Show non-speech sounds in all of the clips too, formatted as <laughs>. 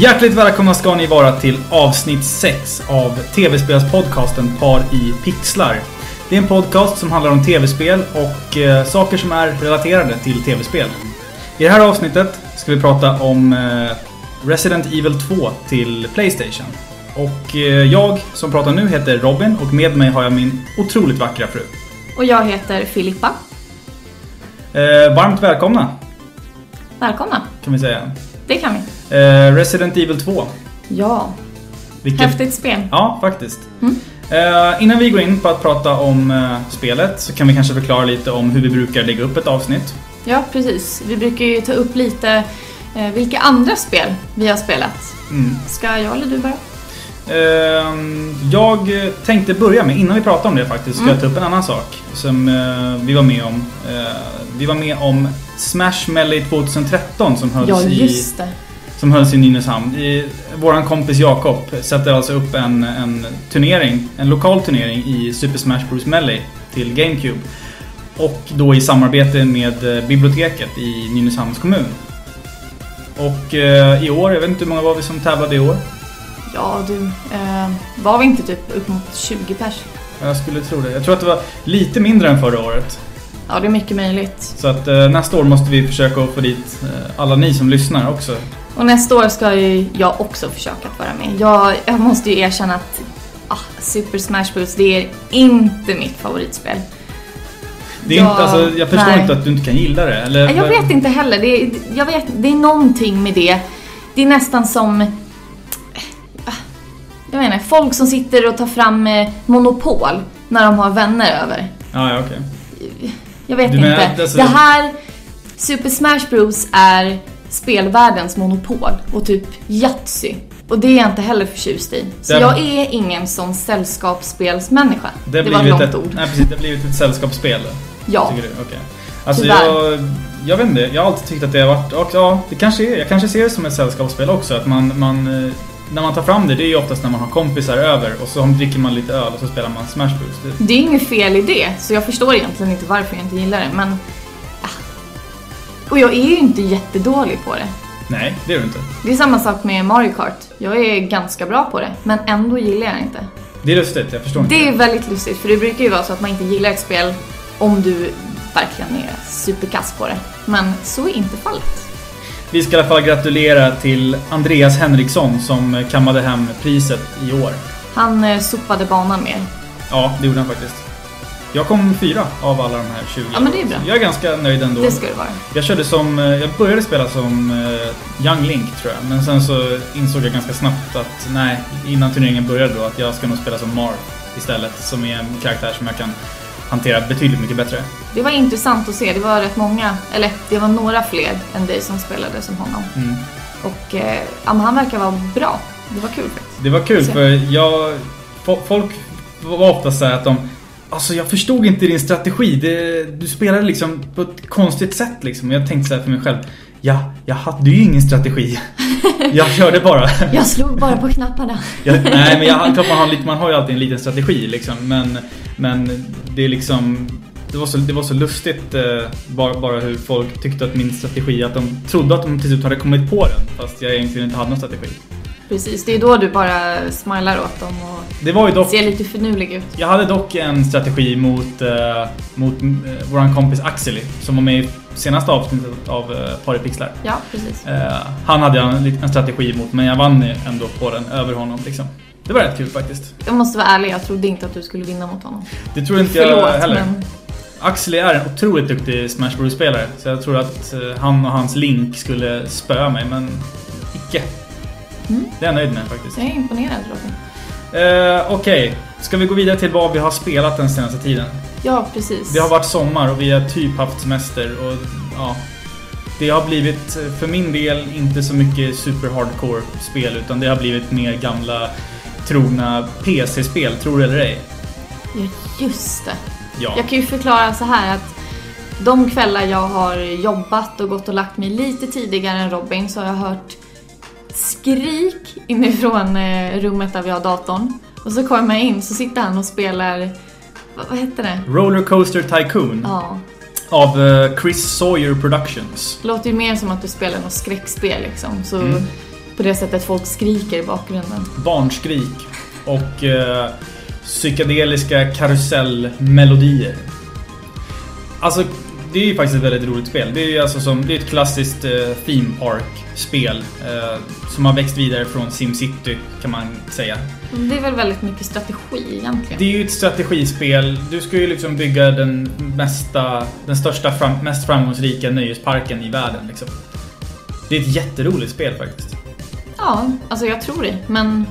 Hjärtligt välkomna ska ni vara till avsnitt 6 av tv-spelspodcasten Par i pixlar. Det är en podcast som handlar om tv-spel och eh, saker som är relaterade till tv-spel. I det här avsnittet ska vi prata om eh, Resident Evil 2 till Playstation. Och eh, jag som pratar nu heter Robin och med mig har jag min otroligt vackra fru. Och jag heter Filippa. Eh, varmt välkomna Välkomna. kan vi säga. Det kan vi. Eh, Resident Evil 2. Ja. Vilket- Häftigt spel. Ja, faktiskt. Mm. Eh, innan vi går in på att prata om eh, spelet så kan vi kanske förklara lite om hur vi brukar lägga upp ett avsnitt. Ja, precis. Vi brukar ju ta upp lite eh, vilka andra spel vi har spelat. Mm. Ska jag eller du börja? Eh, jag tänkte börja med, innan vi pratar om det faktiskt, ska Mm. jag ta upp en annan sak som eh, vi var med om. Eh, vi var med om Smash Melee 2013 som hölls Ja, i just det. Som hölls i Nynäshamn. I, våran kompis Jakob sätter alltså upp en, en turnering, en lokal turnering i Super Smash Bros Melee till GameCube. Och då i samarbete med eh, biblioteket i Nynäshamns kommun. Och eh, i år, jag vet inte hur många var vi som tävlade i år? Ja, du. Eh, var vi inte typ upp mot 20 pers? Jag skulle tro det. Jag tror att det var lite mindre än förra året. Ja, det är mycket möjligt. Så att eh, nästa år måste vi försöka få dit eh, alla ni som lyssnar också. Och nästa år ska ju jag också försöka att vara med. Jag, jag måste ju erkänna att ah, Super Smash Bros. det är inte mitt favoritspel. Det är Ja, inte, alltså, jag förstår nej. inte att du inte kan gilla det. Eller, Jag vet inte heller. Det är, jag vet, det är någonting med det. Det är nästan som... Jag vet inte, folk som sitter och tar fram eh, Monopol när de har vänner över. Ja, ja, okej. Jag vet Du inte. menar alltså- Det här... Super Smash Bros är spelvärldens monopol och typ Yatzy. Och det är jag inte heller förtjust i. Så Det- jag är ingen sån sällskapsspelsmänniska. Det, Det, var ett långt ett, ord. Nej, precis, det har blivit ett sällskapsspel. Ja. Tycker du? Okej. Alltså Tyvärr. jag, jag vet inte, jag har alltid tyckt att det har varit, och, ja, det kanske är, jag kanske ser det som ett sällskapsspel också. Att man, man, eh, när man tar fram det, det är ju oftast när man har kompisar över och så dricker man lite öl och så spelar man Smash Bros. Det, Det är inget fel i det, så jag förstår egentligen inte varför jag inte gillar det, men... Och jag är ju inte jättedålig på det. nej, det är du inte. Det är samma sak med Mario Kart. Jag är ganska bra på det, men ändå gillar jag det inte. Det är lustigt, jag förstår inte. Det är väldigt lustigt, för det brukar ju vara så att man inte gillar ett spel om du verkligen är superkass på det. Men så är inte fallet. Vi ska i alla fall gratulera till Andreas Henriksson som kammade hem priset i år. Han eh, sopade banan med. Ja, det gjorde han faktiskt. Jag kom fyra av alla de här 20. Ja, men det är bra. Jag är ganska nöjd ändå. Det ska det vara. Jag körde som, eh, jag började spela som eh, Young Link tror jag. Men sen så insåg jag ganska snabbt att nej, innan turneringen började då att jag ska nog spela som Marth istället. Som är en karaktär som jag kan hantera betydligt mycket bättre. Det var intressant att se. Det var rätt många, eller det var några fler än dig som spelade som honom. Mm. Och eh, han verkar vara bra. Det var kul faktiskt. Det var kul för jag, fo- folk var ofta så här att de Alltså jag förstod inte din strategi. Det, du spelade liksom på ett konstigt sätt liksom. Jag tänkte så här för mig själv. Ja, jag hade ju ingen strategi. <laughs> Jag körde bara. Jag slog bara på knapparna. Jag, nej men jag, klart man, har man har ju alltid en liten strategi liksom. Men, men det är liksom det var, så, det var så lustigt eh, bara, bara hur folk tyckte att min strategi, att de trodde att de till slut hade kommit på den. Fast jag egentligen inte hade någon strategi. Precis, det är då du bara smilar åt dem och dock ser lite finurlig ut. Jag hade dock en strategi mot, eh, mot eh, våran kompis Axeli som var med i senaste avsnittet av eh, Paripixlar. Ja, precis. Eh, han hade jag en, en strategi mot men jag vann ändå på den över honom liksom. Det var rätt kul faktiskt. Jag måste vara ärlig, jag trodde inte att du skulle vinna mot honom. Det tror inte jag Förlåt, heller. men Axeli är en otroligt duktig Smash Bros-spelare så jag tror att han och hans Link skulle spöa mig men icke. Mm. Det är jag nöjd med faktiskt. jag är imponerad Robin. Eh, Okej, ska vi gå vidare till vad vi har spelat den senaste tiden? Ja, precis. Det har varit sommar och vi har typ haft semester och ja. Det har blivit för min del inte så mycket super hardcore spel utan det har blivit mer gamla trogna PC-spel, tror det eller ej. Ja, just det. Ja. Jag kan ju förklara så här att de kvällar jag har jobbat och gått och lagt mig lite tidigare än Robin så har jag hört skrik inifrån eh, rummet där vi har datorn. Och så kommer jag in så sitter han och spelar, vad, vad heter det? Rollercoaster Tycoon Ja, av eh, Chris Sawyer Productions. låter ju mer som att du spelar något skräckspel liksom. Så Mm. På det sättet folk skriker i bakgrunden. Barnskrik och eh, psykedeliska karusellmelodier. Alltså, det är ju faktiskt ett väldigt roligt spel. Det är alltså som, det är ett klassiskt eh, theme park-spel. Eh, som har växt vidare från SimCity, kan man säga. Det är väl väldigt mycket strategi egentligen. Det är ju ett strategispel. Du ska ju liksom bygga den mesta, den största, fram, mest framgångsrika nöjesparken i världen liksom. Det är ett jätteroligt spel faktiskt. Ja, alltså jag tror det. Men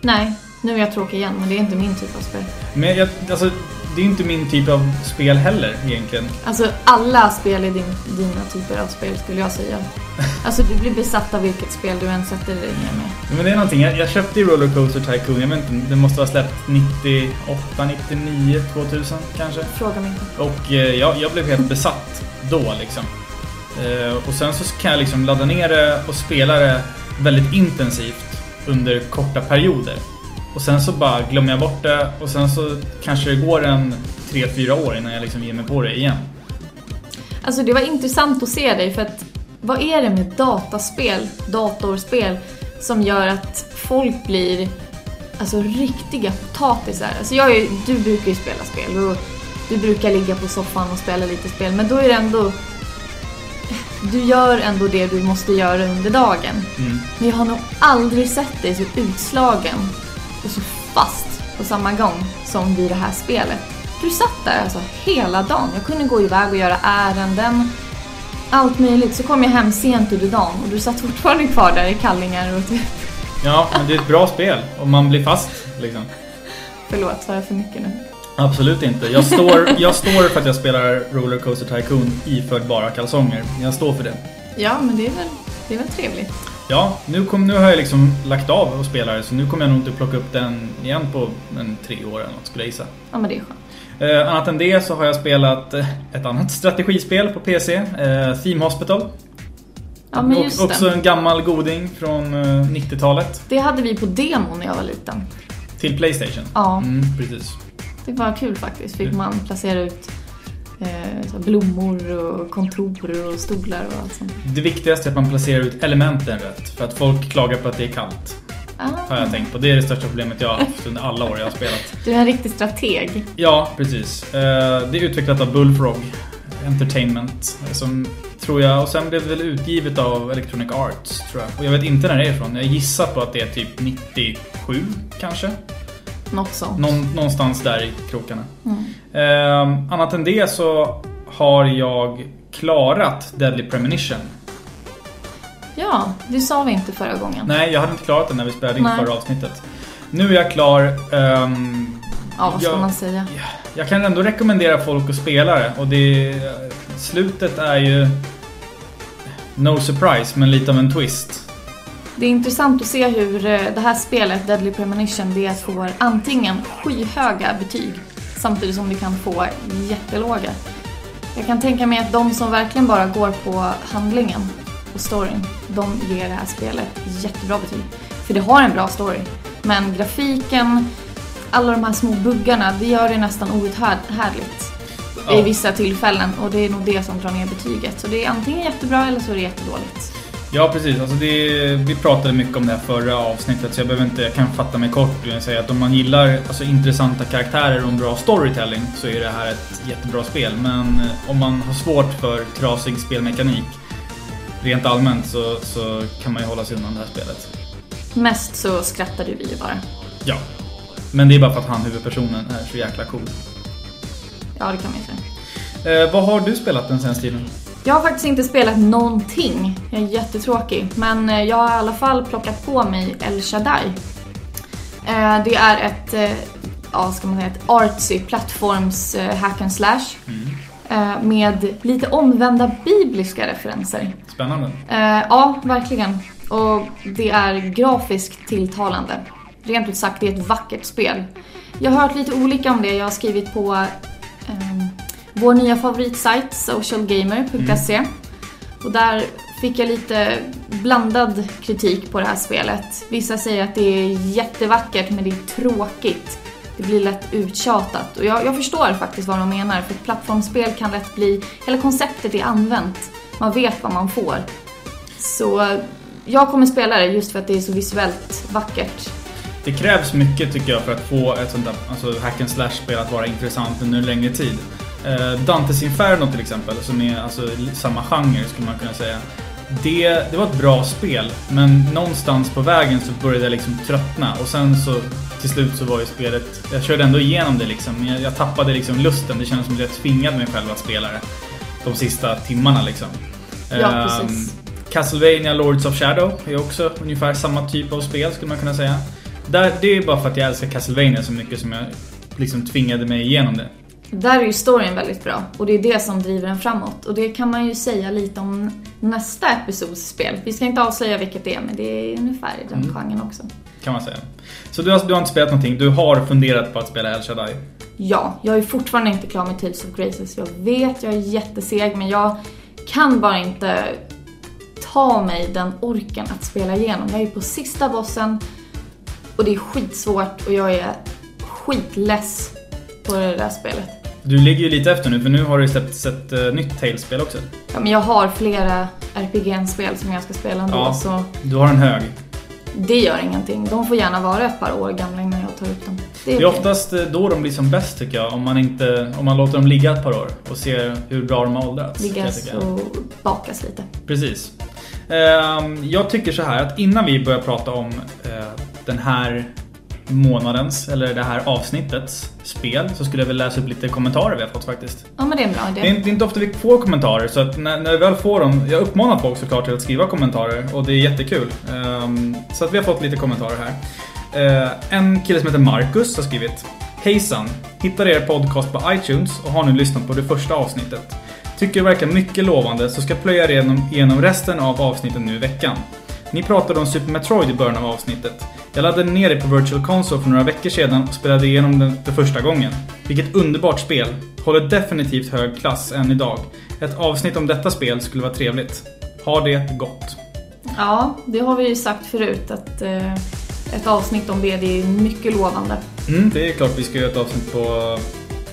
nej, nu är jag tråkig igen. Men det är inte min typ av spel. Men jag, alltså, det är inte min typ av spel heller egentligen. Alltså alla spel är din, dina typer av spel skulle jag säga. <laughs> Alltså du blir besatt av vilket spel du än sätter dig ner med. Men det är någonting, jag, jag köpte ju Rollercoaster Tycoon, jag vet inte, det måste ha släppt 98, 99, 2000 kanske. Fråga mig inte. Och eh, jag, jag blev helt <laughs> besatt då liksom. Eh, och sen så kan jag liksom ladda ner det och spela det väldigt intensivt under korta perioder. Och sen så bara glömmer jag bort det och sen så kanske det går en 3-4 år innan jag liksom ger mig på det igen. Alltså det var intressant att se dig för att vad är det med dataspel, datorspel, som gör att folk blir alltså riktiga potatisar? Alltså jag är, du brukar ju spela spel och du brukar ligga på soffan och spela lite spel men då är det ändå du gör ändå det du måste göra under dagen. Mm. Men jag har nog aldrig sett dig så utslagen och så fast på samma gång som vid det här spelet. Du satt där alltså hela dagen. Jag kunde gå iväg och göra ärenden, allt möjligt. Så kom jag hem sent under dagen och du satt fortfarande kvar där i kallingar och typ... Ja, men det är ett bra spel och man blir fast liksom. Förlåt, sa jag för mycket nu? Absolut inte. Jag står, jag står för att jag spelar Rollercoaster Tycoon iförd bara kalsonger. Jag står för det. Ja, men det är väl, det är väl trevligt. Ja, nu, kom, nu har jag liksom lagt av och spelar så nu kommer jag nog inte plocka upp den igen på en tre år eller något skulle jag gissa. Ja, men det är skönt. Eh, annat än det så har jag spelat eh, ett annat <laughs> strategispel på PC, eh, Theme Hospital. Ja, men just Och, också det. en gammal goding från eh, 90-talet Det hade vi på demo när jag var liten. till Playstation. Ja, Mm, precis. det var kul faktiskt. Fick man placera ut eh, blommor och kontor och stolar och allt sånt. Det viktigaste är att man placerar ut elementen rätt för att folk klagar på att det är kallt. Har Ah, jag tänkt på. Det är det största problemet jag har haft under alla år jag har spelat. <laughs> du är en riktig strateg. Ja, precis. Eh, Det är utvecklat av Bullfrog Entertainment. eh, Som tror jag, och sen blev det väl utgivet av Electronic Arts tror jag. Och jag vet inte när det är ifrån. Jag gissar på att det är typ 97 kanske. Något sånt. Någon, någonstans där i krokarna. Mm. Eh, annat än det så har jag klarat Deadly Premonition. Ja, det sa vi inte förra gången. Nej, jag hade inte klarat den när vi spelade in Nej. förra avsnittet. Nu är jag klar. ehm, Ja, vad ska jag- man säga? Jag kan ändå rekommendera folk att spela det och det slutet är ju No surprise men lite av en twist. Det är intressant att se hur eh, det här spelet, Deadly Premonition, det får antingen skyhöga betyg samtidigt som det kan få jättelåga. Jag kan tänka mig att de som verkligen bara går på handlingen och storyn, de ger det här spelet jättebra betyg. För det har en bra story. Men grafiken, alla de här små buggarna, det gör det nästan outhärdligt Ja. i vissa tillfällen och det är nog det som drar ner betyget. Så det är antingen jättebra eller så är det jättedåligt. Ja precis, alltså det, vi pratade mycket om det här förra avsnittet så jag behöver inte, jag kan fatta mig kort och säga att om man gillar alltså, intressanta karaktärer och en bra storytelling så är det här ett jättebra spel. Men eh, om man har svårt för trasig spelmekanik rent allmänt så, så kan man ju hålla sig undan det här spelet. Mest så skrattade vi ju bara. Ja. Men det är bara för att han, huvudpersonen, är så jäkla cool. Ja, det kan man ju säga. Eh, vad har du spelat den senaste tiden? Jag har faktiskt inte spelat någonting. Jag är jättetråkig. Men eh, jag har i alla fall plockat på mig El Shaddai. Eh, Det är ett, eh, ja, ska man säga, ett artsy plattforms hack and slash. eh, Med lite omvända bibliska referenser. Spännande. Ja, verkligen. Och det är grafiskt tilltalande. Rent ut sagt, det är ett vackert spel. Jag har hört lite olika om det. Jag har skrivit på ehm, vår nya favoritsajt socialgamer.se. Och där fick jag lite blandad kritik på det här spelet. Vissa säger att det är jättevackert men det är tråkigt. Det blir lätt uttjatat. Och jag, jag förstår faktiskt vad de menar för ett plattformsspel kan lätt bli... Hela konceptet är använt. Man vet vad man får. Så jag kommer spela det just för att det är så visuellt vackert. Det krävs mycket tycker jag för att få ett sånt där alltså hack and slash-spel att vara intressant under en längre tid. Eh, Dantes Inferno till exempel, som är alltså samma genre skulle man kunna säga. Det, det var ett bra spel, men någonstans på vägen så började jag liksom tröttna och sen så till slut så var ju spelet... Jag körde ändå igenom det liksom. Jag, jag tappade liksom lusten. Det kändes som att jag tvingade mig själv att spela det. De sista timmarna liksom. Ja, Ehm, precis. Castlevania Lords of Shadow är också ungefär samma typ av spel skulle man kunna säga. Där, det är bara för att jag älskar Castlevania så mycket som jag liksom tvingade mig igenom det. Där är ju storyn väldigt bra och det är det som driver den framåt. Och det kan man ju säga lite om nästa episods spel. Vi ska inte avslöja vilket det är, men det är ungefär i den Mm. genren också. Kan man säga. Så du har, du har inte spelat någonting, du har funderat på att spela El Shaddai? Ja, jag är fortfarande inte klar med Tales of Graces. Jag vet, jag är jätteseg, men jag kan bara inte ta mig den orken att spela igenom. Jag är på sista bossen och det är skitsvårt och jag är skitless på det där spelet. Du ligger ju lite efter nu för nu har du släppt ett uh, nytt Tales-spel också. Ja, men jag har flera RPG-spel som jag ska spela ändå, Ja. så Du har en hög. det gör ingenting. De får gärna vara ett par år gamla innan jag tar upp dem. Det är, Det är oftast eh, då de blir som bäst tycker jag. Om man, inte, om man låter dem ligga ett par år och ser hur bra de har åldrats. liggas och bakas lite. Precis. Ehm, Jag tycker så här att innan vi börjar prata om eh, den här månadens, eller det här avsnittets spel så skulle jag vilja läsa upp lite kommentarer vi har fått faktiskt. Ja, men det är en bra idé. Det är, det är inte ofta vi får kommentarer så att när, när vi väl får dem, jag uppmanar folk såklart till att skriva kommentarer och det är jättekul. Ehm, så att vi har fått lite kommentarer här. Eh, en kille som heter Marcus har skrivit Hejsan! Hittade er podcast på iTunes och har nu lyssnat på det första avsnittet. Tycker det verkar mycket lovande så ska jag plöja igenom, igenom resten av avsnitten nu i veckan. Ni pratade om Super Metroid i början av avsnittet. Jag laddade ner det på Virtual Console för några veckor sedan och spelade igenom det för första gången. Vilket underbart spel. Håller definitivt hög klass än idag. Ett avsnitt om detta spel skulle vara trevligt. Ha det gott. Ja, det har vi ju sagt förut att eh, ett avsnitt om det, det är mycket lovande. Mm, det är klart vi ska göra ett avsnitt på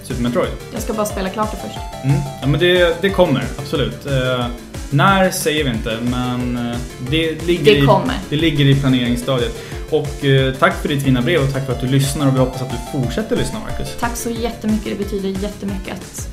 Super Metroid. Jag ska bara spela klart det först. Mm. Ja men det, det kommer, absolut. Eh, när säger vi inte, men eh, det ligger, Det i, kommer. det ligger i planeringsstadiet. Och eh, tack för ditt fina brev och tack för att du lyssnar och vi hoppas att du fortsätter lyssna Marcus. Tack så jättemycket, det betyder jättemycket att,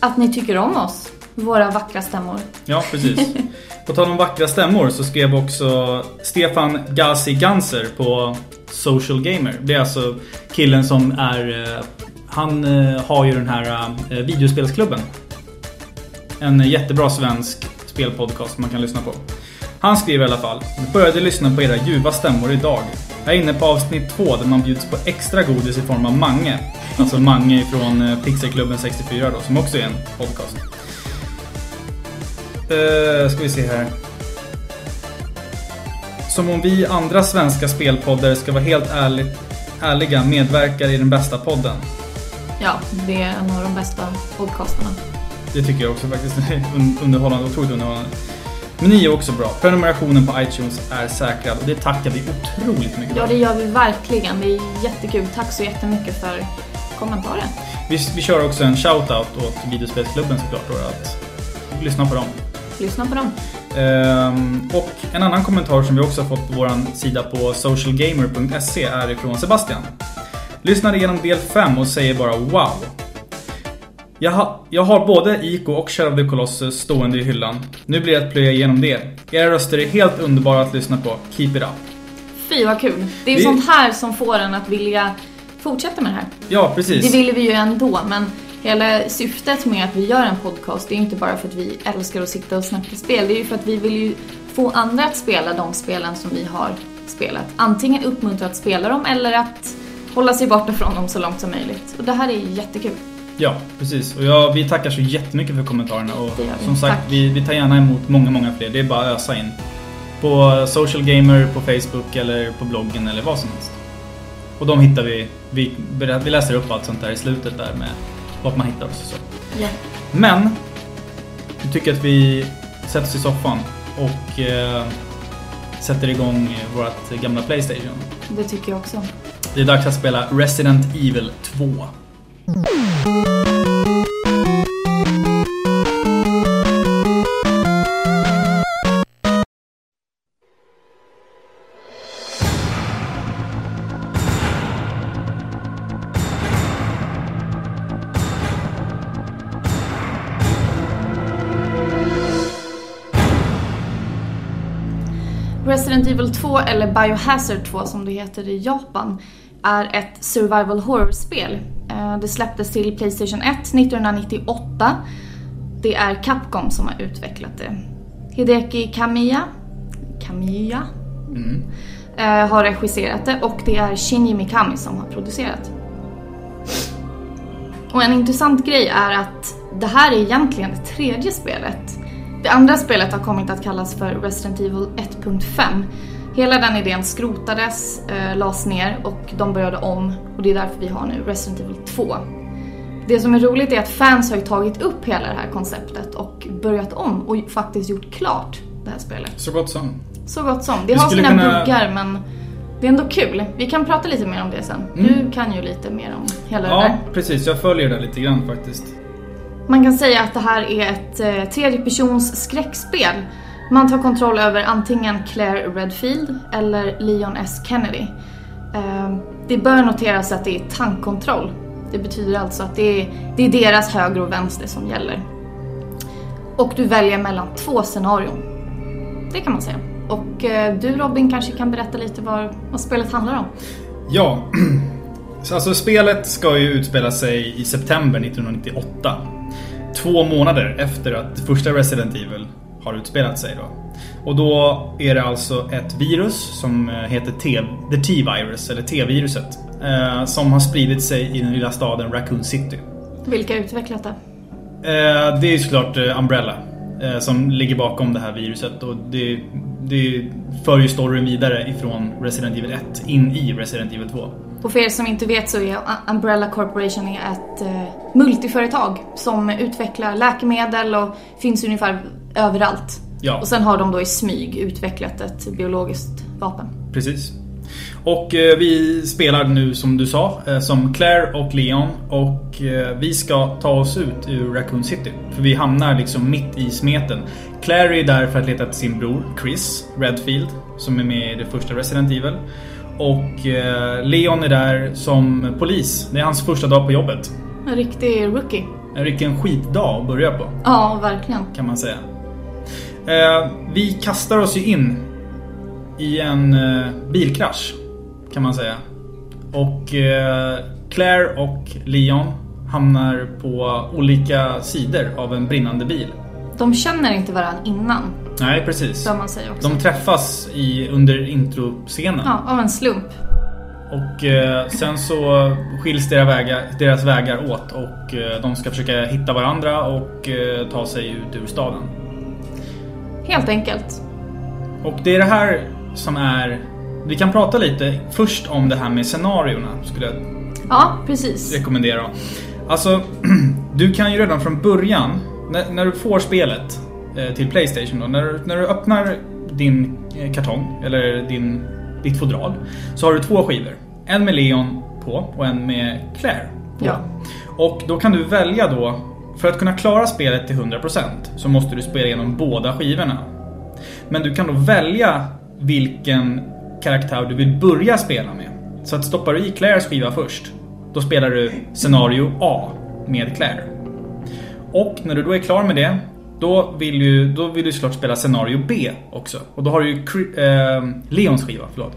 att ni tycker om oss. Våra vackra stämmor. Ja, precis. <laughs> På tal om vackra stämmor så skrev också Stefan Gazi Ganser på Social Gamer. Det är alltså killen som är... eh, Han har ju den här videospelsklubben. En jättebra svensk spelpodcast man kan lyssna på. Han skriver i alla fall. “Vi började lyssna på era ljuva stämmor idag. Jag är inne på avsnitt två där man bjuds på extra godis i form av Mange. Alltså Mange från eh, Pixelklubben 64 då, som också är en podcast. Uh, ska vi se här. Som om vi andra svenska spelpoddar ska vara helt ärligt, ärliga medverkar i den bästa podden. Ja, det är en av de bästa podcastarna. Det tycker jag också faktiskt. Un- underhållande, otroligt underhållande. Men ni är också bra. Prenumerationen på iTunes är säkrad och det tackar vi otroligt mycket Ja, för. det gör vi verkligen. Det är jättekul. Tack så jättemycket för kommentaren. Vi, vi kör också en shoutout åt videospelsklubben såklart då, att lyssna på dem. Lyssna på dem. Ehm, och en annan kommentar som vi också har fått på vår sida på socialgamer.se är ifrån Sebastian. Lyssnade igenom del 5 och säger bara wow. Jag, ha, jag har både Ico och Shadow of the Colossus stående i hyllan. Nu blir det att plöja igenom det. Era röster är helt underbara att lyssna på. Keep it up. Fy vad kul. Det är Vi- sånt här som får en att vilja fortsätta med det här. Ja, precis. Det ville vi ju ändå, men hela syftet med att vi gör en podcast det är ju inte bara för att vi älskar att sitta och snacka spel. Det är ju för att vi vill ju få andra att spela de spelen som vi har spelat. Antingen uppmuntra att spela dem eller att hålla sig borta från dem så långt som möjligt. Och det här är jättekul. Ja, precis. Och ja, vi tackar så jättemycket för kommentarerna och vi. som sagt, Tack. vi, vi tar gärna emot många, många fler. Det är bara att ösa in. På Social Gamer, på Facebook eller på bloggen eller vad som helst. Och de hittar vi, vi, vi läser upp allt sånt där i slutet där med vart man hittar oss och så. Men, jag tycker att vi sätter oss i soffan och eh, sätter igång vårt gamla Playstation. Det tycker jag också. Det är dags att spela Resident Evil 2. Resident Evil 2, eller Biohazard 2 som det heter i Japan, är ett survival horror-spel. Eh, det släpptes till Playstation 1 1998. Det är Capcom som har utvecklat det. Hideki Kamiya, Kamiya Mm. eh, har regisserat det och det är Shinji Mikami som har producerat. Och en intressant grej är att det här är egentligen det tredje spelet. Det andra spelet har kommit att kallas för Resident Evil 1.5. Hela den idén skrotades, eh, lades ner och de började om och det är därför vi har nu Resident Evil 2. Det som är roligt är att fans har ju tagit upp hela det här konceptet och börjat om och faktiskt gjort klart det här spelet. Så gott som. Så gott som. Det Vi har sina kunna- buggar men det är ändå kul. Vi kan prata lite mer om det sen. Du kan ju lite mer om hela det Mm. Ja, där. precis. Jag följer det lite grann faktiskt. Man kan säga att det här är ett eh, tredjepersons skräckspel. Man tar kontroll över antingen Claire Redfield eller Leon S Kennedy. Ehm, det bör noteras att det är tankkontroll. Det betyder alltså att det är, det är deras höger och vänster som gäller. Och du väljer mellan två scenarion. Det kan man säga. Och eh, du Robin kanske kan berätta lite vad, vad spelet handlar om? Ja, <clears throat> alltså spelet ska ju utspela sig i september 1998. Två månader efter att första Resident Evil har utspelat sig då. Och då är det alltså ett virus som eh, heter T, The T-virus, eller T-viruset. Eh, som har spridit sig i den lilla staden Raccoon City. Vilka har utvecklat det? Eh, det är såklart eh, Umbrella eh, som ligger bakom det här viruset och det, det för ju storyn vidare ifrån Resident Evil 1 in i Resident Evil 2. Och för er som inte vet så är Umbrella Corporation ett eh, multiföretag som utvecklar läkemedel och finns ungefär överallt. Ja. Och sen har de då i smyg utvecklat ett biologiskt vapen. Precis. Och eh, vi spelar nu som du sa eh, som Claire och Leon och eh, vi ska ta oss ut ur Raccoon City. För vi hamnar liksom mitt i smeten. Claire är där för att leta efter sin bror Chris Redfield som är med i det första Resident Evil. Och Leon är där som polis. Det är hans första dag på jobbet. En riktig rookie. En riktig skitdag att börja på Ja, verkligen. kan man säga. Eh, vi kastar oss ju in i en eh, bilkrasch kan man säga. Och eh, Claire och Leon hamnar på olika sidor av en brinnande bil. De känner inte varandra innan, Nej, precis. man säga också. De träffas i, under introscenen. Ja, av en slump. Och eh, sen så skiljs deras vägar, deras vägar åt och eh, de ska försöka hitta varandra och eh, ta sig ut ur staden. Helt enkelt. Och det är det här som är... Vi kan prata lite först om det här med scenarierna, skulle jag Ja, precis. rekommendera. Alltså, <clears throat> du kan ju redan från början, när, när du får spelet eh, till Playstation då, när, du- när du öppnar din eh, kartong, eller din, ditt fodral, så har du två skivor. En med Leon på och en med Claire på. Ja. Och då kan du välja då, för att kunna klara spelet till 100% så måste du spela igenom båda skivorna. Men du kan då välja vilken karaktär du vill börja spela med. Så att stoppar du i Claires skiva först, då spelar du scenario A med Claire. Och när du då är klar med det, då vill, du, då vill du såklart spela scenario B också. Och då har du ju Cri- eh, Leons skiva, förlåt,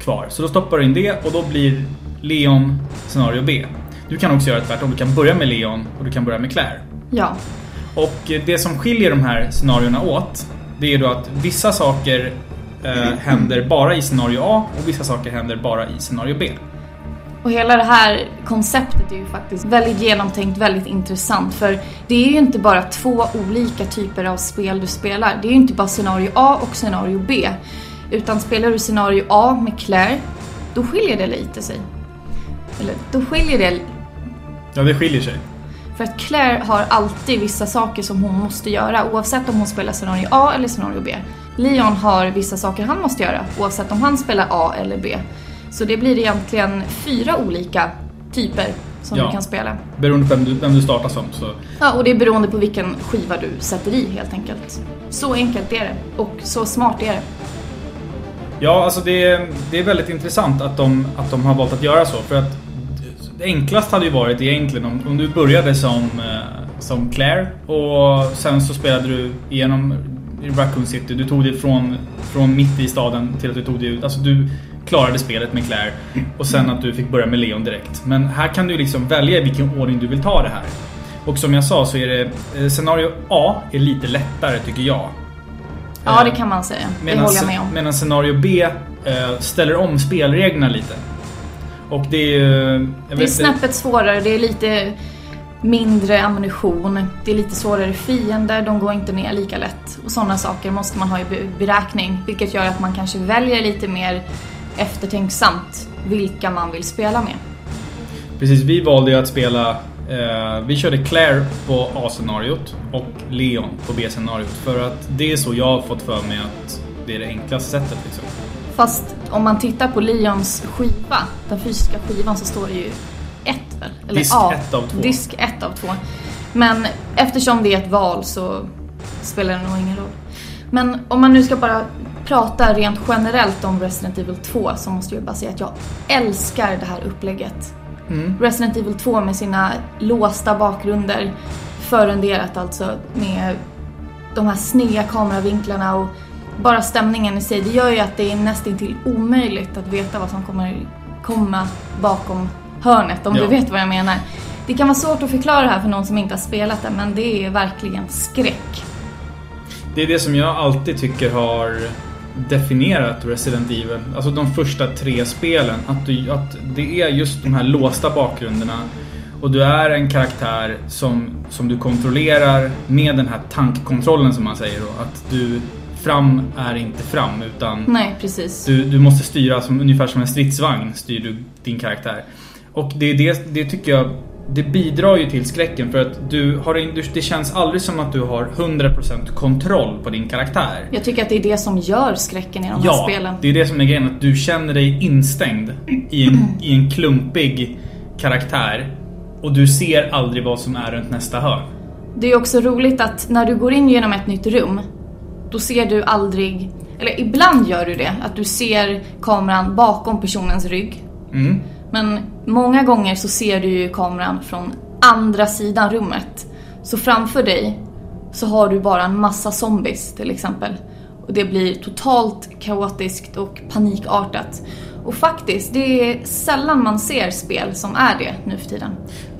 kvar. Så då stoppar du in det och då blir Leon scenario B. Du kan också göra tvärtom, du kan börja med Leon och du kan börja med Claire. Ja. Och eh, det som skiljer de här scenarierna åt, det är då att vissa saker eh, händer bara i scenario A och vissa saker händer bara i scenario B. Och hela det här konceptet är ju faktiskt väldigt genomtänkt, väldigt intressant. För det är ju inte bara två olika typer av spel du spelar. Det är ju inte bara scenario A och scenario B. Utan spelar du scenario A med Claire, då skiljer det lite sig. Eller, då skiljer det Ja, det skiljer sig. för att Claire har alltid vissa saker som hon måste göra oavsett om hon spelar scenario A eller scenario B. Leon har vissa saker han måste göra oavsett om han spelar A eller B. Så det blir egentligen fyra olika typer som Ja. du kan spela. Beroende på vem du, vem du startar som. Så. Ja, och det är beroende på vilken skiva du sätter i helt enkelt. Så enkelt är det. Och så smart är det. Ja, alltså det, är- det är väldigt intressant att de, att de har valt att göra så. För att det enklaste hade ju varit egentligen om, om du började som, eh, som Claire och sen så spelade du igenom Raccoon City. Du tog dig från, från mitt i staden till att du tog dig ut. Alltså du klarade spelet med Claire. Och sen att du fick börja med Leon direkt. Men här kan du liksom välja i vilken ordning du vill ta det här. Och som jag sa så är det... eh, Scenario A är lite lättare tycker jag. Ja, det kan man säga. Det Medan, håller jag med om. medan scenario B eh, ställer om spelreglerna lite. Och det är ju... Det är snäppet svårare, det är lite mindre ammunition, det är lite svårare fiender, de går inte ner lika lätt. Och sådana saker måste man ha i be- beräkning, vilket gör att man kanske väljer lite mer eftertänksamt vilka man vill spela med. Precis, vi valde ju att spela... Eh, vi körde Claire på A-scenariot och Leon på B-scenariot. För att det är så jag har fått för mig att det är det enklaste sättet liksom. Fast om man tittar på Leons skiva, den fysiska skivan, så står det ju ett väl? Eller Disk A. ett av två. Disk ett av två. Men eftersom det är ett val så spelar det nog ingen roll. Men om man nu ska bara prata rent generellt om Resident Evil 2 så måste jag bara säga att jag älskar det här upplägget. Mm. Resident Evil 2 med sina låsta bakgrunder, förrenderat alltså med de här sneda kameravinklarna och bara stämningen i sig. Det gör ju att det är nästintill omöjligt att veta vad som kommer komma bakom hörnet, om Ja. du vet vad jag menar. Det kan vara svårt att förklara det här för någon som inte har spelat det, men det är verkligen skräck. Det är det som jag alltid tycker har definierat Resident Evil. Alltså de första tre spelen. Att, du, att det är just de här låsta bakgrunderna. Och du är en karaktär som, som du kontrollerar med den här tankkontrollen som man säger då. Att du fram är inte fram utan Nej, precis. du, du måste styra som, ungefär som en stridsvagn styr du din karaktär. Och det, det, det tycker jag det bidrar ju till skräcken för att du har, det känns aldrig som att du har 100% kontroll på din karaktär. Jag tycker att det är det som gör skräcken i de här Ja, spelen. det är det som är grejen. Att du känner dig instängd i en, <clears throat> i en klumpig karaktär. Och du ser aldrig vad som är runt nästa hörn. Det är också roligt att när du går in genom ett nytt rum, då ser du aldrig, eller ibland gör du det, att du ser kameran bakom personens rygg. Mm. Men många gånger så ser du ju kameran från andra sidan rummet. Så framför dig så har du bara en massa zombies till exempel. Och det blir totalt kaotiskt och panikartat. Och faktiskt, det är sällan man ser spel som är det nu för tiden.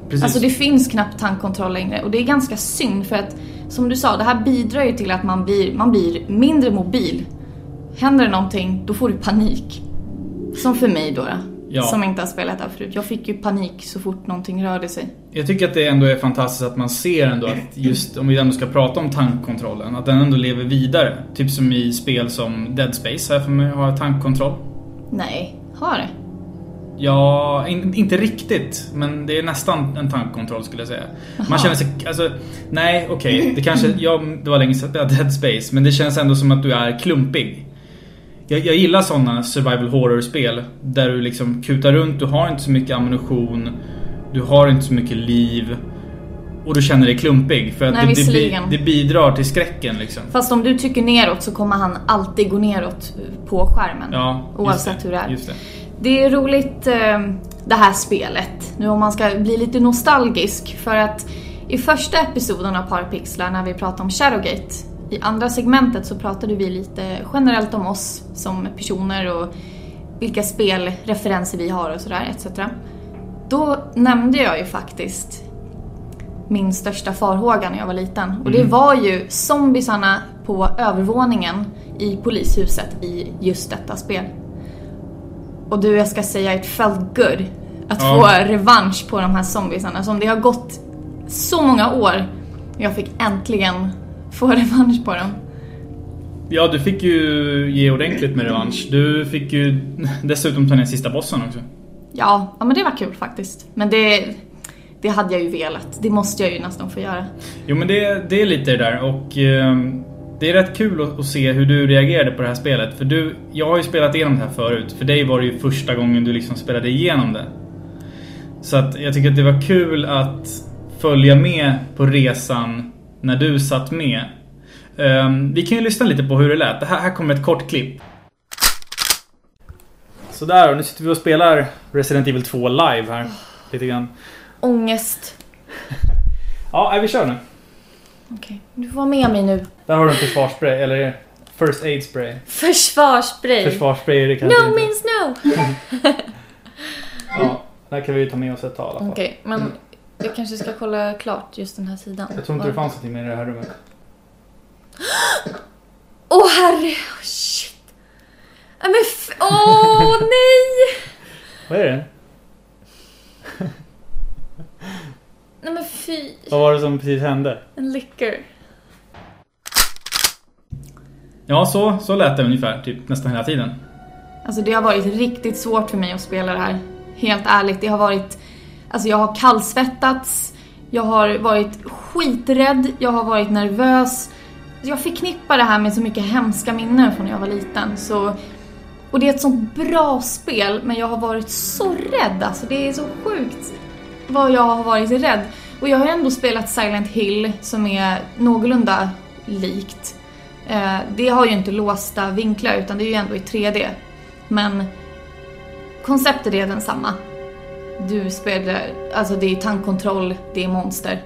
Precis. Alltså det finns knappt tankkontroll längre och det är ganska synd för att som du sa, det här bidrar ju till att man blir, man blir mindre mobil. Händer det någonting, då får du panik. Som för mig då, Ja. som inte har spelat det här förut. Jag fick ju panik så fort någonting rörde sig. Jag tycker att det ändå är fantastiskt att man ser ändå att just om vi ändå ska prata om tankkontrollen, att den ändå lever vidare. Typ som i spel som Dead Space här för mig har tankkontroll. Nej, har det? Ja, in, inte riktigt. Men det är nästan en tankkontroll skulle jag säga. Jaha. Man känner sig... Alltså, nej, okej. Det kanske... Ja, det var länge sedan jag Dead Space. Men det känns ändå som att du är klumpig. Jag, jag gillar såna survival horror-spel. Där du liksom kutar runt, du har inte så mycket ammunition. Du har inte så mycket liv. Och du känner dig klumpig. För att Nej, det, det, det bidrar till skräcken liksom. Fast om du trycker neråt så kommer han alltid gå neråt på skärmen. Ja, oavsett det, hur det är. Det. Är roligt eh, det här spelet, nu om man ska bli lite nostalgisk, för att i första episoden av Parpixlar när vi pratade om Shadowgate, i andra segmentet så pratade vi lite generellt om oss som personer och vilka spelreferenser vi har och sådär etc. Då nämnde jag ju faktiskt min största farhåga när jag var liten. Och det var ju zombiesarna på övervåningen i polishuset i just detta spel. Och du, jag ska säga, it felt good att Ja. få revansch på de här zombiesarna. Som det har gått så många år. Jag fick äntligen få <laughs> revansch på dem. Ja, du fick ju ge ordentligt med revansch. Du fick ju <laughs> dessutom ta ner sista bossen också. Ja, ja men det var kul faktiskt. Men det, det hade jag ju velat. Det måste jag ju nästan få göra. Jo men det, det är lite det där och ehm, det är rätt kul att, att se hur du reagerade på det här spelet. För du, jag har ju spelat igenom det här förut. För dig var det ju första gången du liksom spelade igenom det. Så att jag tycker att det var kul att följa med på resan när du satt med. Ehm, vi kan ju lyssna lite på hur det lät. Det här, här kommer ett kort klipp. Sådär, och nu sitter vi och spelar Resident Evil 2 live här. Lite grann. Ångest. <laughs> Ja, vi kör nu. Okej, du får vara med mig nu. Där har du en försvarsspray, eller First Aid Spray. Försvarsspray! Försvarsspray är det kanske no inte. means no! <laughs> Ja, där kan vi ju ta med oss ett tag i alla fall. Okej, men jag kanske ska kolla klart just den här sidan. Jag tror inte det fanns någonting mer i det här rummet. <gasps> Åh herre, oh, shit! Nej men f- åh <laughs> nej! Vad är det? Nej men fy! Vad var det som precis hände? En liquor. Ja, så, så lät det ungefär, typ nästan hela tiden. Alltså det har varit riktigt svårt för mig att spela det här. Helt ärligt, det har varit... Alltså jag har kallsvettats, jag har varit skiträdd, jag har varit nervös. Jag förknippar det här med så mycket hemska minnen från när jag var liten. Så, och det är ett sånt bra spel, men jag har varit så rädd alltså. Det är så sjukt vad jag har varit rädd. Och jag har ändå spelat Silent Hill som är någorlunda likt. Eh, det har ju inte låsta vinklar utan det är ju ändå i 3D. Men konceptet är densamma. Du spelar, alltså det är tankkontroll, det är monster.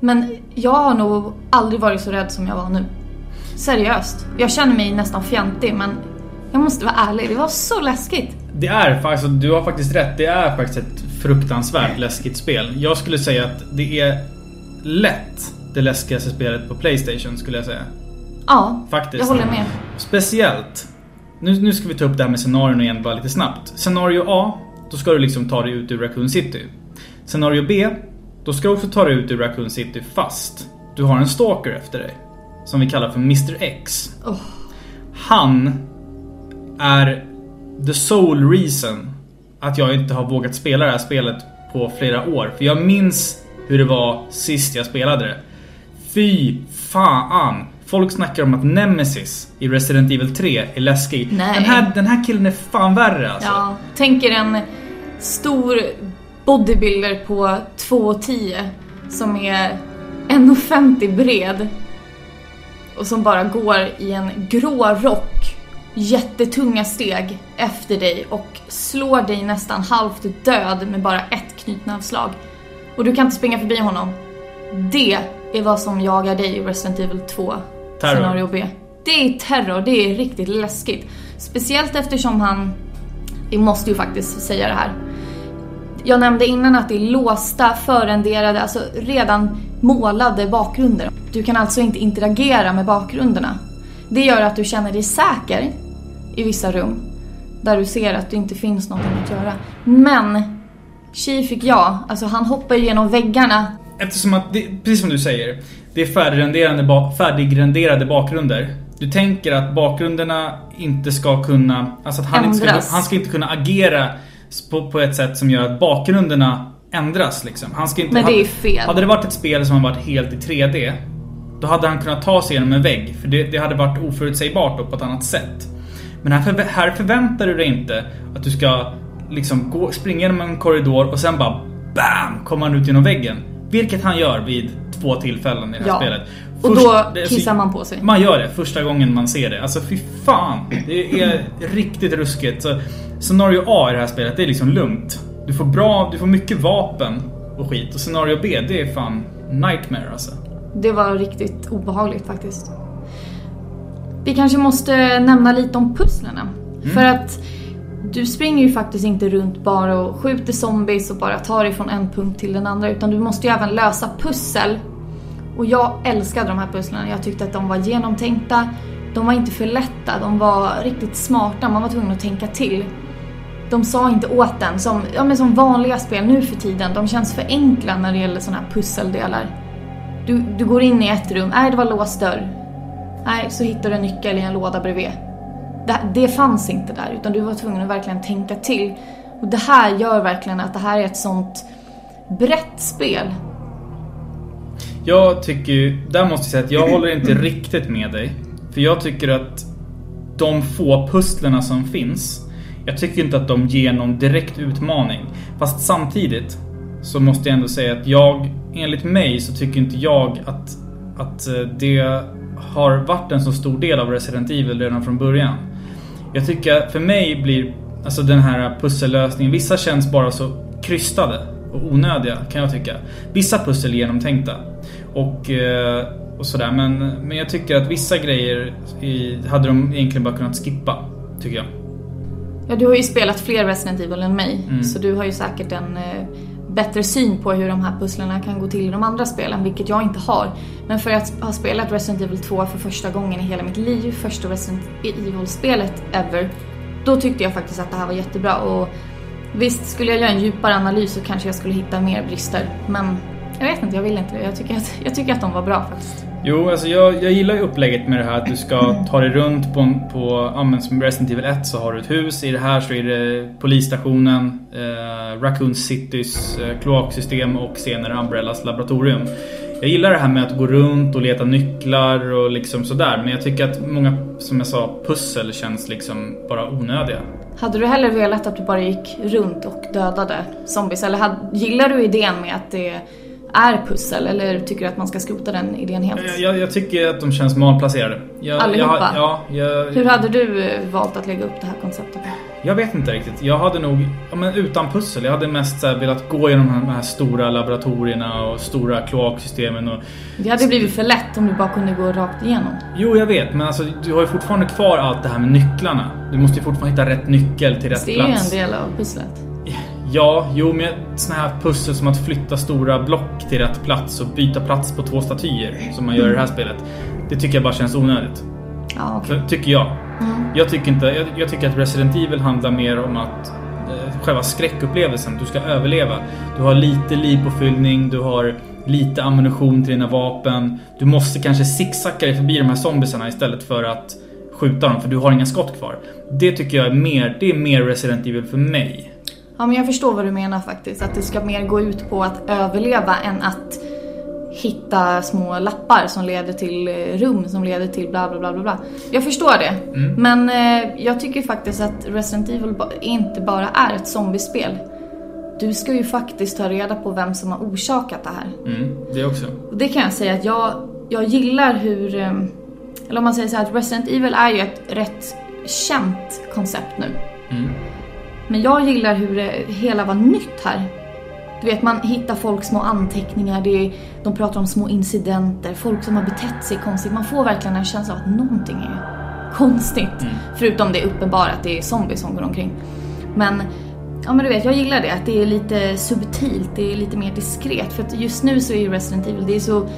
Men jag har nog aldrig varit så rädd som jag var nu. Seriöst. Jag känner mig nästan fjantig men jag måste vara ärlig, det var så läskigt. Det är faktiskt, alltså, du har faktiskt rätt, det är faktiskt ett fruktansvärt läskigt spel. Jag skulle säga att det är lätt det läskigaste spelet på Playstation skulle jag säga. Ja, Faktiskt. jag håller med. Speciellt. Nu, nu ska vi ta upp det här med scenarion igen bara lite snabbt. Scenario A, då ska du liksom ta dig ut ur Raccoon City. Scenario B, då ska du också ta dig ut ur Raccoon City fast du har en stalker efter dig. Som vi kallar för Mr X. Oh. Han är the sole reason att jag inte har vågat spela det här spelet på flera år. För jag minns hur det var sist jag spelade det. Fy fan! Folk snackar om att Nemesis i Resident Evil 3 är läskig. Nej. Den här, den här killen är fan värre alltså. Ja, tänker en stor bodybuilder på 2,10 som är 1,50 bred och som bara går i en grå rock, jättetunga steg efter dig och slår dig nästan halvt död med bara ett knytnävsslag. Och du kan inte springa förbi honom. Det är vad som jagar dig i Resident Evil 2 Terror. scenario B. Det är terror, det är riktigt läskigt. Speciellt eftersom han, vi måste ju faktiskt säga det här. Jag nämnde innan att det är låsta, förrenderade, alltså redan målade bakgrunder. Du kan alltså inte interagera med bakgrunderna. Det gör att du känner dig säker i vissa rum där du ser att det inte finns någonting att göra. Men Chi fick jag, alltså han hoppar genom väggarna. Eftersom att, det, precis som du säger, det är färdigrenderade, färdigrenderade bakgrunder. Du tänker att bakgrunderna inte ska kunna, alltså att han, inte ska, han ska inte kunna agera på, på ett sätt som gör att bakgrunderna ändras liksom. Han ska inte, Men det är fel. Hade det varit ett spel som har varit helt i 3D Då hade han kunnat ta sig genom en vägg för det, det hade varit oförutsägbart då på ett annat sätt. Men här, förvä- här förväntar du dig inte att du ska liksom gå, springa genom en korridor och sen bara BAM! Kommer han ut genom väggen. Vilket han gör vid två tillfällen i det här Ja. spelet. Och Först- då är så- kissar man på sig. man gör det första gången man ser det. Alltså fy fan. Det är <laughs> riktigt ruskigt. Så scenario A i det här spelet, det är liksom lugnt. Du får bra, du får mycket vapen och skit. Och scenario B, det är fan nightmare alltså. Det var riktigt obehagligt faktiskt. Vi kanske måste nämna lite om pusslerna. För att du springer ju faktiskt inte runt bara och skjuter zombies och bara tar dig från en punkt till den andra utan du måste ju även lösa pussel. Och jag älskade de här pusslen. Jag tyckte att de var genomtänkta. De var inte för lätta, de var riktigt smarta. Man var tvungen att tänka till. De sa inte åt den som, ja, men som vanliga spel nu för tiden. De känns för enkla när det gäller sådana här pusseldelar. Du, du går in i ett rum, nej det var låst dörr. Nej, så hittar du en nyckel i en låda bredvid. Det, det fanns inte där, utan du var tvungen att verkligen tänka till. Och det här gör verkligen att det här är ett sånt brett spel. Jag tycker ju, där måste jag säga att jag <clears throat> håller inte riktigt med dig. För jag tycker att de få pusslerna som finns, jag tycker inte att de ger någon direkt utmaning. Fast samtidigt så måste jag ändå säga att jag, enligt mig så tycker inte jag att, att eh, det har varit en så stor del av Resident Evil redan från början. Jag tycker för mig blir alltså den här pussellösningen, vissa känns bara så krystade. och onödiga kan jag tycka. Vissa pussel är genomtänkta. Och, eh, och sådär. Men, men jag tycker att vissa grejer i, hade de egentligen bara kunnat skippa. Tycker jag. Ja, du har ju spelat fler Resident Evil än mig. Mm. Så du har ju säkert en eh, bättre syn på hur de här pusslarna kan gå till i de andra spelen, vilket jag inte har. Men för att ha spelat Resident Evil 2 för första gången i hela mitt liv, första Resident Evil-spelet ever, då tyckte jag faktiskt att det här var jättebra. Och visst, skulle jag göra en djupare analys så kanske jag skulle hitta mer brister. Men jag vet inte, jag vill inte det. Jag tycker att, jag tycker att de var bra faktiskt. Jo, alltså jag, jag gillar ju upplägget med det här att du ska ta dig runt på, på ja, men som Resident Evil 1 så har du ett hus. I det här så är det polisstationen, eh, Raccoon Citys eh, kloaksystem och senare Umbrellas laboratorium. Jag gillar det här med att gå runt och leta nycklar och liksom sådär. Men jag tycker att många, som jag sa, pussel känns liksom bara onödiga. Hade du hellre velat att du bara gick runt och dödade zombies? Eller hade, gillar du idén med att det är pussel? Eller tycker du att man ska skrota den idén helt? Jag, jag, jag tycker att de känns malplacerade. Jag, Allihopa? Ja, Hur hade du eh, valt att lägga upp det här konceptet? Jag vet inte riktigt. Jag hade nog, ja, men utan pussel. Jag hade mest så här, velat gå genom de här, de här stora laboratorierna och stora kloaksystemen. Och... Det hade blivit för lätt om du bara kunde gå rakt igenom. Jo, jag vet. Men alltså, du har ju fortfarande kvar allt det här med nycklarna. Du måste ju fortfarande hitta rätt nyckel till rätt det är plats. ju en del av pusslet. Ja, jo, men såna här pussel som att flytta stora block till rätt plats och byta plats på två statyer som man gör i det här spelet. Det tycker jag bara känns onödigt. Ja, okej. För, tycker jag. Mm. Jag tycker, inte, jag, jag tycker att Resident Evil handlar mer om att eh, själva skräckupplevelsen, du ska överleva. Du har lite livpåfyllning, du har lite ammunition till dina vapen. Du måste kanske zigzacka dig förbi de här zombiesarna istället för att skjuta dem för du har inga skott kvar. Det tycker jag är mer, det är mer Resident Evil för mig. Ja, men jag förstår vad du menar faktiskt. Att det ska mer gå ut på att överleva än att hitta små lappar som leder till eh, rum som leder till bla bla bla bla bla. Jag förstår det. Mm. Men eh, jag tycker faktiskt att Resident Evil inte bara är ett zombiespel. Du ska ju faktiskt ta reda på vem som har orsakat det här. Mm, det också. Och det kan jag säga att jag, jag gillar hur... eh, Eller om man säger så här att Resident Evil är ju ett rätt känt koncept nu. Mm. Men jag gillar hur det hela var nytt här. Du vet, man hittar folks små anteckningar, det är, de pratar om små incidenter, folk som har betett sig konstigt. Man får verkligen en känsla av att någonting är konstigt. Förutom det uppenbara att det är zombies som går omkring. Men, ja men du vet, jag gillar det. Att det är lite subtilt, det är lite mer diskret. För att just nu så är ju Resident Evil, det är så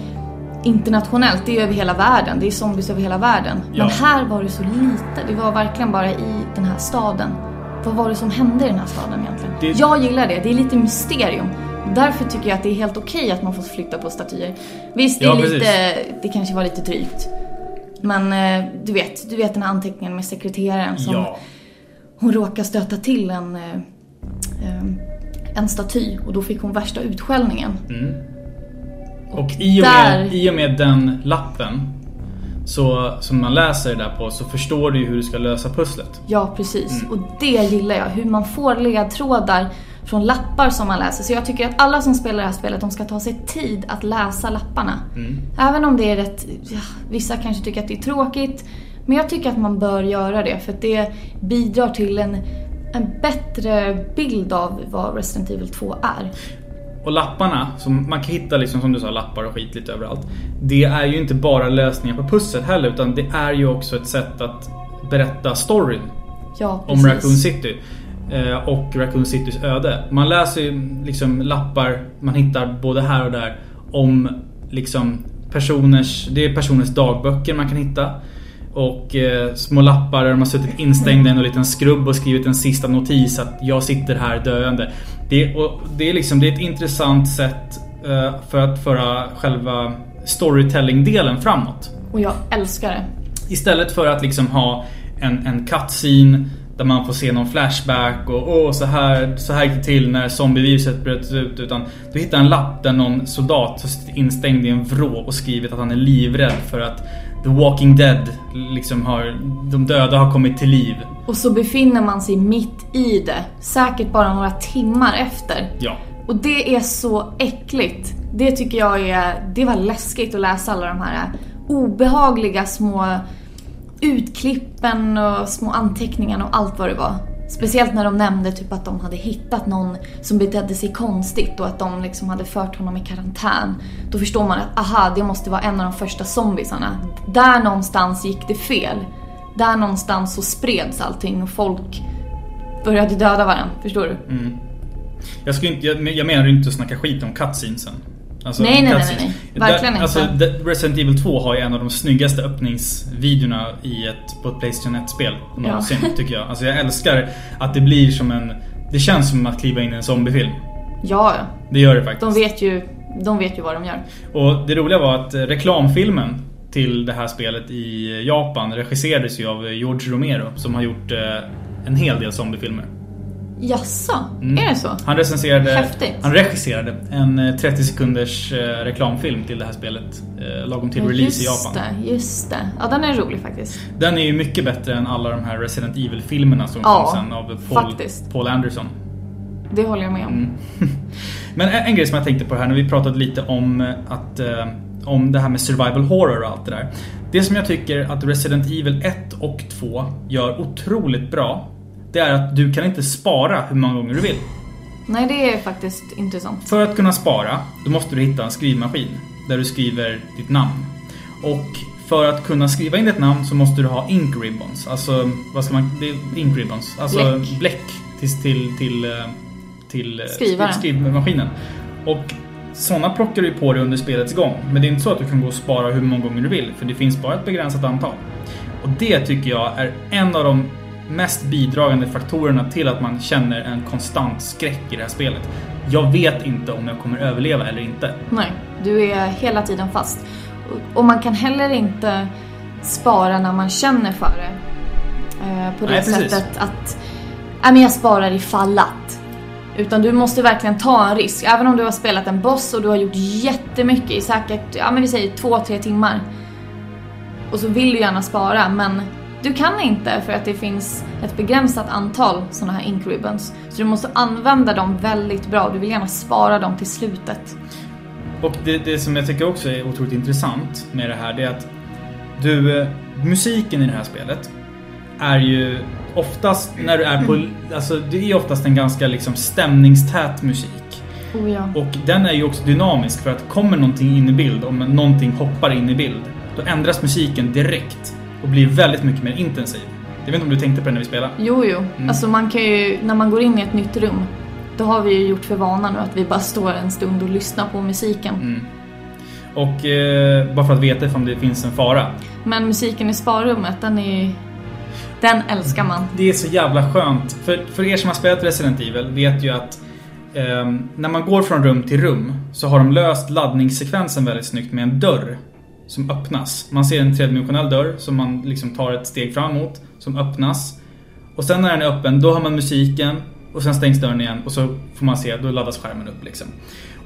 internationellt, det är över hela världen. Det är zombies över hela världen. Ja. Men här var det så lite, det var verkligen bara i den här staden. Vad var det som hände i den här staden egentligen? Det- Jag gillar det, det är lite mysterium. Därför tycker jag att det är helt okej att man får flytta på statyer. Visst, det, är Ja, lite, precis. det kanske var lite drygt. Men eh, du vet, du vet den här anteckningen med sekreteraren som Ja. hon råkade stöta till en, eh, eh, en staty och då fick hon värsta utskällningen. Mm. Och i och, där- med, i och med den lappen så, som man läser det där på så förstår du ju hur du ska lösa pusslet. Ja, precis. Mm. Och det gillar jag. Hur man får ledtrådar från lappar som man läser. Så jag tycker att alla som spelar det här spelet, de ska ta sig tid att läsa lapparna. Mm. Även om det är rätt... Ja, vissa kanske tycker att det är tråkigt. Men jag tycker att man bör göra det för att det bidrar till en, en bättre bild av vad Resident Evil 2 är. Och lapparna, som man kan hitta liksom som du sa lappar och skit lite överallt. Det är ju inte bara lösningar på pussel heller utan det är ju också ett sätt att berätta storyn Ja, om. Raccoon City. eh, Och Raccoon Citys öde. Man läser ju liksom lappar man hittar både här och där om liksom personers, det är personers dagböcker man kan hitta. Och eh, små lappar där de har suttit instängda i en liten skrubb och skrivit en sista notis att jag sitter här döende. Det, och det, är liksom, det är ett intressant sätt eh, för att föra själva storytelling-delen framåt. Och jag älskar det. Istället för att liksom ha en, en cutscene där man får se någon flashback och åh så här, så här gick det till när zombieviruset bröt ut. Utan du hittar en lapp där någon soldat har suttit instängd i en vrå och skrivit att han är livrädd för att The Walking Dead liksom har, de döda har kommit till liv. Och så befinner man sig mitt i det. Säkert bara några timmar efter. Ja. Och det är så äckligt. Det tycker jag är... Det var läskigt att läsa alla de här obehagliga små utklippen och små anteckningarna och allt vad det var. Speciellt när de nämnde typ att de hade hittat någon som betedde sig konstigt och att de liksom hade fört honom i karantän. Då förstår man att aha, det måste vara en av de första zombisarna. Där någonstans gick det fel. Där någonstans så spreds allting och folk började döda varandra. Förstår du? Mm. Jag, skulle inte, jag, jag menar inte att snacka skit om cutscenesen. Alltså, nej, nej, nej, nej, Verkligen där, alltså, inte. Resident Evil 2 har ju en av de snyggaste öppningsvideorna i ett, på ett Playstation 1-spel någonsin, ja. tycker jag. Alltså jag älskar att det blir som en... Det känns som att kliva in i en zombiefilm. Ja, Det gör det faktiskt. De vet ju, de vet ju vad de gör. Och det roliga var att reklamfilmen till det här spelet i Japan regisserades ju av George Romero som har gjort eh, en hel del zombiefilmer. Jaså, mm. är det så? Han recenserade, Häftigt. Han regisserade en 30 eh, sekunders eh, reklamfilm till det här spelet. Eh, lagom till ja, release i Japan. Det, just det. Ja, den är rolig faktiskt. Den är ju mycket bättre än alla de här Resident Evil-filmerna som ja, kom sen av Paul, faktiskt. Paul Anderson. Det håller jag med om. Mm. <laughs> Men en, en, grej som jag tänkte på här när vi pratade lite om att om det här med survival horror och allt det där. Det som jag tycker att Resident Evil 1 och 2 gör otroligt bra det är att du kan inte spara hur många gånger du vill. Nej, det är faktiskt intressant. För att kunna spara, då måste du hitta en skrivmaskin där du skriver ditt namn. Och för att kunna skriva in ditt namn så måste du ha ink ribbons. Alltså, vad ska man... Det är ink ribbons. Alltså bläck, bläck till, till, till, eh, till eh, Skrivare. skrivmaskinen. Och sådana plockar du på dig under spelets gång. Men det är inte så att du kan gå och spara hur många gånger du vill, för det finns bara ett begränsat antal. Och det tycker jag är en av de mest bidragande faktorerna till att man känner en konstant skräck i det här spelet. Jag vet inte om jag kommer överleva eller inte. Nej, du är hela tiden fast. Och man kan heller inte spara när man känner för det. Eh, på det Nej, sättet att Nej, men jag sparar ifall att. Utan du måste verkligen ta en risk. Även om du har spelat en boss och du har gjort jättemycket i säkert, ja men vi säger två, tre timmar. Och så vill du gärna spara men du kan inte för att det finns ett begränsat antal sådana här ink ribbons. Så du måste använda dem väldigt bra. Du vill gärna spara dem till slutet. Och det, det som jag tycker också är otroligt intressant med det här det är att du, eh, musiken i det här spelet är ju oftast när du är på, mm. alltså det är oftast en ganska liksom stämningstät musik. Oh ja. Och den är ju också dynamisk för att kommer någonting in i bild, om någonting hoppar in i bild, då ändras musiken direkt och blir väldigt mycket mer intensiv. Jag vet inte om du tänkte på det när vi spelade? Jo, jo. Mm. Alltså man kan ju, när man går in i ett nytt rum, då har vi ju gjort för vana nu att vi bara står en stund och lyssnar på musiken. Mm. Och eh, bara för att veta ifall det finns en fara. Men musiken i sparrummet, den är Den älskar man. Det är så jävla skönt. För, för er som har spelat Resident Evil vet ju att eh, när man går från rum till rum så har de löst laddningssekvensen väldigt snyggt med en dörr som öppnas. Man ser en tredimensionell dörr som man liksom tar ett steg framåt, som öppnas. Och sen när den är öppen, då har man musiken och sen stängs dörren igen och så får man se, då laddas skärmen upp liksom.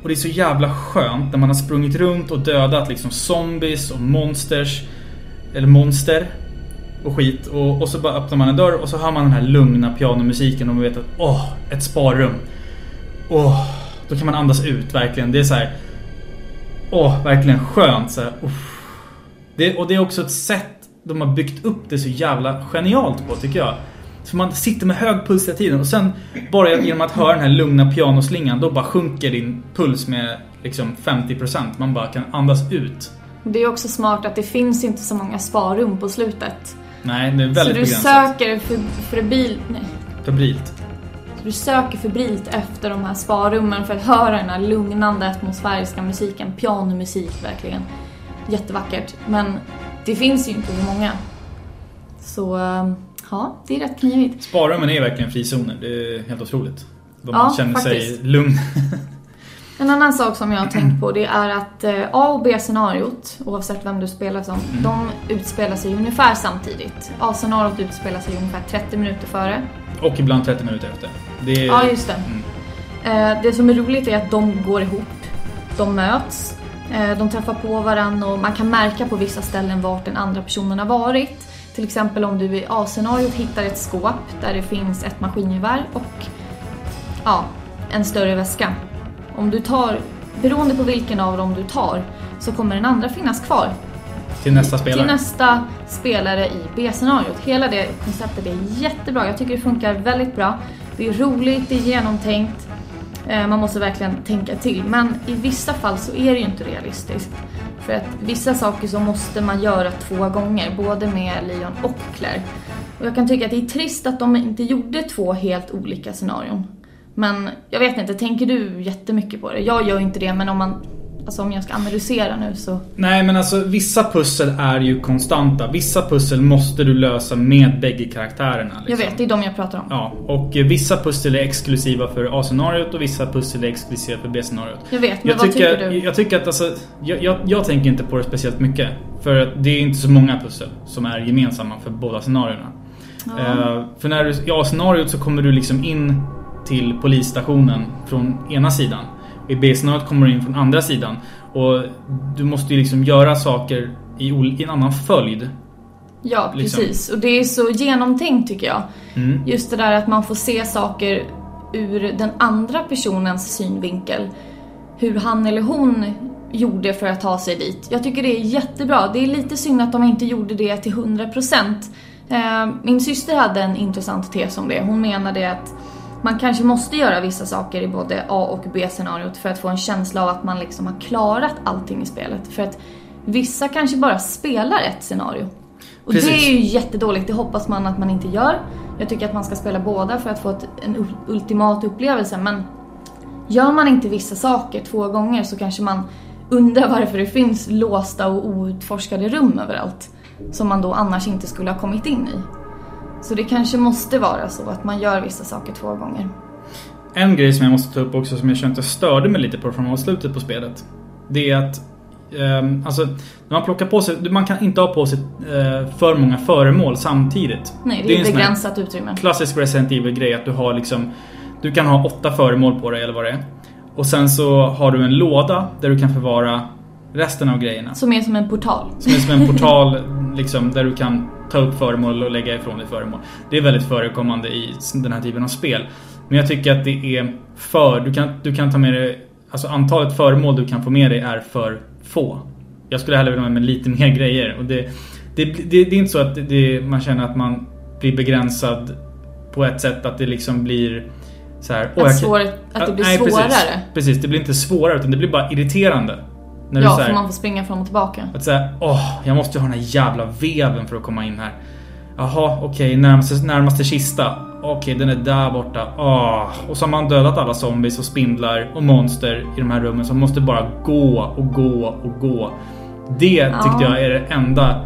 Och det är så jävla skönt när man har sprungit runt och dödat liksom zombies och monsters. Eller monster. Och skit. Och, och så bara öppnar man en dörr och så hör man den här lugna pianomusiken och man vet att åh, ett sparrum. Åh, då kan man andas ut verkligen. Det är så här. Åh, verkligen skönt så här, det, och det är också ett sätt de har byggt upp det så jävla genialt på tycker jag. För man sitter med hög puls hela tiden och sen bara genom att höra den här lugna pianoslingan då bara sjunker din puls med liksom 50%. Man bara kan andas ut. Det är också smart att det finns inte så många sparrum på slutet. Nej, det är väldigt begränsat. Så du söker för, febril, nej. febrilt. Så du söker febrilt efter de här sparrummen för att höra den här lugnande atmosfäriska musiken. Pianomusik verkligen jättevackert. Men det finns ju inte så många. Så ja, det är rätt knivigt. Sparrummen är verkligen frizoner. Det är helt otroligt. Då ja, man känner faktiskt. sig lugn. <laughs> En annan sak som jag har tänkt på det <clears throat> är att eh, A och B-scenariot, oavsett vem du spelar som, mm. de utspelar sig ungefär samtidigt. A-scenariot utspelar sig ungefär 30 minuter före. Och ibland 30 minuter efter. Det är... Ja, just det. Mm. Eh, det som är roligt är att de går ihop. De möts de träffar på varandra och man kan märka på vissa ställen vart den andra personen har varit. Till exempel om du i A-scenariot hittar ett skåp där det finns ett maskingevär och ja, en större väska. Om du tar, beroende på vilken av dem du tar, så kommer den andra finnas kvar. Till nästa spelare? Till nästa spelare i B-scenariot. Hela det konceptet är jättebra. Jag tycker det funkar väldigt bra. Det är roligt, det är genomtänkt. Eh, man måste verkligen tänka till. Men i vissa fall så är det ju inte realistiskt. För att vissa saker så måste man göra två gånger, både med Leon och Claire. Och jag kan tycka att det är trist att de inte gjorde två helt olika scenarion. Men jag vet inte, tänker du jättemycket på det? Jag gör inte det, men om man Alltså om jag ska analysera nu så... Nej men alltså vissa pussel är ju konstanta. Vissa pussel måste du lösa med bägge karaktärerna. Liksom. Jag vet, det är de jag pratar om. Ja, och vissa pussel är exklusiva för A-scenariot och vissa pussel är exklusiva för B-scenariot. Jag vet, men jag vad tycker, tycker du? Jag tycker att alltså, jag, jag, jag tänker inte på det speciellt mycket. För att det är inte så många pussel som är gemensamma för båda scenarierna. Ja. Eh, för när du, i A-scenariot så kommer du liksom in till polisstationen från ena sidan. B-scenariot kommer in från andra sidan. Och du måste ju liksom göra saker i, i en annan följd. Ja, liksom. precis. Och det är så genomtänkt tycker jag. Mm. Just det där att man får se saker ur den andra personens synvinkel. Hur han eller hon gjorde för att ta sig dit. Jag tycker det är jättebra. Det är lite synd att de inte gjorde det till 100%. Eh, Min syster hade en intressant tes om det. Hon menade att man kanske måste göra vissa saker i både A och B-scenariot för att få en känsla av att man liksom har klarat allting i spelet. För att vissa kanske bara spelar ett scenario. Och Precis. det är ju jättedåligt, det hoppas man att man inte gör. Jag tycker att man ska spela båda för att få ett, en ul- ultimat upplevelse men gör man inte vissa saker två gånger så kanske man undrar varför det finns låsta och outforskade rum överallt. Som man då annars inte skulle ha kommit in i. Så det kanske måste vara så att man gör vissa saker två gånger. En grej som jag måste ta upp också som jag kände störde mig lite på från slutet på spelet. Det är att ehm, alltså, när man plockar på sig, man kan inte ha på sig eh, för många föremål samtidigt. Nej, det är, en sån här begränsat utrymme. Klassisk Resident Evil grej att du har liksom Du kan ha åtta föremål på dig eller vad det är. Och sen så har du en låda där du kan förvara resten av grejerna. Som är som en portal. Som är som en <laughs> portal liksom, där du kan ta upp föremål och lägga ifrån dig föremål. Det är väldigt förekommande i den här typen av spel. Men jag tycker att det är för... Du kan, du kan ta med dig... Alltså antalet föremål du kan få med dig är för få. Jag skulle hellre vilja ha med mig lite mer grejer. Och det, det, det, det är inte så att man känner att man blir begränsad på ett sätt att det liksom blir så här, "Åh, jag Att, kan- svår, att det blir Nej, svårare. Precis, precis, det blir inte svårare utan det blir bara irriterande. När Ja, så här- för man får springa fram och tillbaka. att säga, åh, jag måste ju ha den här jävla veven för att komma in här. Jaha, okej, närmaste, närmaste kista. Okej, den är där borta. Åh. Och så har man dödat alla zombies och spindlar och monster i de här rummen som måste bara gå och gå och gå. Det tyckte jag är det enda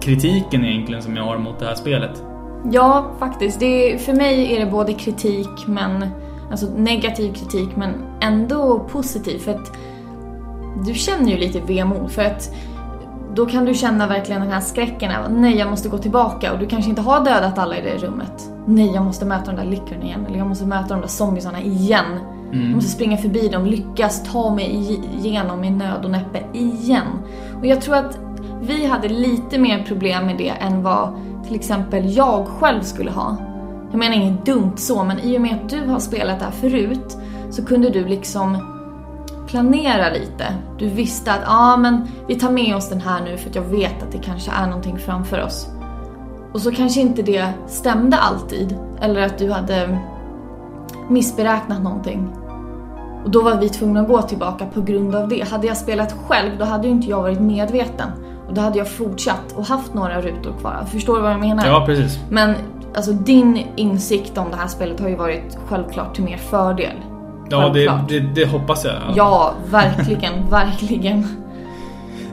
kritiken egentligen som jag har mot det här spelet. Ja, faktiskt. Det är, för mig är det både kritik, men alltså negativ kritik, men ändå positiv. För att du känner ju lite vemod. För att då kan du känna verkligen den här skräcken av nej, jag måste gå tillbaka och du kanske inte har dödat alla i det rummet. Nej, jag måste möta de där lyckorna igen. Eller jag måste möta de där zombiesarna igen. Jag måste springa förbi dem, lyckas ta mig ig- igenom med nöd och näppe igen. Och jag tror att vi hade lite mer problem med det än vad till exempel jag själv skulle ha. Jag menar inget dumt så, men i och med att du har spelat det här förut så kunde du liksom planera lite. Du visste att ah, men vi tar med oss den här nu för att jag vet att det kanske är någonting framför oss. Och så kanske inte det stämde alltid. Eller att du hade missberäknat någonting. Och då var vi tvungna att gå tillbaka på grund av det. Hade jag spelat själv då hade ju inte jag varit medveten. Och då hade jag fortsatt och haft några rutor kvar. Förstår du vad jag menar? Ja, precis. Men alltså din insikt om det här spelet har ju varit självklart till mer fördel. Ja, det, det, det hoppas jag. Ja, verkligen, <laughs> verkligen.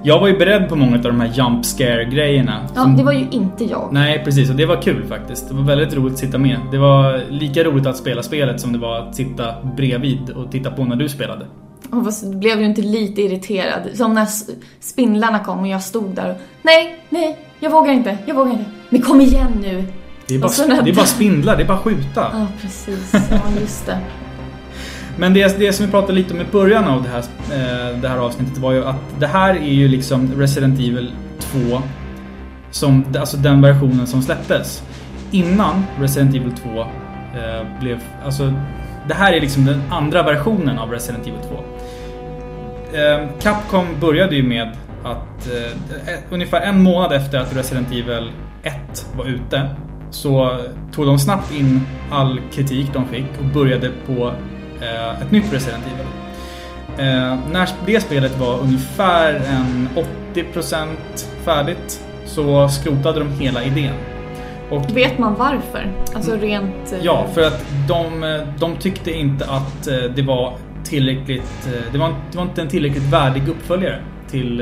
Jag var ju beredd på många av de här jump scare grejerna. Ja, som- det var ju inte jag. Nej precis och det var kul faktiskt. Det var väldigt roligt att sitta med. Det var lika roligt att spela spelet som det var att sitta bredvid och titta på när du spelade. Och fast blev du inte lite irriterad? Som när spindlarna kom och jag stod där och Nej, nej, jag vågar inte, jag vågar inte. Men kom igen nu! Det är bara, det är bara spindlar, det är bara skjuta. Ja, precis. Ja, just det. Men det, det som vi pratade lite om i början av det här, eh, det här avsnittet var ju att det här är ju liksom Resident Evil 2. Som, alltså den versionen som släpptes. Innan Resident Evil 2 eh, blev... Alltså, det här är liksom den andra versionen av Resident Evil 2. Eh, Capcom började ju med att eh, eh, ungefär en månad efter att Resident Evil 1 var ute så tog de snabbt in all kritik de fick och började på eh, ett nytt Resident Evil. Eh, när det spelet var ungefär en 80% färdigt så skrotade de hela idén. Och, Vet man varför? Alltså rent... eh, Ja, för att de, eh, de tyckte inte att eh, det var tillräckligt... Det var, det var inte en tillräckligt värdig uppföljare till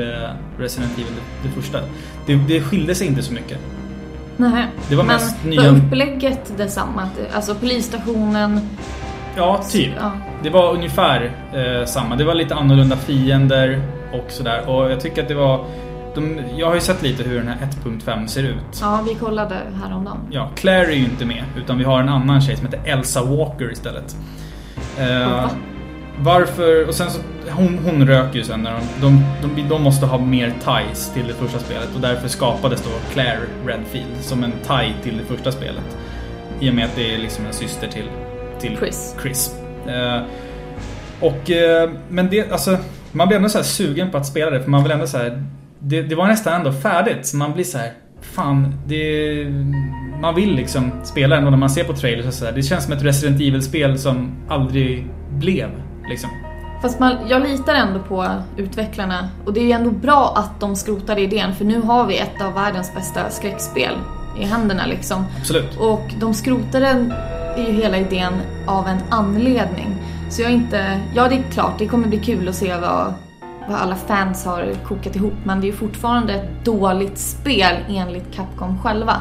Resident Evil, det, första. Det, det skilde sig inte så mycket. Nej. Det var Men mest nya- upplägget detsamma? Alltså polisstationen... Ja, typ. Ja. Det var ungefär eh, samma. Det var lite annorlunda fiender och sådär. Och jag tycker att det var... De, jag har ju sett lite hur den här 1.5 ser ut. ja, vi kollade häromdagen. Ja, Claire är ju inte med, utan vi har en annan tjej som heter Elsa Walker istället. Eh, Va? varför... Och sen så... Hon, hon röker ju sen när de, de, de, de måste ha mer ties till det första spelet och därför skapades då Claire Redfield som en tie till det första spelet. I och med att det är liksom en syster till, till Chris. Chris. Eh, och, eh, men det, alltså, man blir ändå så här sugen på att spela det för man vill ändå så här, det, det var nästan ändå färdigt så man blir så här, fan, det, man vill liksom spela ändå när man ser på trailers och så här. Det känns som ett Resident Evil-spel som aldrig blev, liksom. Fast man, jag litar ändå på utvecklarna och det är ändå bra att de skrotade idén för nu har vi ett av världens bästa skräckspel i händerna liksom. Absolut. Och de skrotade ju hela idén av en anledning. Så jag är inte... Ja, det är klart, det kommer bli kul att se vad, vad alla fans har kokat ihop men det är ju fortfarande ett dåligt spel enligt Capcom själva.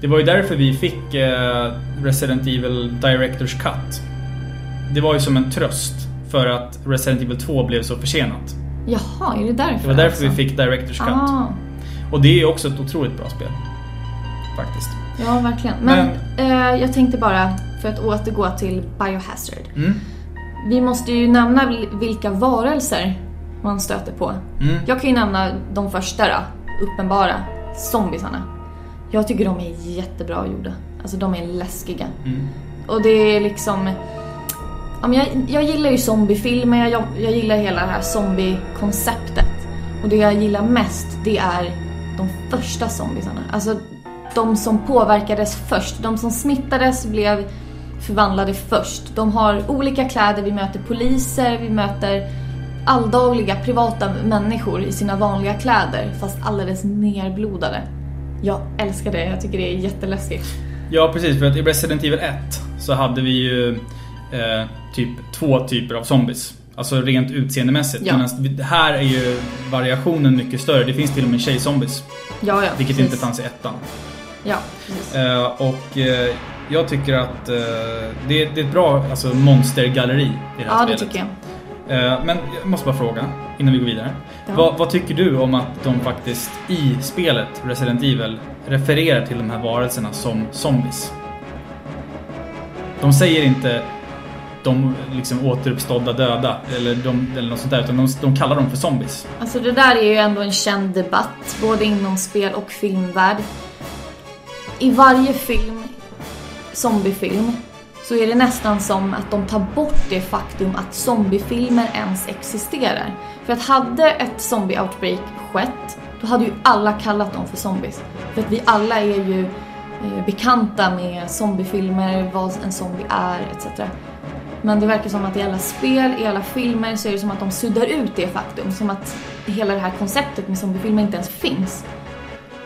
Det var ju därför vi fick eh, Resident Evil Directors Cut. Det var ju som en tröst för att Resident Evil 2 blev så försenat. Jaha, är det därför? Det var därför vi alltså? fick Directors Cut. Ah, Och det är också ett otroligt bra spel. Faktiskt. Ja, verkligen. Men, eh, jag tänkte bara, för att återgå till Biohazard. Mm. Vi måste ju nämna vil- vilka varelser man stöter på. Mm. Jag kan ju nämna de första då, uppenbara, zombisarna. Jag tycker de är jättebra gjorda. Alltså de är läskiga. Mm. Och det är liksom... Ja, men jag, jag gillar ju zombiefilmer, jag, jag gillar hela det här zombie-konceptet. Och det jag gillar mest, det är de första zombisarna. Alltså de som påverkades först. De som smittades blev förvandlade först. De har olika kläder, vi möter poliser, vi möter alldagliga privata människor i sina vanliga kläder fast alldeles nerblodade. Jag älskar det, jag tycker det är jätteläskigt. Ja, precis. För att i Resident Evil 1 så hade vi ju eh, typ två typer av zombies. Alltså rent utseendemässigt. Ja. Medan det här är ju variationen mycket större. Det finns till och med tjejzombies. Ja, ja. Vilket precis. inte fanns i ettan. Ja, precis. Eh, och eh, jag tycker att eh, det, det är ett bra alltså, monstergalleri i det här Ja, det spelet. tycker jag. Men jag måste bara fråga innan vi går vidare. Ja. Vad, vad tycker du om att de faktiskt i spelet Resident Evil refererar till de här varelserna som zombies? De säger inte de liksom återuppstådda döda eller, de, eller något sånt där utan de, de kallar dem för zombies. Alltså det där är ju ändå en känd debatt, både inom spel och filmvärld. I varje film, zombiefilm, så är det nästan som att de tar bort det faktum att zombiefilmer ens existerar. För att hade ett zombie-outbreak skett, då hade ju alla kallat dem för zombies. För att vi alla är ju eh, bekanta med zombiefilmer, vad en zombie är, etc. Men det verkar som att i alla spel, i alla filmer så är det som att de suddar ut det faktum. Som att hela det här konceptet med zombiefilmer inte ens finns.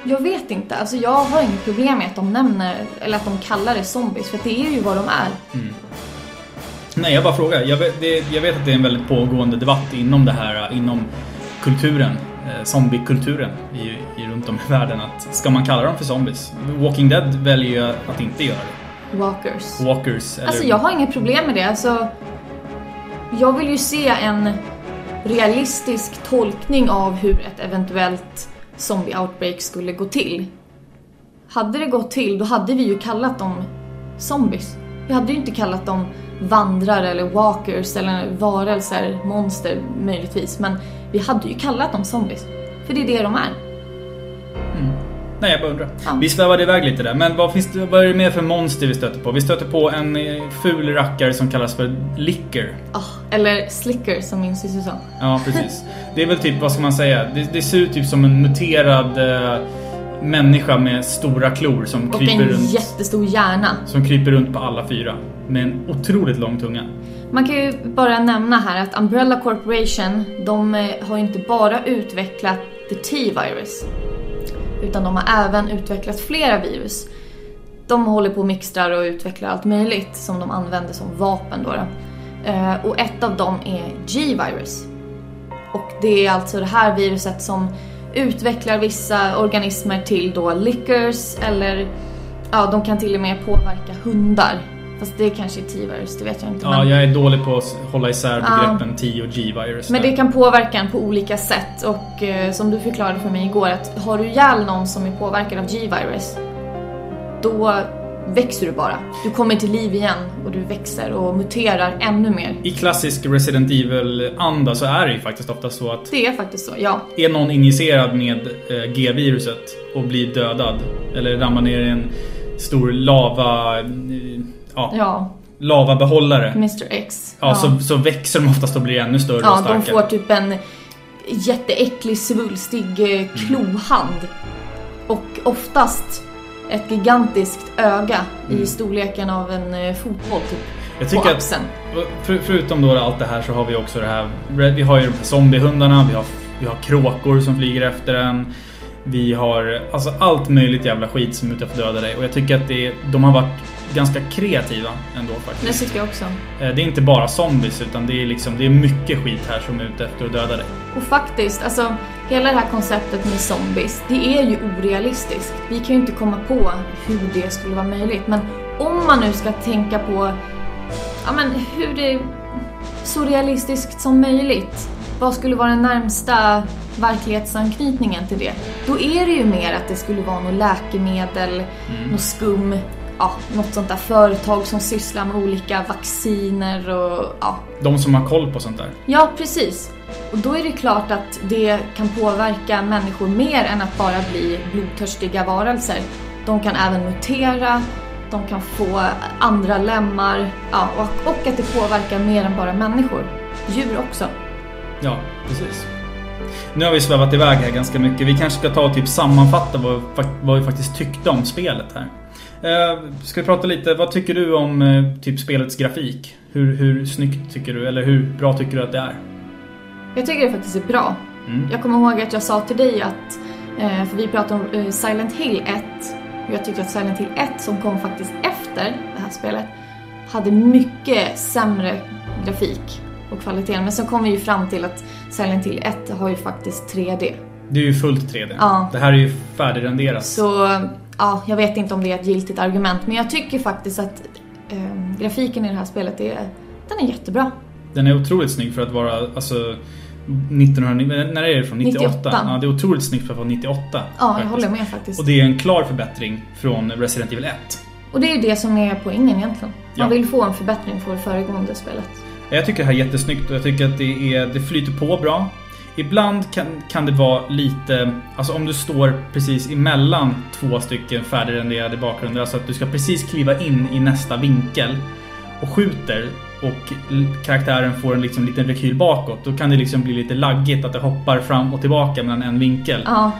Jag vet inte, alltså jag har inget problem med att de nämner, eller att de kallar det zombies, för det är ju vad de är. Nej, jag bara frågar. Jag vet, det, jag vet att det är en väldigt pågående debatt inom det här, inom kulturen, eh, zombiekulturen i, i, runt om i världen. Att ska man kalla dem för zombies? Walking Dead väljer ju att inte göra det. Walkers. Walkers eller... Alltså jag har inget problem med det. Alltså, jag vill ju se en realistisk tolkning av hur ett eventuellt zombie-outbreak skulle gå till. Hade det gått till, då hade vi ju kallat dem zombies. Vi hade ju inte kallat dem vandrare eller walkers eller varelser, monster möjligtvis. Men vi hade ju kallat dem zombies. För det är det de är. Nej, jag bara undrar. Ja. Vi svävade iväg lite där, men vad, finns det, vad är det mer för monster vi stöter på? Vi stöter på en eh, ful rackare som kallas för Licker. Ah, eller Slicker som min syster sa. Ja, precis. Det är väl typ, vad ska man säga? Det, det ser ut typ som en muterad eh, människa med stora klor som Och kryper, en runt, jättestor hjärna. som kryper runt på alla fyra. Med en otroligt lång tunga. Man kan ju bara nämna här att Umbrella Corporation, de eh, har inte bara utvecklat the T-virus. Utan de har även utvecklat flera virus. De håller på och mixtrar och utvecklar allt möjligt som de använder som vapen då. då. Eh, och ett av dem är G-virus. Och det är alltså det här viruset som utvecklar vissa organismer till då lickers eller ja, de kan till och med påverka hundar. Fast det kanske är T-virus, det vet jag inte. Ja, men... jag är dålig på att hålla isär Ja. begreppen T och G-virus. Men det kan påverka en på olika sätt och eh, som du förklarade för mig igår att har du ihjäl någon som är påverkad av G-virus då växer du bara. Du kommer till liv igen och du växer och muterar ännu mer. I klassisk Resident Evil-anda så är det ju faktiskt ofta så att Det är faktiskt så, ja. är någon injicerad med eh, G-viruset och blir dödad eller ramlar ner i en stor lava... Ja, Ja, lavabehållare. Mr X. Ja, Så, så växer de oftast och blir ännu större och ja de starkare. får typ en jätteäcklig svulstig Mm. eh, klohand. Och oftast ett gigantiskt öga Mm. i storleken av en eh, fotboll typ. Jag På tycker att axeln. För, förutom då allt det här så har vi också det här. Vi har ju de här zombiehundarna, vi har, vi har kråkor som flyger efter en. Vi har alltså allt möjligt jävla skit som är ute efter att döda dig. Och jag tycker att det, de har varit ganska kreativa ändå Det faktiskt. tycker jag också. Eh, Det är inte bara zombies utan det är liksom det är mycket skit här som är ute efter att döda dig. Och faktiskt, alltså hela det här konceptet med zombies, det är ju orealistiskt. Vi kan ju inte komma på hur det skulle vara möjligt. Men om man nu ska tänka på ja, men hur det så realistiskt som möjligt. Vad skulle vara den närmsta verklighetsanknytningen till det? Då är det ju mer att det skulle vara något läkemedel, något skum, ja, något sånt där företag som sysslar med olika vacciner och ja, De som har koll på sånt där. Ja, precis. Och då är det klart att det kan påverka människor mer än att bara bli blodtörstiga varelser. De kan även mutera, de kan få andra lemmar ja, och, och att det påverkar mer än bara människor. Djur också. Ja, precis. Nu har vi svävat iväg här ganska mycket. Vi kanske ska ta och typ sammanfatta vad, vad vi faktiskt tyckte om spelet här. Eh, ska vi prata lite, vad tycker du om eh, typ spelets grafik? Hur, hur snyggt tycker du, eller hur bra tycker du att det är? Jag tycker det faktiskt är bra. Mm. Jag kommer ihåg att jag sa till dig att, eh, för vi pratade om Silent Hill 1, och jag tyckte att Silent Hill 1 som kom faktiskt efter det här spelet hade mycket sämre grafik och kvalitet. Men sen kom vi ju fram till att Silent Hill 1 har ju faktiskt 3D. Det är ju fullt 3D. Ja. Det här är ju färdigrenderat. Så ja, jag vet inte om det är ett giltigt argument men jag tycker faktiskt att eh, grafiken i det här spelet är, den är jättebra. Den är otroligt snygg för att vara, alltså 1900, när är det ifrån? 98? 98. Ja, det är otroligt snyggt för att vara 98. Ja, jag faktiskt. håller med faktiskt. Och det är en klar förbättring från Resident Evil 1. Och det är ju det som är poängen egentligen. Man Ja. vill få en förbättring för det föregående spelet. Jag tycker det här är jättesnyggt och jag tycker att det, är, det flyter på bra. Ibland kan, kan det vara lite, alltså om du står precis emellan två stycken färdigrenderade bakgrunder, alltså att du ska precis kliva in i nästa vinkel och skjuter och karaktären får en liksom liten rekyl bakåt, då kan det liksom bli lite laggigt att det hoppar fram och tillbaka mellan en vinkel. Ja,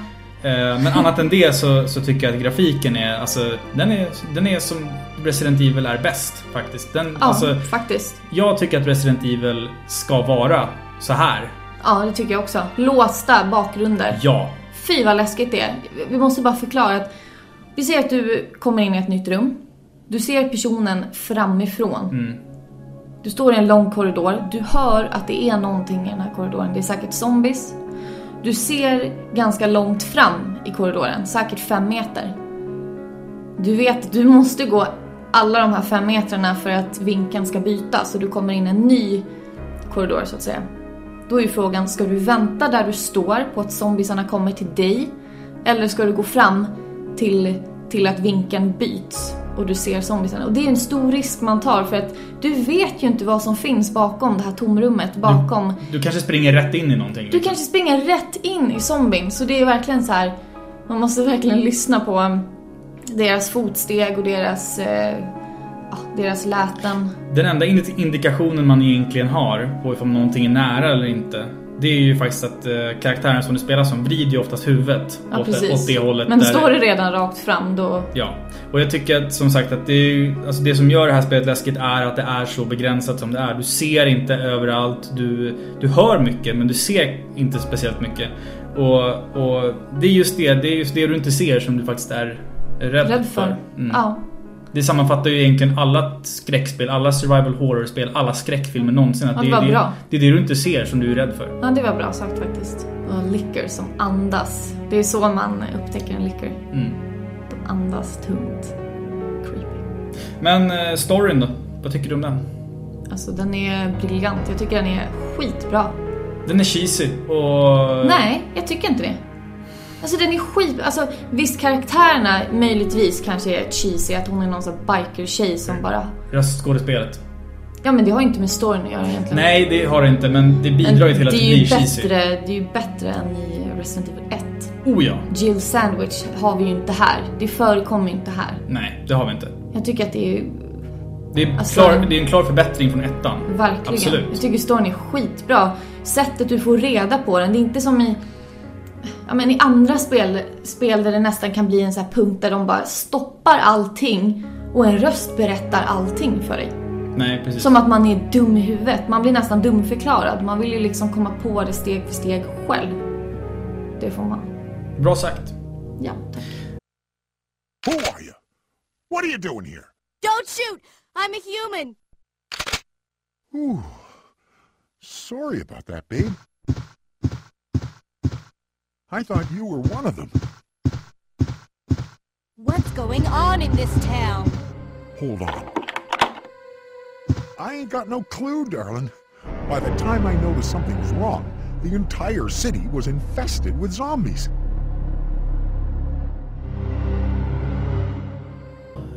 men annat än det så, så tycker jag att grafiken är, alltså, den är, den är som Resident Evil är bäst faktiskt. Den, ja alltså, faktiskt. jag tycker att Resident Evil ska vara så här. Ja, det tycker jag också. Låsta bakgrunder. Ja. Fy vad läskigt det är. Vi måste bara förklara att vi ser att du kommer in i ett nytt rum. Du ser personen framifrån. Mm. Du står i en lång korridor. Du hör att det är någonting i den här korridoren. Det är säkert zombies. Du ser ganska långt fram i korridoren, säkert fem meter. Du vet att du måste gå alla de här fem metrarna för att vinkeln ska bytas och du kommer in i en ny korridor så att säga. Då är ju frågan, ska du vänta där du står på att zombiesarna kommer till dig? Eller ska du gå fram till, till att vinkeln byts och du ser zombiesarna? Och det är en stor risk man tar för att du vet ju inte vad som finns bakom det här tomrummet, bakom Du kanske springer rätt in i någonting. du kanske springer rätt in i zombien, så det är verkligen så här. Man måste verkligen <laughs> lyssna på um, deras fotsteg och deras, eh, deras läten. Den enda indi- indikationen man egentligen har på om någonting är nära eller inte. Det är ju faktiskt att eh, karaktären som du spelar som vrider ju oftast huvudet Ja, åt, precis. åt det hållet. Men där- står det redan rakt fram då... Ja, och jag tycker att som sagt att det, är ju, alltså det som gör det här spelet läskigt är att det är så begränsat som det är. Du ser inte överallt, du, du hör mycket men du ser inte speciellt mycket. Och, och det är just det, det är just det du inte ser som du faktiskt är rädd, Rädd för. Mm. Ja. Det sammanfattar ju egentligen alla skräckspel, alla survival horror-spel, alla skräckfilmer någonsin. Att Ja, det är var det, bra. det är det du inte ser som du är rädd för. ja, det var bra sagt faktiskt. Och liquor som andas. Det är så man upptäcker en liquor. Mm. De andas tungt. Creepy. Men eh, storyn då? Vad tycker du om den? Alltså den är briljant. Jag tycker den är skitbra. Den är cheesy och... Nej, jag tycker inte det. Alltså den är skit... Alltså visst karaktärerna möjligtvis kanske är cheesy, att hon är någon sån biker-tjej som bara... Röstskådespelet. Ja men det har ju inte med storyn att göra egentligen. Nej, det har det inte, men det bidrar ju till att det, blir ju cheesy. bättre, Det är ju bättre än i Resident Evil 1. Oh ja. Jill Sandwich har vi ju inte här. Det förekommer ju inte här. Nej, det har vi inte. Jag tycker att det är Det är, Alltså- klar, det är en klar förbättring från ettan. verkligen... Absolut. Jag tycker storyn är skitbra. Sättet du får reda på den, det är inte som i... Ja men i andra spel, spel där det nästan kan bli en sån här punkt där de bara stoppar allting och en röst berättar allting för dig. Nej, precis. Som att man är dum i huvudet. Man blir nästan dumförklarad. Man vill ju liksom komma på det steg för steg själv. Det får man. Bra sagt. Ja, tack. Who are you? What are you doing here? Don't shoot! I'm a human! Ooh. Sorry about that, babe. I thought you were one of them. What's going on in this town? Hold on. I ain't got no clue, darling. By the time I noticed something was wrong, the entire city was infested with zombies.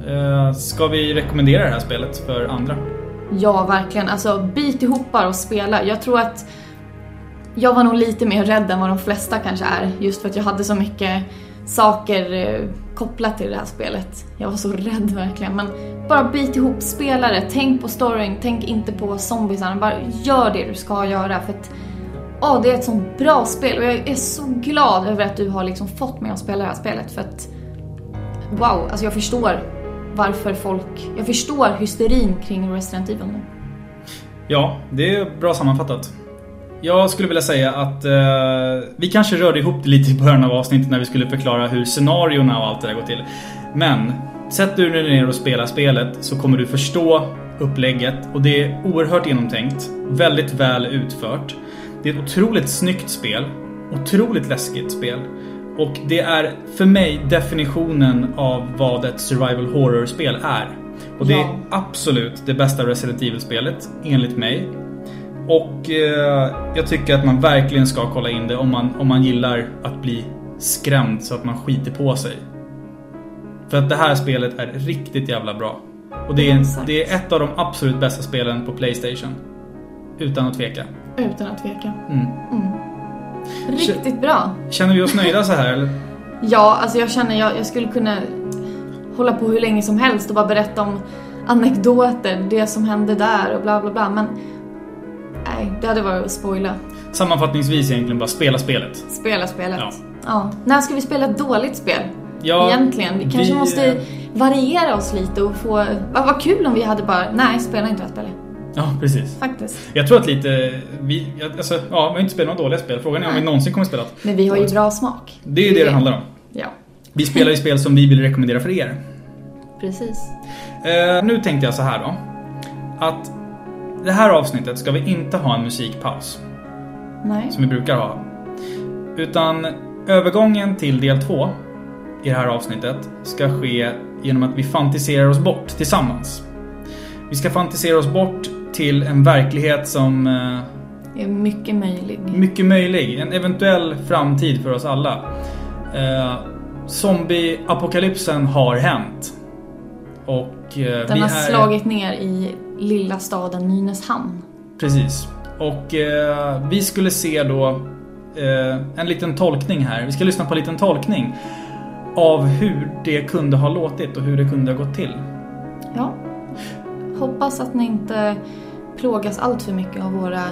Eh, ska vi rekommendera det här spelet för andra? Ja, verkligen. Alltså, bit ihop och spela. Jag tror att jag var nog lite mer rädd än vad de flesta kanske är. Just för att jag hade så mycket saker eh, kopplat till det här spelet. Jag var så rädd verkligen. Men bara bit ihop, spela det. Tänk på storyn, tänk inte på zombiesarna. Bara gör det du ska göra. För att åh, det är ett sånt bra spel och jag är så glad över att du har liksom fått mig att spela det här spelet. För att wow, alltså jag förstår varför folk... Jag förstår hysterin kring Resident Evil nu. Ja, det är bra sammanfattat. Jag skulle vilja säga att eh, vi kanske rörde ihop det lite i början av avsnittet när vi skulle förklara hur scenarierna och allt det där går till. Men sätter du dig ner och spelar spelet så kommer du förstå upplägget och det är oerhört genomtänkt. Väldigt väl utfört. Det är ett otroligt snyggt spel. Otroligt läskigt spel. Och det är för mig definitionen av vad ett survival horror-spel är. Och det är Ja. absolut det bästa Resident Evil-spelet, enligt mig. Och eh, jag tycker att man verkligen ska kolla in det om man, om man gillar att bli skrämd så att man skiter på sig. För att det här spelet är riktigt jävla bra. Och det är, det är ett av de absolut bästa spelen på Playstation. Utan att tveka. Utan att tveka. Mm. Riktigt bra. Känner vi oss nöjda så här eller? <laughs> Ja, alltså jag känner jag, jag skulle kunna hålla på hur länge som helst och bara berätta om anekdoter, det som hände där och bla bla bla. Men nej, det hade varit att spoila. Sammanfattningsvis egentligen bara spela spelet. Spela spelet. Ja. Ja. När ska vi spela ett dåligt spel? Ja, Egentligen. Vi kanske vi, måste variera oss lite och få... Vad vad kul om vi hade bara, nej, spela inte det här spelet. Ja, precis. Faktiskt. Jag tror att lite... Vi, alltså, ja, vi har inte spelat några dåliga spel. Frågan är om vi någonsin kommer spela ett. Men vi har ju bra smak. Det är ju det det handlar om. Ja, Vi spelar ju spel som vi vill rekommendera för er. precis. Eh, nu tänkte jag så här då. Att det här avsnittet ska vi inte ha en musikpaus. Nej. Som vi brukar ha. Utan övergången till del två i det här avsnittet ska ske genom att vi fantiserar oss bort tillsammans. Vi ska fantisera oss bort till en verklighet som eh, är mycket möjlig. mycket möjlig. En eventuell framtid för oss alla. Eh, Zombie-apokalypsen har hänt. Och eh, Den har är... slagit ner i lilla staden Nynäshamn. Precis. Och eh, vi skulle se då eh, en liten tolkning här. Vi ska lyssna på en liten tolkning av hur det kunde ha låtit och hur det kunde ha gått till. Ja. Hoppas att ni inte plågas allt för mycket av våra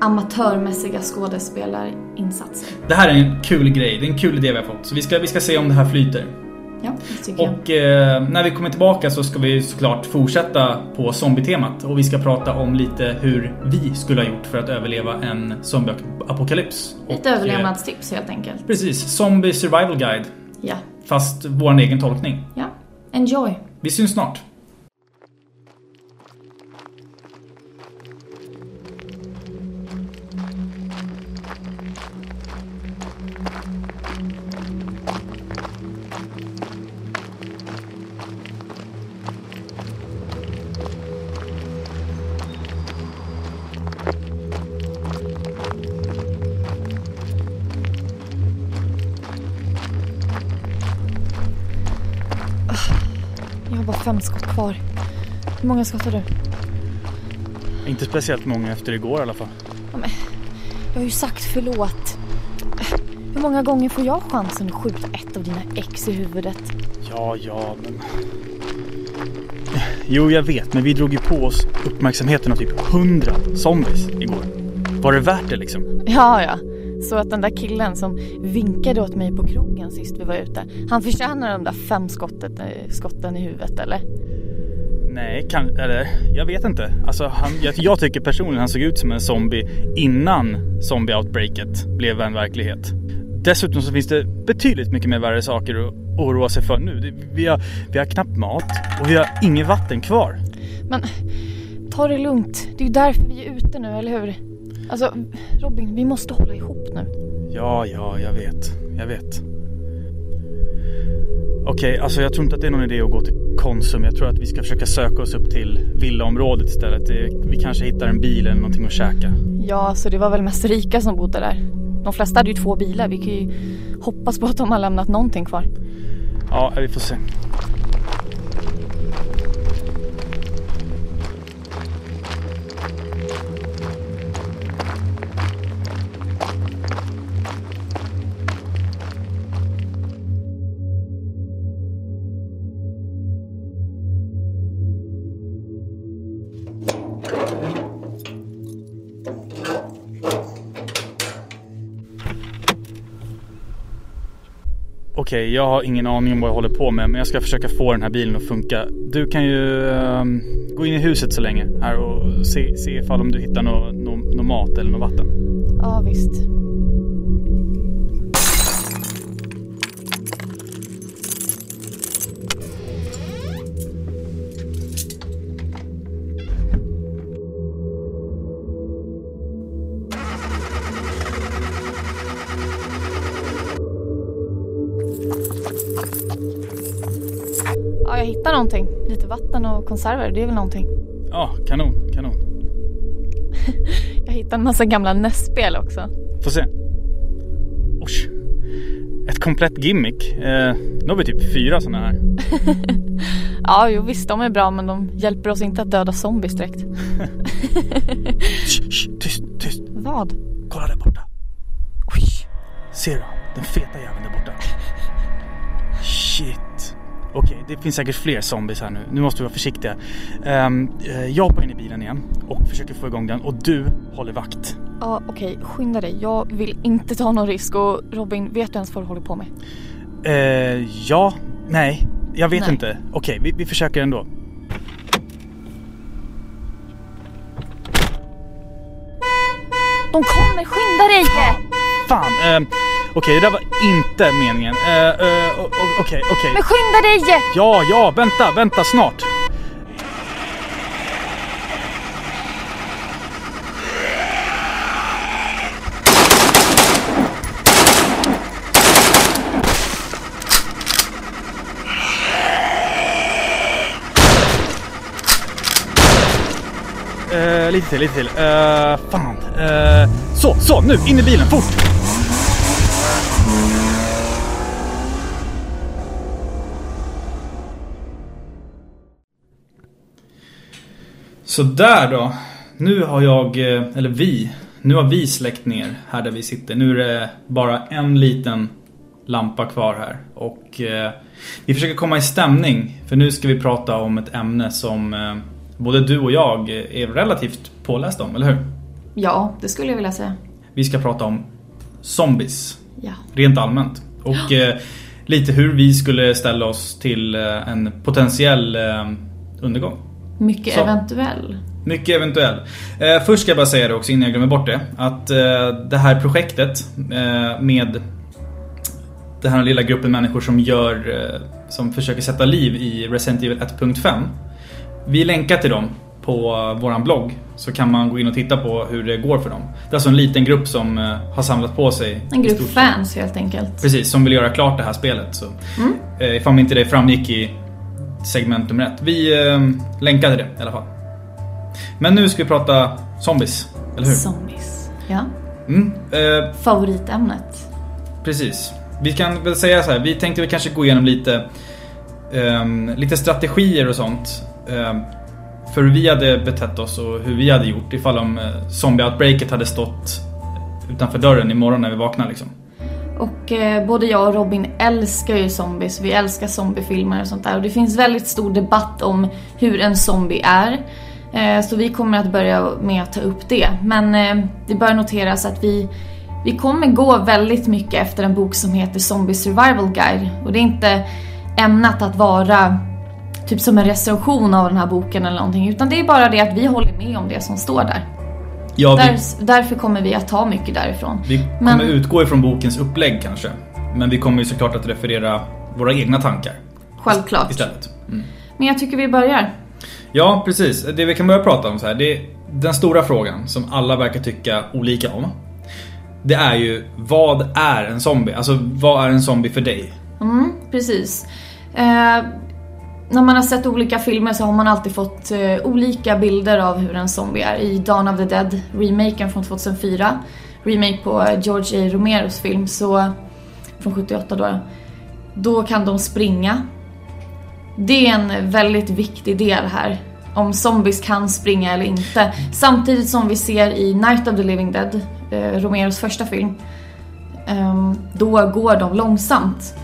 amatörmässiga skådespelarinsatser. Det här är en kul grej. Det är en kul idé vi har fått. Så vi ska, vi ska se om det här flyter. Ja. Och eh, när vi kommer tillbaka så ska vi såklart fortsätta på zombie-temat. Och vi ska prata om lite hur vi skulle ha gjort för att överleva en zombie-apokalyps. Ett eh, överlevnadstips helt enkelt. Precis. Zombie Survival Guide. Ja. Fast vår egen tolkning. Ja. Enjoy. Vi syns snart. Kvar. Hur många skott har du? Inte speciellt många efter igår i alla fall. Jag har ju sagt förlåt. Hur många gånger får jag chansen att skjuta ett av dina ex i huvudet? Ja, ja, men... Jo, jag vet, men vi drog ju på oss uppmärksamheten av typ 100 zombies igår. Var det värt det liksom? Ja, ja. Så att den där killen som vinkade åt mig på krogen sist vi var ute, han förtjänar de där fem skottet, eh, skotten i huvudet eller? Nej, kan, eller jag vet inte. Alltså, han, jag, jag tycker personligen han såg ut som en zombie innan zombie-outbreaket blev en verklighet. Dessutom så finns det betydligt mycket mer värre saker att oroa sig för nu. Vi har, vi har knappt mat och vi har inget vatten kvar. Men ta det lugnt. Det är ju därför vi är ute nu, eller hur? Alltså, Robin, vi måste hålla ihop nu. Ja, ja, jag vet. Jag vet. Okej, alltså jag tror inte att det är någon idé att gå till Konsum. Jag tror att vi ska försöka söka oss upp till villaområdet istället. Vi kanske hittar en bil eller någonting att käka. Ja, så det var väl mest rika som bodde där. De flesta hade ju två bilar. Vi kan ju hoppas på att de har lämnat någonting kvar. Ja, vi får se. Okej, jag har ingen aning om vad jag håller på med men jag ska försöka få den här bilen att funka. Du kan ju um, gå in i huset så länge här och se, se ifall om du hittar någon no, no mat eller något vatten. Ja, visst. Jag hittar någonting. Lite vatten och konserver, det är väl någonting. Ja, kanon, kanon. <laughs> Jag hittade en massa gamla NES-spel också. Får se. Oj. Ett komplett gimmick. Eh, nu har vi typ fyra sådana här. <laughs> Ja, jo visst, de är bra men de hjälper oss inte att döda zombies direkt. <laughs> Shh, shh, tyst, tyst. Vad? Kolla där borta. Oj. Ser du? Den feta jäveln där borta. Okej, det finns säkert fler zombies här nu. Nu måste vi vara försiktiga. Ehm, eh, jag hoppar in i bilen igen och försöker få igång den och du håller vakt. Ja, okej, skynda dig. Jag vill inte ta någon risk och Robin, vet du ens vad du håller på med? Eh, ja, nej, jag vet Nej. inte. Okej, vi, vi försöker ändå. De kommer, skynda dig! Fan, ehm, okej det där var inte meningen. Eh, eh, o- o- Okej, okej. Men skynda dig! Ja, ja, vänta, vänta snart. Eh, lite till, lite till. Eh, fan. Eh, så, så, nu, in i bilen, fort! Så där då. Nu har jag, eh, eller vi, Nu har vi släckt ner här där vi sitter. Nu är det bara en liten lampa kvar här. Och eh, vi försöker komma i stämning. För nu ska vi prata om ett ämne som eh, både du och jag är relativt pålästa om, eller hur? Ja, det skulle jag vilja säga. Vi ska prata om zombies. Ja. Rent allmänt. Och eh, lite hur vi skulle ställa oss till eh, en potentiell eh, undergång. Mycket Så. eventuell. Mycket eventuell. Eh, först ska jag bara säga det också innan jag glömmer bort det. Att det här projektet med den här lilla gruppen människor som gör, som försöker sätta liv i Resident Evil 1.5. Vi länkar till dem på våran blogg. Så kan man gå in och titta på hur det går för dem. Det är alltså en liten grupp som eh, har samlat på sig. En grupp fans helt enkelt. Precis, som vill göra klart det här spelet. Så, eh, ifall inte det framgick i segment nummer ett. Vi eh, länkade det i alla fall. Men nu ska vi prata zombies, eller hur? Zombies. Ja. Mm, eh, Favoritämnet. precis. Vi kan väl säga så här, vi tänkte väl kanske gå igenom lite, ehm, lite strategier och sånt. ehm, för hur vi hade betett oss och hur vi hade gjort ifall om eh, zombie-outbreaket hade stått utanför dörren imorgon när vi vaknar liksom. Och eh, både jag och Robin älskar ju zombies. Vi älskar zombiefilmer och sånt där. Och det finns väldigt stor debatt om hur en zombie är. Eh, så vi kommer att börja med att ta upp det. Men eh, det bör noteras att vi, vi kommer gå väldigt mycket efter en bok som heter Zombie Survival Guide. Och det är inte ämnat att vara typ som en recension av den här boken eller någonting. Utan det är bara det att vi håller med om det som står där. Ja, vi, Där, därför kommer vi att ta mycket därifrån. Vi Men- kommer utgå ifrån bokens upplägg kanske. Men vi kommer ju såklart att referera våra egna tankar Självklart. istället. Mm. Men jag tycker vi börjar. Ja, precis. Det vi kan börja prata om så här, det är den stora frågan som alla verkar tycka olika om. Det är ju, vad är en zombie? Alltså, vad är en zombie för dig? Mm, precis. Eh, när man har sett olika filmer så har man alltid fått eh, olika bilder av hur en zombie är. I Dawn of the Dead, remaken från 2004, remake på George A. Romeros film, så, från 78 då. Då kan de springa. Det är en väldigt viktig del här. Om zombies kan springa eller inte. Samtidigt som vi ser i Night of the Living Dead, eh, Romeros första film, eh, då går de långsamt.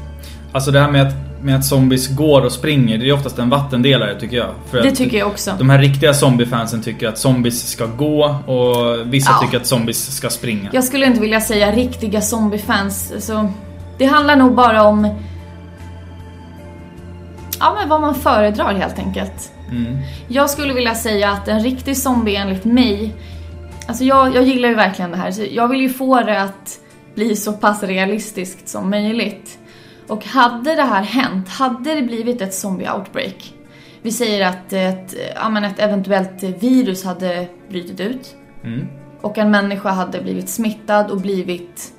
Alltså det här med att, med att zombies går och springer, det är oftast en vattendelare tycker jag. För Det tycker jag också. De här riktiga zombiefansen tycker att zombies ska gå och vissa Ja. tycker att zombies ska springa. Jag skulle inte vilja säga riktiga zombiefans. Så det handlar nog bara om Ja men vad man föredrar helt enkelt. Mm. Jag skulle vilja säga att en riktig zombie enligt mig Alltså jag, jag gillar ju verkligen det här så jag vill ju få det att bli så pass realistiskt som möjligt. Och hade det här hänt, hade det blivit ett zombie outbreak Vi säger att ett, ja, ett eventuellt virus hade brutit ut Mm. och en människa hade blivit smittad och blivit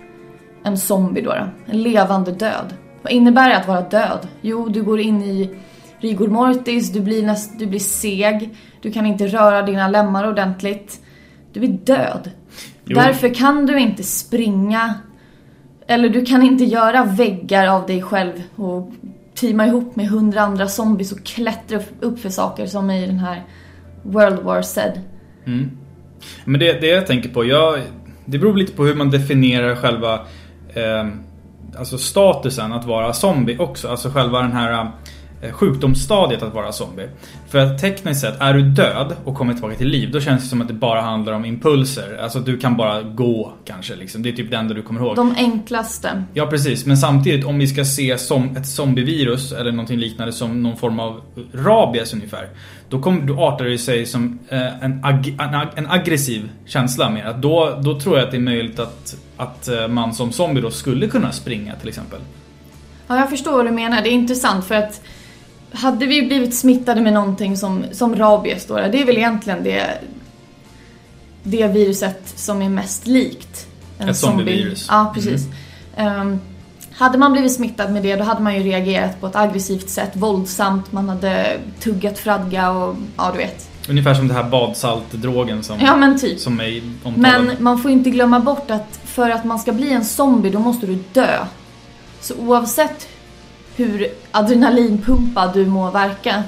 en zombie då, då. En levande död. Vad innebär det att vara död? Jo, du går in i rigor mortis, du blir, näst, du blir seg, du kan inte röra dina lemmar ordentligt. Du är död. Jo. Därför kan du inte springa eller du kan inte göra väggar av dig själv och teama ihop med hundra andra zombies och klättra upp för saker som i den här World War Z. Mm. Men det, det jag tänker på, jag, det beror lite på hur man definierar själva eh, alltså statusen att vara zombie också. Alltså själva den här eh, sjukdomsstadiet att vara zombie. För att tekniskt sett, är du död och kommer tillbaka till liv, då känns det som att det bara handlar om impulser. Alltså du kan bara gå kanske liksom. Det är typ det enda du kommer ihåg. De enklaste. Ja precis, men samtidigt om vi ska se som ett zombievirus eller någonting liknande som någon form av rabies ungefär. Då, kommer, då artar det sig som eh, en, ag, en, ag, en aggressiv känsla mer. Att då, då tror jag att det är möjligt att, att eh, man som zombie då skulle kunna springa till exempel. Ja, jag förstår vad du menar. Det är intressant för att hade vi blivit smittade med någonting som, som rabies då, det är väl egentligen det, det viruset som är mest likt en Ett zombie. zombievirus. Ja, precis. Ehm, hade man blivit smittad med det då hade man ju reagerat på ett aggressivt sätt, våldsamt, man hade tuggat fradga och ja, du vet. Ungefär som det här badsaltdrogen som, Ja, men typ. som är omtalad. Men man får inte glömma bort att för att man ska bli en zombie då måste du dö. Så oavsett hur adrenalinpumpad du må verka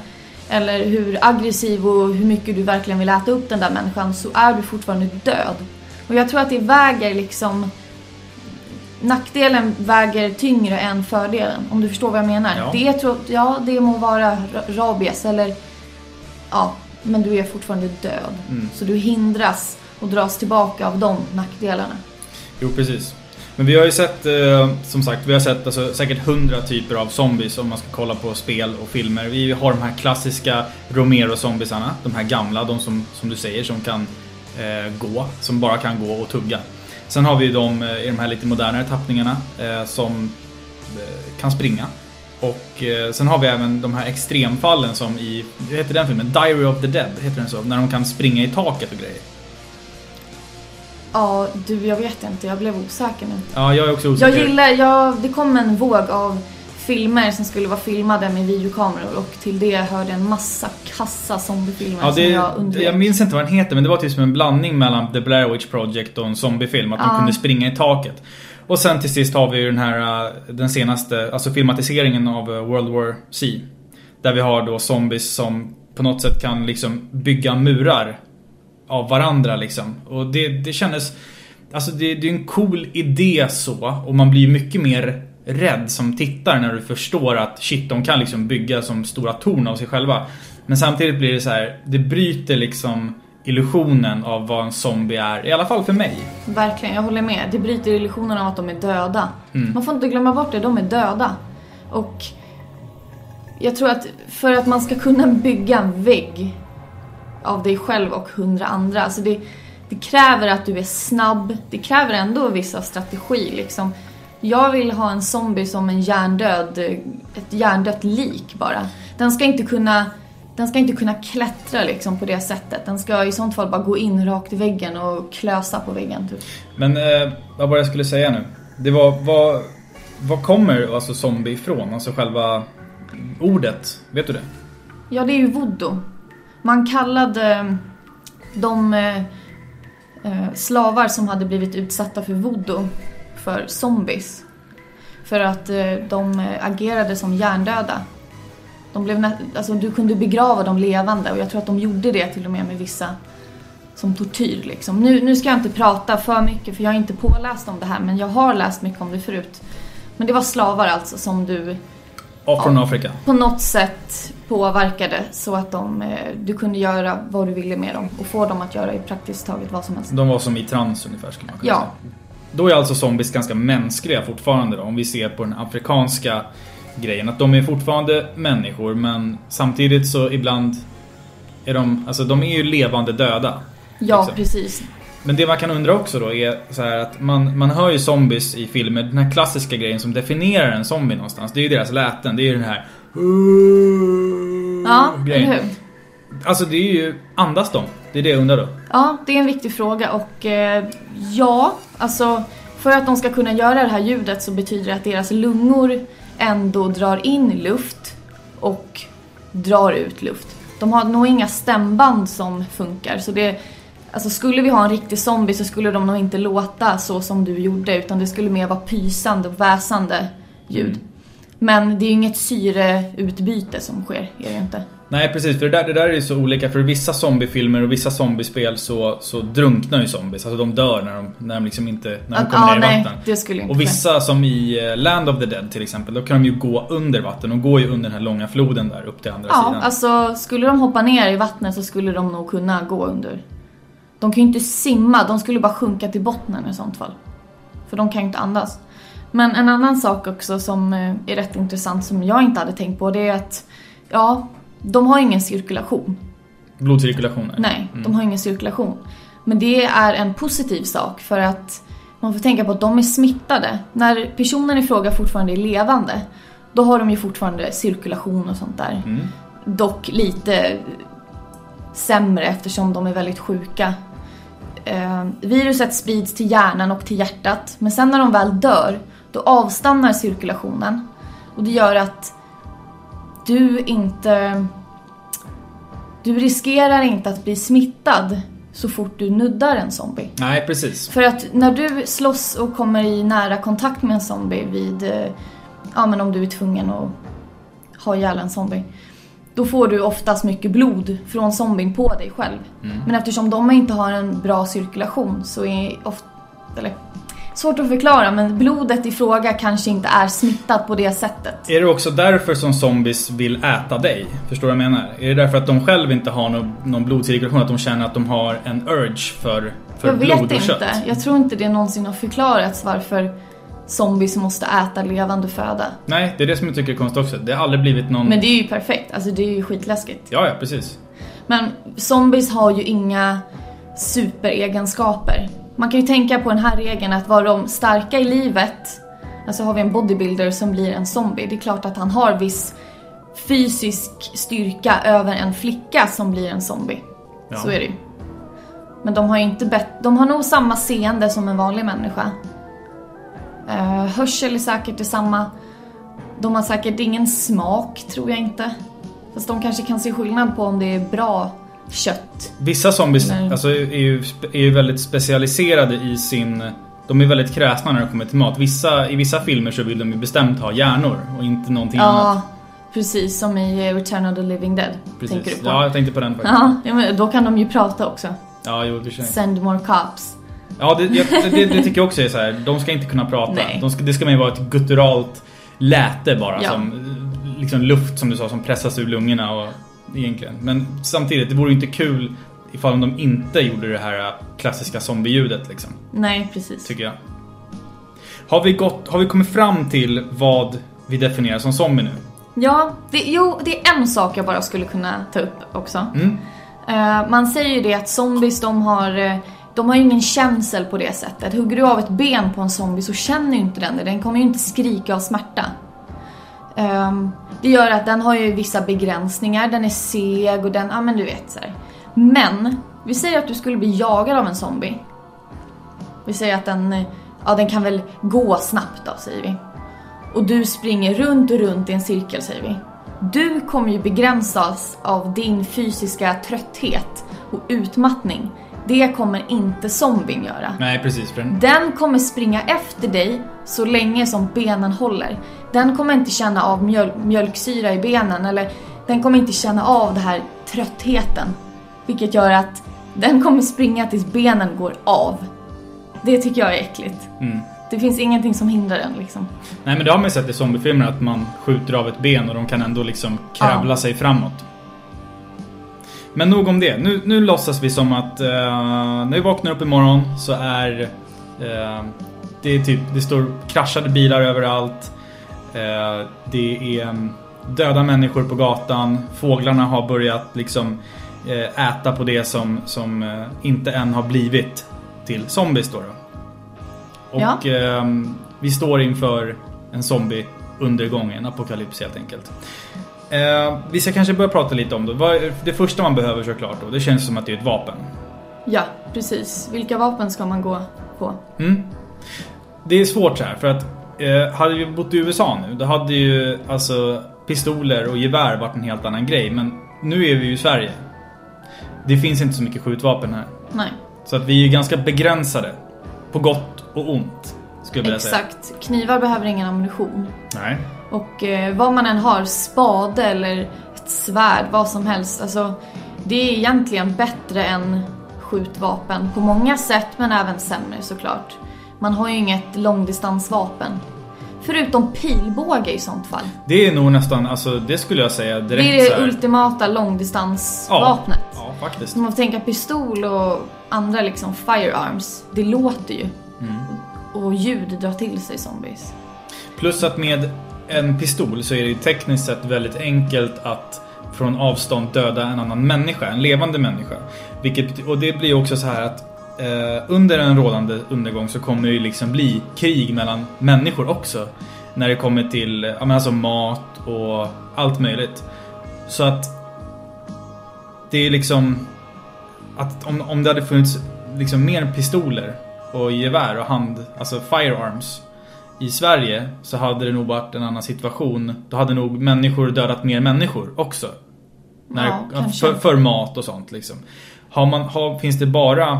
eller hur aggressiv och hur mycket du verkligen vill äta upp den där människan så är du fortfarande död. Och jag tror att det väger liksom... Nackdelen väger tyngre än fördelen, om du förstår vad jag menar. Ja. Det, tror, ja, det må vara ra- rabies eller... Ja, men du är fortfarande död. Mm. Så du hindras och dras tillbaka av de nackdelarna. Jo, precis. Men vi har ju sett, eh, som sagt, vi har sett alltså, säkert hundra typer av zombies om man ska kolla på spel och filmer. Vi har de här klassiska Romero-zombiesarna, de här gamla, de som, som du säger, som kan eh, gå, som bara kan gå och tugga. Sen har vi ju de eh, i de här lite modernare tappningarna eh, som eh, kan springa. Och eh, sen har vi även de här extremfallen som i, vad heter den filmen? Diary of the Dead, heter den så? När de kan springa i taket och grejer. Ja, du, jag vet inte. Jag blev osäker nu. Ja, jag är också osäker. Jag gillar, jag, det kom en våg av filmer som skulle vara filmade med videokameror och till det hörde en massa kassa zombiefilmer Ja, som det, jag jag, undvek. minns inte vad den heter men det var typ som en blandning mellan The Blair Witch Project och en zombiefilm. Att de Ja. kunde springa i taket. Och sen till sist har vi ju den här, uh, den senaste, alltså filmatiseringen av uh, World War C. Där vi har då zombies som på något sätt kan liksom bygga murar av varandra liksom. Och det, det kändes... Alltså det, det är en cool idé så och man blir mycket mer rädd som tittare när du förstår att shit, de kan liksom bygga som stora torn av sig själva. Men samtidigt blir det så här, det bryter liksom illusionen av vad en zombie är, i alla fall för mig. Verkligen, jag håller med. Det bryter illusionen av att de är döda. Mm. Man får inte glömma bort det, de är döda. Och jag tror att för att man ska kunna bygga en vägg av dig själv och hundra andra, alltså det, det kräver att du är snabb, det kräver ändå vissa strategi liksom. Jag vill ha en zombie som en hjärndöd, ett hjärndött lik bara. Den ska inte kunna den ska inte kunna klättra liksom på det sättet. Den ska i sånt fall bara gå in rakt i väggen och klösa på väggen typ. Men eh, vad var det jag skulle säga nu? Det var, vad, vad kommer alltså zombie ifrån? Alltså själva ordet, vet du det? Ja, det är ju voodoo. Man kallade eh, de eh, eh, slavar som hade blivit utsatta för voodoo för zombies. För att de agerade som hjärndöda. De blev alltså, du kunde begrava dem levande och jag tror att de gjorde det till och med med vissa som tortyr liksom. Nu, nu ska jag inte prata för mycket för jag är inte påläst om det här men jag har läst mycket om det förut. Men det var slavar alltså som du och från Afrika. på något sätt påverkade så att de, eh, du kunde göra vad du ville med dem och få dem att göra i praktiskt taget vad som helst. De var som i trans ungefär skulle man kunna Ja. säga. Då är alltså zombies ganska mänskliga fortfarande då, om vi ser på den afrikanska grejen. Att de är fortfarande människor men samtidigt så ibland är de, alltså de är ju levande döda. Ja, liksom. precis. Men det man kan undra också då är så här att man, man hör ju zombies i filmer, den här klassiska grejen som definierar en zombie någonstans. Det är ju deras läten, det är ju den här Ja, eller grejen. hur? Alltså det är ju, andas de? Det är det jag undrar då. Ja, det är en viktig fråga och eh, ja, alltså för att de ska kunna göra det här ljudet så betyder det att deras lungor ändå drar in luft och drar ut luft. De har nog inga stämband som funkar så det Alltså skulle vi ha en riktig zombie så skulle de nog inte låta så som du gjorde utan det skulle mer vara pysande och väsande ljud. Mm. Men det är ju inget syreutbyte som sker, är det inte. Nej precis, för det där, det där är ju så olika. För i vissa zombiefilmer och vissa zombiespel så, så drunknar ju zombies. Alltså de dör när de, när de liksom inte, när de Att- kommer ja, ner i nej, vatten. det skulle inte Och vissa som i eh, Land of the Dead till exempel, då kan de ju gå under vatten. De går ju under den här långa floden där upp till andra Ja, sidan. alltså skulle de hoppa ner i vattnet så skulle de nog kunna gå under. De kan ju inte simma, de skulle bara sjunka till botten i sånt fall. För de kan ju inte andas. Men en annan sak också som eh, är rätt intressant som jag inte hade tänkt på det är att ja, de har ingen cirkulation. Blodcirkulationen. Nej, de har ingen cirkulation. Men det är en positiv sak för att man får tänka på att de är smittade. När personen i fråga fortfarande är levande, då har de ju fortfarande cirkulation och sånt där. Mm. Dock lite sämre eftersom de är väldigt sjuka. Eh, viruset sprids till hjärnan och till hjärtat, men sen när de väl dör, då avstannar cirkulationen. Och det gör att du inte... Du riskerar inte att bli smittad så fort du nuddar en zombie. Nej, precis. För att när du slåss och kommer i nära kontakt med en zombie vid, eh, ja men om du är tvungen att ha ihjäl en zombie. Då får du oftast mycket blod från zombien på dig själv. Mm. Men eftersom de inte har en bra cirkulation så är ofta, eller svårt att förklara men blodet i fråga kanske inte är smittat på det sättet. Är det också därför som zombies vill äta dig? Förstår du vad jag menar? Är det därför att de själva inte har någon, någon blodcirkulation? Att de känner att de har en urge för, för Jag blod vet och kött? inte. Jag tror inte det någonsin har förklarats varför zombies måste äta levande föda. Nej, det är det som jag tycker är konstigt också. Det har aldrig blivit någon... Men det är ju perfekt, alltså det är ju skitläskigt. Ja, ja, precis. Men zombies har ju inga superegenskaper. Man kan ju tänka på den här regeln att var de starka i livet, alltså har vi en bodybuilder som blir en zombie, det är klart att han har viss fysisk styrka över en flicka som blir en zombie. Ja. Så är det ju. Men de har ju inte bett, de har nog samma seende som en vanlig människa. Uh, hörsel är säkert detsamma. De har säkert ingen smak, tror jag inte. Fast de kanske kan se skillnad på om det är bra kött. Vissa zombies Nej. alltså, är, ju, är ju väldigt specialiserade i sin... De är väldigt kräsna när det kommer till mat. Vissa, I vissa filmer så vill de ju bestämt ha hjärnor och inte någonting annat. Ja, precis som i eh, Return of the Living Dead. Precis. Tänker du på? Ja, jag tänkte på den faktiskt. Ja, men då kan de ju prata också. Ja, jo, sig. Send more cops. Ja, det, jag, det, det tycker jag också är så här. De ska inte kunna prata. De ska, det ska mer vara ett gutturalt läte bara. Ja. Som, liksom luft som du sa som pressas ur lungorna och, egentligen. Men samtidigt, det vore ju inte kul ifall de inte gjorde det här klassiska zombieljudet liksom. Nej, precis. Tycker jag. Har vi, gått, har vi kommit fram till vad vi definierar som zombie nu? Ja, det, jo, det är en sak jag bara skulle kunna ta upp också. Mm. Eh, man säger ju det att zombies de har, eh, de har ju ingen känsel på det sättet. Hugger du av ett ben på en zombie så känner ju inte den det. Den kommer ju inte skrika av smärta. Um, det gör att den har ju vissa begränsningar. Den är seg och den, ja men du vet så här. Men, vi säger att du skulle bli jagad av en zombie. Vi säger att den, ja den kan väl gå snabbt då säger vi. Och du springer runt och runt i en cirkel säger vi. Du kommer ju begränsas av din fysiska trötthet och utmattning. Det kommer inte zombien göra. Nej, precis. För den, Den kommer springa efter dig så länge som benen håller. Den kommer inte känna av mjöl mjölksyra i benen eller den kommer inte känna av den här tröttheten. Vilket gör att den kommer springa tills benen går av. Det tycker jag är äckligt. mm. Det finns ingenting som hindrar den liksom. Nej, men det har man ju sett i zombiefilmer att man skjuter av ett ben och de kan ändå liksom kravla Ja. sig framåt. Men nog om det. Nu, nu låtsas vi som att eh, när vi vaknar upp imorgon så är eh, det är typ, det står kraschade bilar överallt. Eh, det är mm, döda människor på gatan. Fåglarna har börjat liksom äta på det som, som inte än har blivit till zombies då. då. Och Ja. vi står inför en zombie-undergång, en apokalyps helt enkelt. Eh, vi ska kanske börja prata lite om det. Det första man behöver såklart då, det känns som att det är ett vapen. Ja, precis. Vilka vapen ska man gå på? Mm. Det är svårt så här för att eh, hade vi bott i USA nu då hade ju alltså pistoler och gevär varit en helt annan grej. Men nu är vi ju i Sverige. Det finns inte så mycket skjutvapen här. Nej, Så att vi är ganska begränsade. På gott och ont. Skulle jag vilja säga. exakt. Knivar behöver ingen ammunition. Nej. Och eh, vad man än har, spade eller ett svärd, vad som helst. Alltså, det är egentligen bättre än skjutvapen på många sätt, men även sämre såklart. Man har ju inget långdistansvapen. Förutom pilbåge i sånt fall. Det är nog nästan, alltså det skulle jag säga direkt Det är det här. ultimata långdistansvapnet. Ja, faktiskt. Om man får tänka pistol och andra liksom firearms, det låter ju. Mm. Och ljud drar till sig zombies. Plus att med en pistol så är det ju tekniskt sett väldigt enkelt att från avstånd döda en annan människa, en levande människa. Vilket, och det blir ju också så här att eh, under en rådande undergång så kommer det ju liksom bli krig mellan människor också. När det kommer till ja, men alltså mat och allt möjligt. Så att det är liksom att om, om det hade funnits liksom mer pistoler och gevär och hand, alltså firearms i Sverige så hade det nog varit en annan situation. Då hade nog människor dödat mer människor också. När, Ja, för, för mat och sånt liksom. Har man, har, finns det bara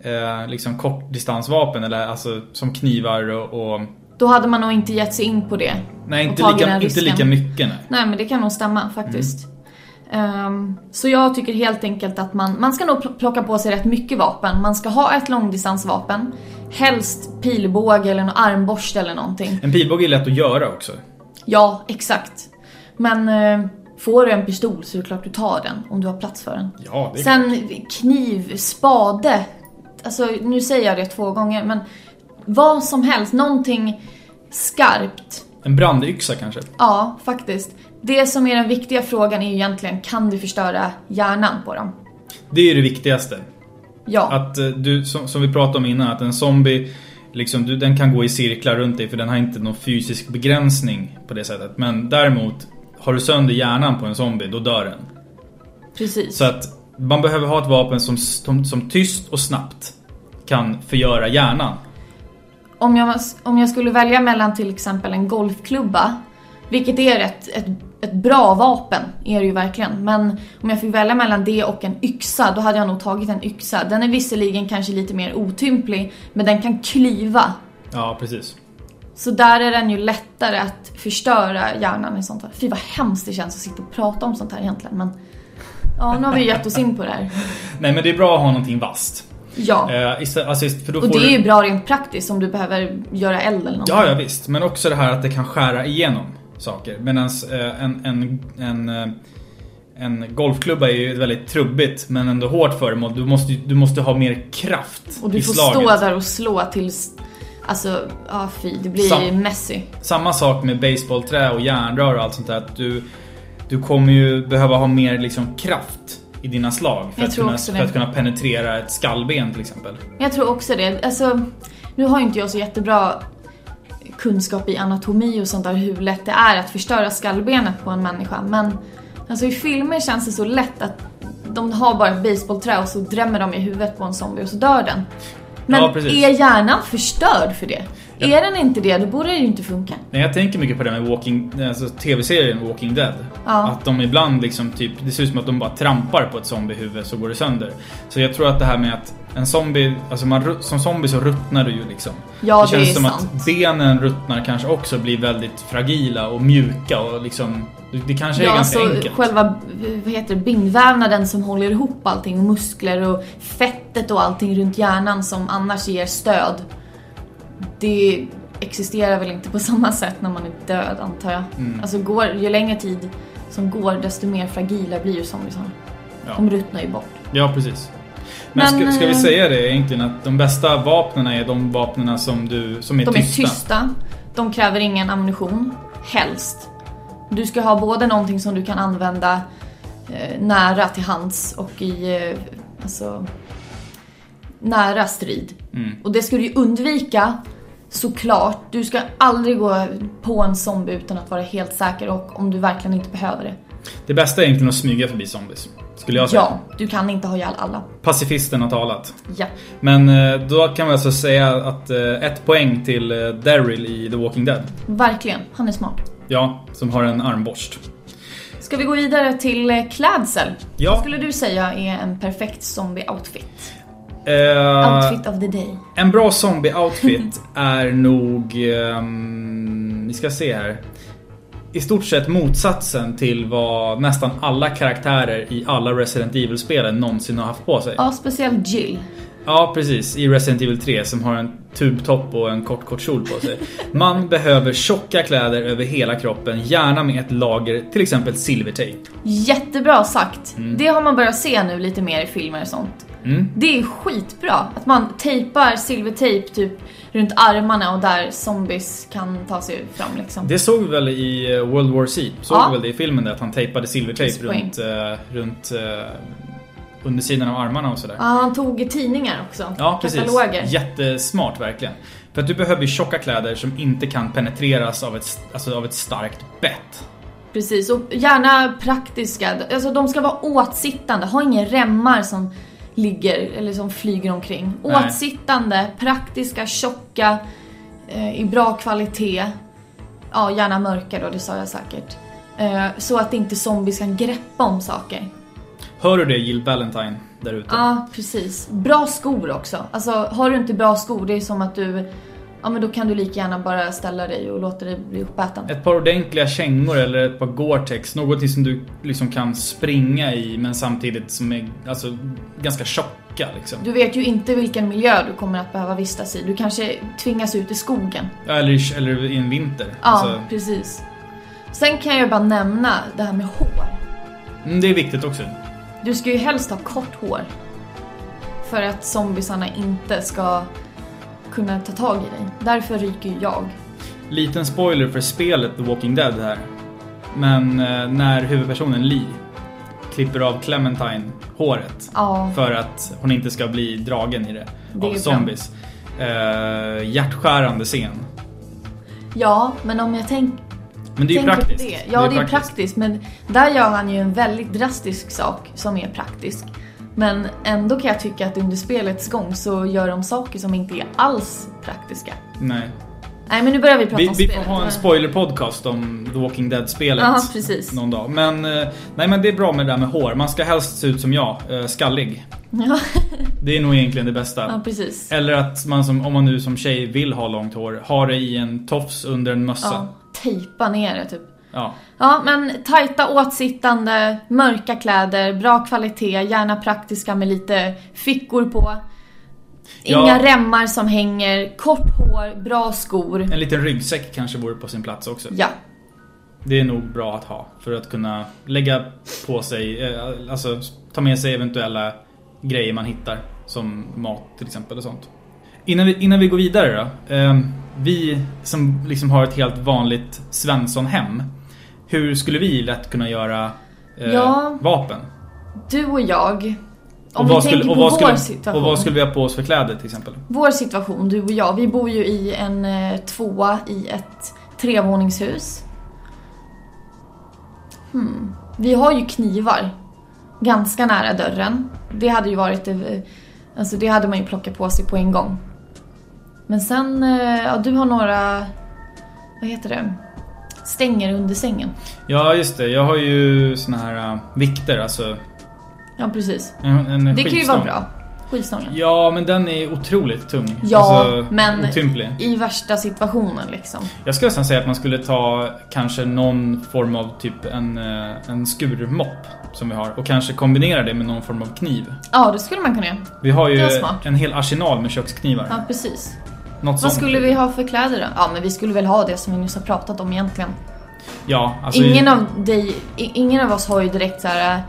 eh, liksom kortdistansvapen eller alltså som knivar och, och Då hade man nog inte gett sig in på det. Nej inte lika, inte lika mycket nej. Nej men det kan nog stämma faktiskt. Ehm, så jag tycker helt enkelt att man, man ska nog pl- plocka på sig rätt mycket vapen. Man ska ha ett långdistansvapen. Helst pilbåge eller en armborste eller någonting. En pilbåge är lätt att göra också. Ja, exakt. Men eh, får du en pistol så är det klart du tar den om du har plats för den. Ja, det är Sen kniv, spade. Alltså nu säger jag det två gånger men vad som helst, någonting skarpt. En brandyxa kanske. Ja, faktiskt. Det som är den viktiga frågan är ju egentligen, kan du förstöra hjärnan på dem? Det är det viktigaste. Ja. Att eh, du, som, som vi pratade om innan, att en zombie Liksom, du, den kan gå i cirklar runt dig för den har inte någon fysisk begränsning på det sättet. Men däremot, har du sönder hjärnan på en zombie, då dör den. Precis. Så att man behöver ha ett vapen som, som, som tyst och snabbt kan förgöra hjärnan. Om jag, om jag skulle välja mellan till exempel en golfklubba, vilket är ett, ett, ett bra vapen, är det ju verkligen. Men om jag fick välja mellan det och en yxa, då hade jag nog tagit en yxa. Den är visserligen kanske lite mer otymplig, men den kan klyva. Ja, precis. Så där är den ju lättare att förstöra hjärnan i sånt här. Fy vad hemskt det känns att sitta och prata om sånt här egentligen, men... Ja, nu har vi gett oss in på det här. <laughs> Nej men det är bra att ha någonting vasst. Ja. Eh, istället, alltså, för då Och får det är ju bra rent praktiskt om du behöver göra eld eller någonting. Ja, ja visst. Men också det här att det kan skära igenom saker. Medan eh, en, en, en, eh, en golfklubba är ju ett väldigt trubbigt men ändå hårt föremål. Du måste, du måste ha mer kraft Och du i får slaget. stå där och slå tills... Alltså, ja fy, det blir Sam- messy. Samma sak med baseballträ och järnrör och allt sånt där. Att du, du kommer ju behöva ha mer liksom kraft i dina slag. För, att kunna, för att kunna penetrera ett skallben till exempel. Jag tror också det. Alltså, nu har ju inte jag så jättebra kunskap i anatomi och sånt där, hur lätt det är att förstöra skallbenet på en människa. Men alltså, i filmer känns det så lätt att de har bara ett baseballträ och så drämmer de i huvudet på en zombie och så dör den. Men Ja, är hjärnan förstörd för det? Är den inte det, då borde det ju inte funka. Nej, jag tänker mycket på det med Walking, alltså tv-serien Walking Dead. Ja. Att de ibland liksom typ, det ser ut som att de bara trampar på ett zombiehuvud så går det sönder. Så jag tror att det här med att en zombie, alltså man, som zombie så ruttnar du ju liksom. Ja, det känns är som sant. att benen ruttnar kanske också blir väldigt fragila och mjuka och liksom, det, det kanske är Ja, ganska alltså enkelt. själva vad heter det, bindvävnaden som håller ihop allting och muskler och fettet och allting runt hjärnan som annars ger stöd. Det existerar väl inte på <laughs> samma sätt när man är död antar jag. Mm. Alltså går, ju längre tid som går desto mer fragila blir ju zombiesarna. Ja. De ruttnar ju bort. Ja, precis. Men, Men, ska, ska vi eh, säga det egentligen att de bästa vapnen är de vapnen som, du, som är De tysta? är tysta, de kräver ingen ammunition, helst. Du ska ha både någonting som du kan använda eh, nära till hands och i eh, alltså, nära strid. Mm. Och det ska du ju undvika såklart. Du ska aldrig gå på en zombie utan att vara helt säker och om du verkligen inte behöver det. Det bästa är egentligen att smyga förbi zombies. Skulle jag säga. Ja, du kan inte ha ihjäl alla. Pacifisten har talat. Ja. Men eh, då kan vi alltså säga att eh, ett poäng till eh, Daryl i The Walking Dead. Verkligen, han är smart. Ja, som har en armborst. Ska vi gå vidare till klädsel? Ja. Vad skulle du säga är en perfekt zombie-outfit? Eh, Outfit of the day. en bra zombie-outfit <laughs> är nog... ehm, vi ska se här. I stort sett motsatsen till vad nästan alla karaktärer i alla Resident Evil-spelen någonsin har haft på sig. Ja, speciellt Jill. Ja, precis. I Resident Evil 3 som har en tubtopp och en kort, kort kjol på sig. Man <laughs> behöver tjocka kläder över hela kroppen, gärna med ett lager, till exempel silvertejp. Jättebra sagt. Det har man börjat se nu lite mer i filmer och sånt. Mm. Det är skitbra. Att man tejpar silvertejp typ runt armarna och där zombies kan ta sig fram liksom. Det såg vi väl i eh, World War Z? Såg Ja. vi väl det i filmen där att han tejpade silvertejp runt, eh, runt eh, undersidan av armarna och sådär. Ja, han tog tidningar också. Ja, precis. Kataloger. Jättesmart verkligen. För att du behöver tjocka kläder som inte kan penetreras av ett, alltså av ett starkt bett. Precis, och gärna praktiska. Alltså de ska vara åtsittande, ha inga remmar som ligger eller som flyger omkring. Nej. Åtsittande, praktiska, tjocka, eh, i bra kvalitet. Ja, gärna mörka då, det sa jag säkert. Eh, så att inte zombies kan greppa om saker. Hör du det Jill Valentine där ute? Ja, precis. Bra skor också. Alltså, har du inte bra skor, det är som att du ja men då kan du lika gärna bara ställa dig och låta dig bli uppäten. Ett par ordentliga kängor eller ett par Gore-Tex. Något som du liksom kan springa i men samtidigt som är alltså, ganska tjocka liksom. Du vet ju inte vilken miljö du kommer att behöva vistas i. Du kanske tvingas ut i skogen. Eller, i- eller i en vinter. Ja, Alltså, precis. Sen kan jag bara nämna det här med hår. mm, det är viktigt också. Du ska ju helst ha kort hår. För att zombisarna inte ska kunna ta tag i dig. Därför ryker ju jag. Liten spoiler för spelet The Walking Dead här. Men eh, när huvudpersonen Lee klipper av Clementine håret Ja, för att hon inte ska bli dragen i det, Det av zombies. Eh, hjärtskärande scen. ja men om jag tänk, Men det är ju tänker på praktiskt. det. Ja, det är, praktiskt. Men där gör han ju en väldigt drastisk sak som är praktisk. Men ändå kan jag tycka att under spelets gång så gör de saker som inte är alls praktiska. Nej. Nej men nu börjar vi prata Vi, om vi spelet. får ha en spoiler-podcast om The Walking Dead-spelet Ja, precis. någon dag. Men, eh, nej, men det är bra med det där med hår. Man ska helst se ut som jag, eh, skallig. Ja, <laughs> Det är nog egentligen det bästa. ja precis. Eller att man som, om man nu som tjej vill ha långt hår, ha det i en tofs under en mössa. Ja, tejpa ner det typ. Ja. Ja, men tajta åtsittande, mörka kläder, bra kvalitet, gärna praktiska med lite fickor på. Inga Ja. remmar som hänger, kort hår, bra skor. En liten ryggsäck kanske vore på sin plats också. Ja, Det är nog bra att ha för att kunna lägga på sig, eh, alltså ta med sig eventuella grejer man hittar. Som mat till exempel och sånt. Innan vi, innan vi går vidare då. Eh, vi som liksom har ett helt vanligt Svensson-hem. Hur skulle vi lätt kunna göra eh, Ja. vapen? du och jag. Om och, vi vad tänker skulle, på vad vår skulle, situation. och vad skulle vi ha på oss för kläder till exempel? Vår situation, du och jag, vi bor ju i en eh, tvåa i ett trevåningshus. Hmm. Vi har ju knivar ganska nära dörren. Det hade ju varit, eh, alltså det hade man ju plockat på sig på en gång. Men sen, eh, ja du har några, vad heter det, stänger under sängen. Ja just det, jag har ju såna här uh, vikter, alltså Ja precis. en, en Det kan ju vara bra. Skivstången. Ja, men den är otroligt tung. Ja, alltså, men- Otymplig. I värsta situationen liksom. Jag skulle nästan säga att man skulle ta kanske någon form av typ en, eh, en skurmopp som vi har och kanske kombinera det med någon form av kniv. Ja, det skulle man kunna göra. Vi har ju en hel arsenal med köksknivar. Ja, precis. Något Vad sånt. skulle vi ha för kläder då? Ja, men vi skulle väl ha det som vi nyss har pratat om egentligen. Ja, alltså... ingen, av dig, i- ingen av oss har ju direkt så här äh,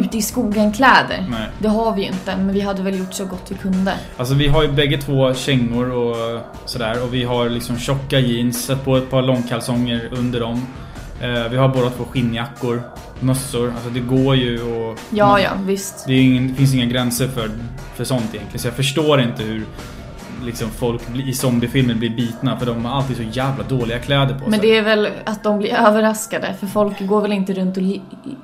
ute i skogen kläder. Nej. Det har vi ju inte, men vi hade väl gjort så gott vi kunde. Alltså vi har ju bägge två kängor och sådär och vi har liksom tjocka jeans, satt på ett par långkalsonger under dem. Eh, vi har båda två skinnjackor, mössor, alltså det går ju och... Ja, ja, visst. Det, ingen, det finns inga gränser för, för sånt egentligen. Så jag förstår inte hur liksom, folk blir- i zombiefilmer blir bitna för de har alltid så jävla dåliga kläder på Men sig. det är väl att de blir överraskade, för folk går väl inte runt och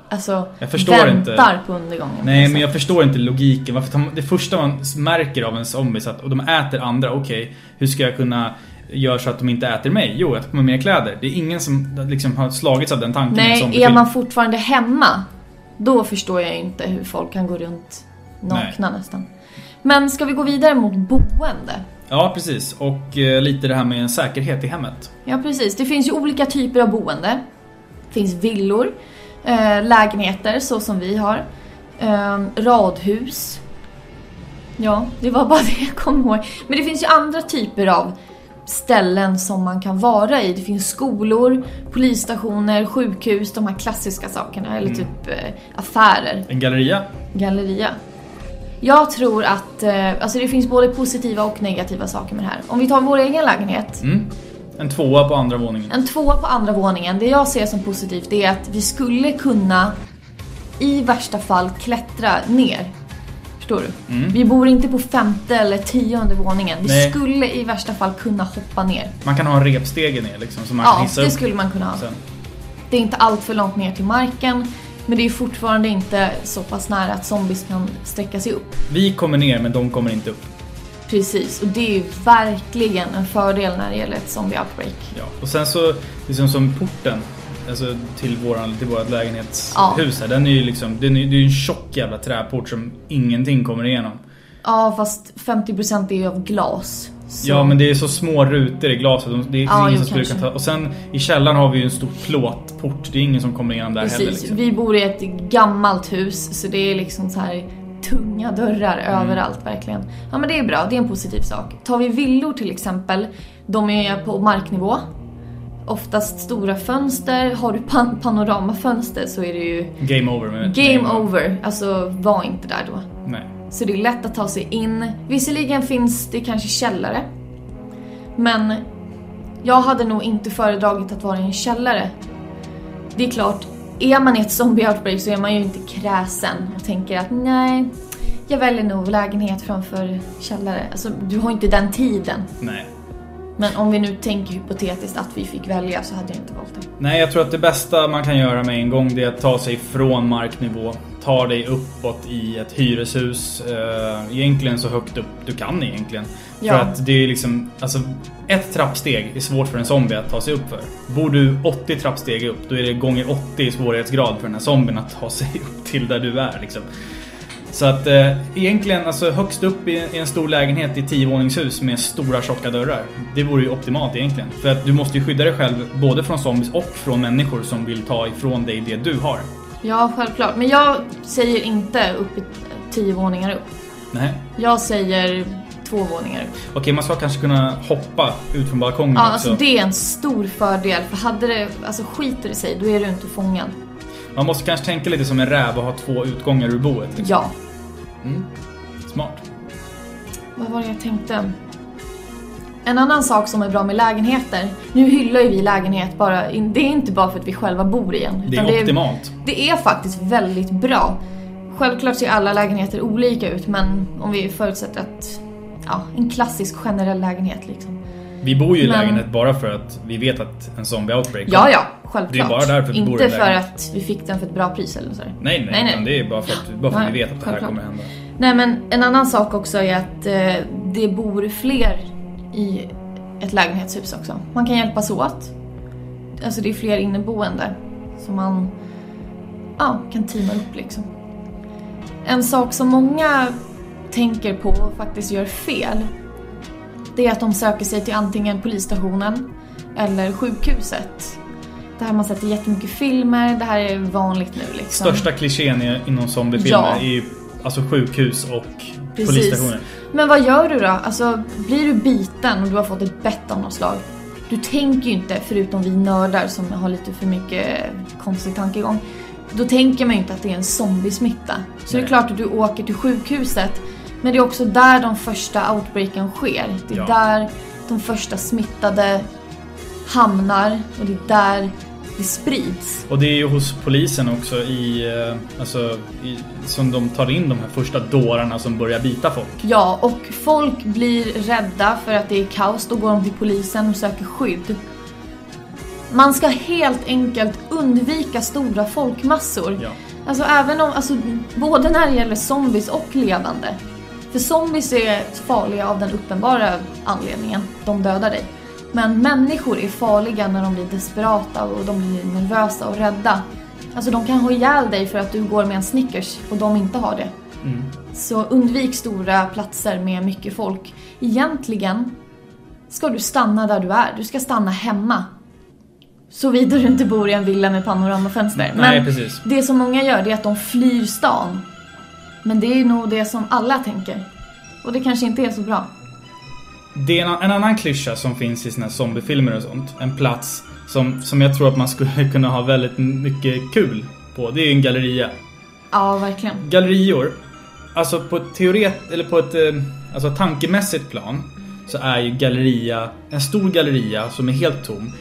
alltså, Jag förstår väntar inte. på undergången. Nej liksom. men jag förstår inte logiken. Varför det första man märker av en zombie att och de äter andra. Okej, hur ska jag kunna göra så att de inte äter mig? Jo, jag tar på mig mer kläder. Det är ingen som liksom har slagits av den tanken Nej, är man fortfarande hemma, då förstår jag inte hur folk kan gå runt nakna nästan. Men ska vi gå vidare mot boende? Ja, precis. Och eh, lite det här med en säkerhet i hemmet. Ja, precis. Det finns ju olika typer av boende. Det finns villor, eh, lägenheter så som vi har, eh, radhus. Ja, det var bara <laughs> det jag kom ihåg. Men det finns ju andra typer av ställen som man kan vara i. Det finns skolor, polisstationer, sjukhus, de här klassiska sakerna. Eller typ eh, affärer, En galleria. galleria. Jag tror att eh, alltså det finns både positiva och negativa saker med det här. Om vi tar vår egen lägenhet. Mm. En tvåa på andra våningen. En tvåa på andra våningen, det jag ser som positivt det är att vi skulle kunna i värsta fall klättra ner. Förstår du? Vi bor inte på femte eller tionde våningen. Vi Nej. skulle i värsta fall kunna hoppa ner. Man kan ha en repstege ner liksom som man kan Ja, hissa det upp skulle man kunna ha. sen. Det är inte allt för långt ner till marken. Men det är fortfarande inte så pass nära att zombies kan sträcka sig upp. Vi kommer ner men de kommer inte upp. Precis, och det är ju verkligen en fördel när det gäller ett zombie outbreak. Ja. Och sen så, liksom som porten Alltså till, våran, till vårat lägenhetshus här. Den är ju liksom, den är, det är ju en tjock jävla träport som ingenting kommer igenom. Ja, fast 50% är ju av glas. Så- Ja men det är så små rutor i glaset. De- Det är Ja, ingen som skulle kunna ta... Och sen i källaren har vi ju en stor plåtport. Det är ingen som kommer igenom där heller. Precis, Liksom. vi bor i ett gammalt hus så det är liksom så här tunga dörrar Mm. överallt verkligen. Ja men det är bra, det är en positiv sak. Tar vi villor till exempel, de är på marknivå. Oftast stora fönster, har du pan- panoramafönster så är det ju Game over. Med, game over. Alltså var inte där då. Nej. Så det är lätt att ta sig in. Visserligen finns det kanske källare. Men jag hade nog inte föredragit att vara i en källare. Det är klart, är man i ett zombie-outbreak så är man ju inte kräsen och tänker att nej, jag väljer nog lägenhet framför källare. Alltså, du har inte den tiden. Nej. Men om vi nu tänker hypotetiskt att vi fick välja så hade jag inte valt det. Nej, jag tror att det bästa man kan göra med en gång det är att ta sig från marknivå. Ta dig uppåt i ett hyreshus. eh, Egentligen så högt upp du kan egentligen. Ja. För att det är liksom, alltså ett trappsteg är svårt för en zombie att ta sig upp för. Bor du 80 trappsteg upp, då är det gånger 80 i svårighetsgrad för den här zombien att ta sig upp till där du är liksom. Så att eh, egentligen, alltså högst upp i, i en stor lägenhet i 10-våningshus med stora tjocka dörrar. Det vore ju optimalt egentligen. För att du måste ju skydda dig själv både från zombies och från människor som vill ta ifrån dig det du har. Ja, självklart. Men jag säger inte upp i tio våningar upp. Nej. Jag säger två våningar upp. Okej, man ska kanske kunna hoppa ut från balkongen Ja, också. alltså det är en stor fördel. För hade det, alltså skiter det sig, då är du inte fångad. Man måste kanske tänka lite som en räv och ha två utgångar ur boet. Liksom. Ja. Smart. Vad var det jag tänkte? En annan sak som är bra med lägenheter. Nu hyllar ju vi lägenhet bara, det är inte bara för att vi själva bor i en. Det är optimalt. Det är faktiskt väldigt bra. Självklart ser alla lägenheter olika ut men om vi förutsätter att, ja, en klassisk generell lägenhet liksom. Vi bor ju i Men- lägenhet bara för att vi vet att en zombie-outbreak Ja, kommer. ja, självklart. Det är bara därför vi bor i Inte en för lägenhet. att vi fick den för ett bra pris eller så. Nej, nej, Nej, nej. det är bara för att, bara för att vi Nej, vet att det här självklart. kommer hända. Nej men en annan sak också är att eh, det bor fler i ett lägenhetshus också. Man kan hjälpas åt. Alltså det är fler inneboende. Så man ja, kan teama upp liksom. En sak som många tänker på och faktiskt gör fel. Det är att de söker sig till antingen polisstationen eller sjukhuset. Det här man sett i jättemycket filmer, det här är vanligt nu liksom. Största klichén inom zombiefilmer Ja. är ju alltså sjukhus och Precis. polisstationer. Men vad gör du då? Alltså, blir du biten och du har fått ett bett av något slag. Du tänker ju inte, förutom vi nördar som har lite för mycket konstig tankegång. Då tänker man ju inte att det är en zombiesmitta. Så det Nej. är klart att du åker till sjukhuset. Men det är också där de första outbreaken sker. Det är Ja. där de första smittade hamnar och det är där det sprids. Och det är ju hos polisen också i, eh, alltså, i, som de tar in de här första dårarna som börjar bita folk. Ja, och folk blir rädda för att det är kaos. Då går de till polisen och söker skydd. Man ska helt enkelt undvika stora folkmassor. Ja. Alltså även om, alltså både när det gäller zombies och levande. För zombies är farliga av den uppenbara anledningen. De dödar dig. Men människor är farliga när de blir desperata och de blir nervösa och rädda. Alltså de kan ha ihjäl dig för att du går med en Snickers och de inte har det. Så undvik stora platser med mycket folk. Egentligen ska du stanna där du är. Du ska stanna hemma. Såvida du inte bor i en villa med panoramafönster. Nej, Men precis. det som många gör det är att de flyr stan. Men det är nog det som alla tänker. Och det kanske inte är så bra. Det är en, en annan klyscha som finns i såna här zombiefilmer och sånt. En plats som, som jag tror att man skulle <laughs> kunna ha väldigt mycket kul på. Det är en galleria. Ja, verkligen. Gallerior, alltså på ett teoret, eller på ett eh, alltså tankemässigt plan så är ju galleria, en stor galleria som är helt tom,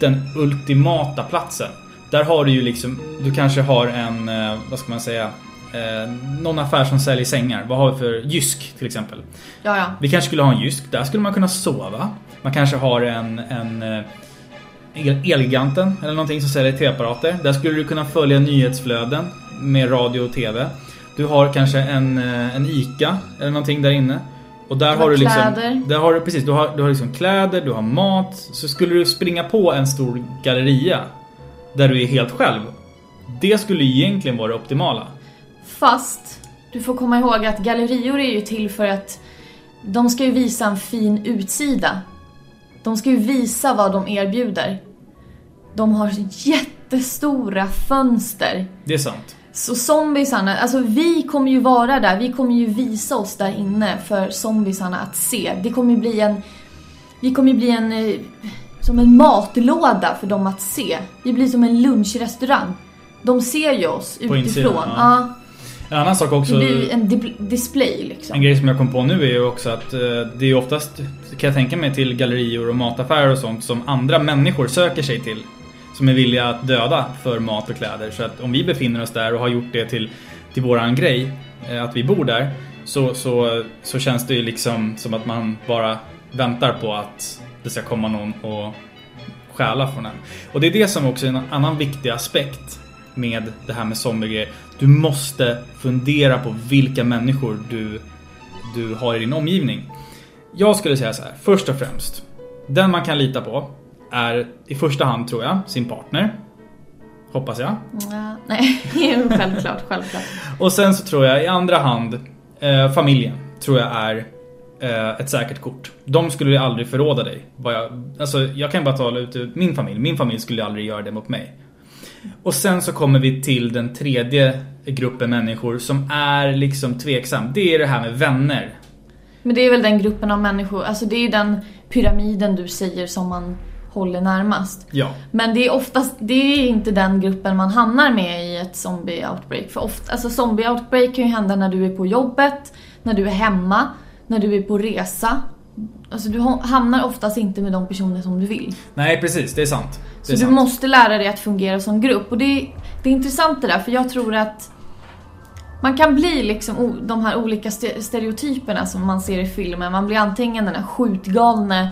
den ultimata platsen. Där har du ju liksom, du kanske har en, eh, vad ska man säga, eh, någon affär som säljer sängar. Vad har vi för Jysk till exempel? Ja, ja. Vi kanske skulle ha en Jysk, där skulle man kunna sova. Man kanske har en, en eh, El- Elgiganten eller någonting som säljer TV-apparater. Där skulle du kunna följa nyhetsflöden med radio och TV. Du har kanske en, eh, en ICA eller någonting där inne. Och där har har du liksom... kläder. Där har du precis, du har, du har liksom kläder, du har mat. Så skulle du springa på en stor galleria där du är helt själv. Det skulle egentligen vara det optimala. Fast du får komma ihåg att gallerior är ju till för att de ska ju visa en fin utsida. De ska ju visa vad de erbjuder. De har jättestora fönster. Det är sant. Så zombiesarna, alltså vi kommer ju vara där, vi kommer ju visa oss där inne för zombiesarna att se. Det kommer ju bli en, vi kommer ju bli en, eh, som en matlåda för dem att se. Vi blir som en lunchrestaurang. De ser ju oss På utifrån. insidan, ja. ja. En annan sak också. Det blir en di- display liksom. En grej som jag kom på nu är ju också att eh, det är oftast, kan jag tänka mig, till gallerior och mataffärer och sånt som andra människor söker sig till. Som är villiga att döda för mat och kläder. Så att om vi befinner oss där och har gjort det till, till våran grej, eh, att vi bor där, så, så, så känns det ju liksom som att man bara väntar på att det ska komma någon och stjäla från en. Och det är det som också är en annan viktig aspekt med det här med zombiegrejer. Du måste fundera på vilka människor du, du har i din omgivning. Jag skulle säga så här, först och främst. Den man kan lita på är i första hand, tror jag, sin partner. Hoppas jag. Ja, nej, <laughs> självklart, självklart. Och sen så tror jag i andra hand, eh, familjen tror jag är eh, ett säkert kort. De skulle ju aldrig förråda dig. Jag, alltså, jag kan bara tala ut min familj. Min familj skulle aldrig göra det mot mig. Och sen så kommer vi till den tredje gruppen människor som är liksom tveksam. Det är det här med vänner. Men det är väl den gruppen av människor, alltså det är ju den pyramiden du säger som man håller närmast. Ja. Men det är oftast, det är inte den gruppen man hamnar med i ett zombie outbreak. För ofta, alltså zombie outbreak kan ju hända när du är på jobbet, när du är hemma, när du är på resa. Alltså du ha- hamnar oftast inte med de personer som du vill. Nej precis, det är sant. Det Så är du sant. måste lära dig att fungera som grupp. Och det är, det är intressant det där, för jag tror att man kan bli liksom de här olika ste- stereotyperna som man ser i filmen. Man blir antingen den här skjutgalne,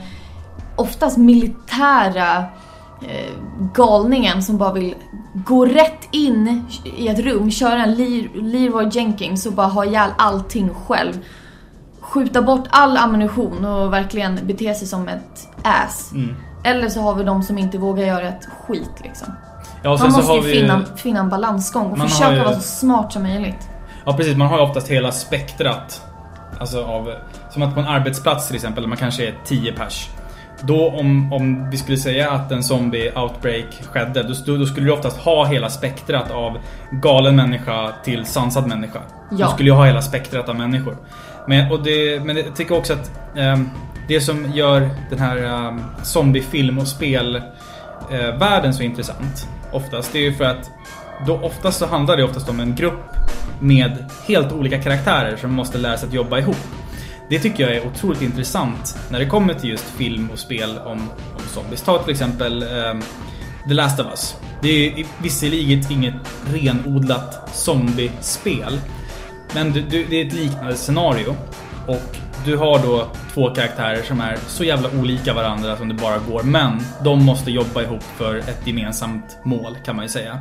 oftast militära eh, galningen som bara vill gå rätt in i ett rum, köra en Leroy Jenkins och bara ha ihjäl allting själv. Skjuta bort all ammunition och verkligen bete sig som ett ass. Mm. Eller så har vi de som inte vågar göra ett skit liksom. Ja, Man så måste ju finna, finna en balansgång och Man försöka ju- vara så smart som möjligt. Ja precis, man har ju oftast hela spektrat. Alltså av, som att på en arbetsplats till exempel, där man kanske är 10 pers. Då om, om vi skulle säga att en zombie outbreak skedde, då, då skulle du oftast ha hela spektrat av galen människa till sansad människa. Ja. Du skulle ju ha hela spektrat av människor. Men, och det, men jag tycker också att ehm, det som gör den här um, zombiefilm och spelvärlden eh, så intressant oftast, det är ju för att då oftast så handlar det oftast om en grupp med helt olika karaktärer som måste lära sig att jobba ihop. Det tycker jag är otroligt intressant när det kommer till just film och spel om, om zombies. Ta till exempel ehm, The Last of Us. Det är visserligen inget renodlat zombiespel. Men du, du, det är ett liknande scenario. Och du har då två karaktärer som är så jävla olika varandra som det bara går. Men de måste jobba ihop för ett gemensamt mål kan man ju säga.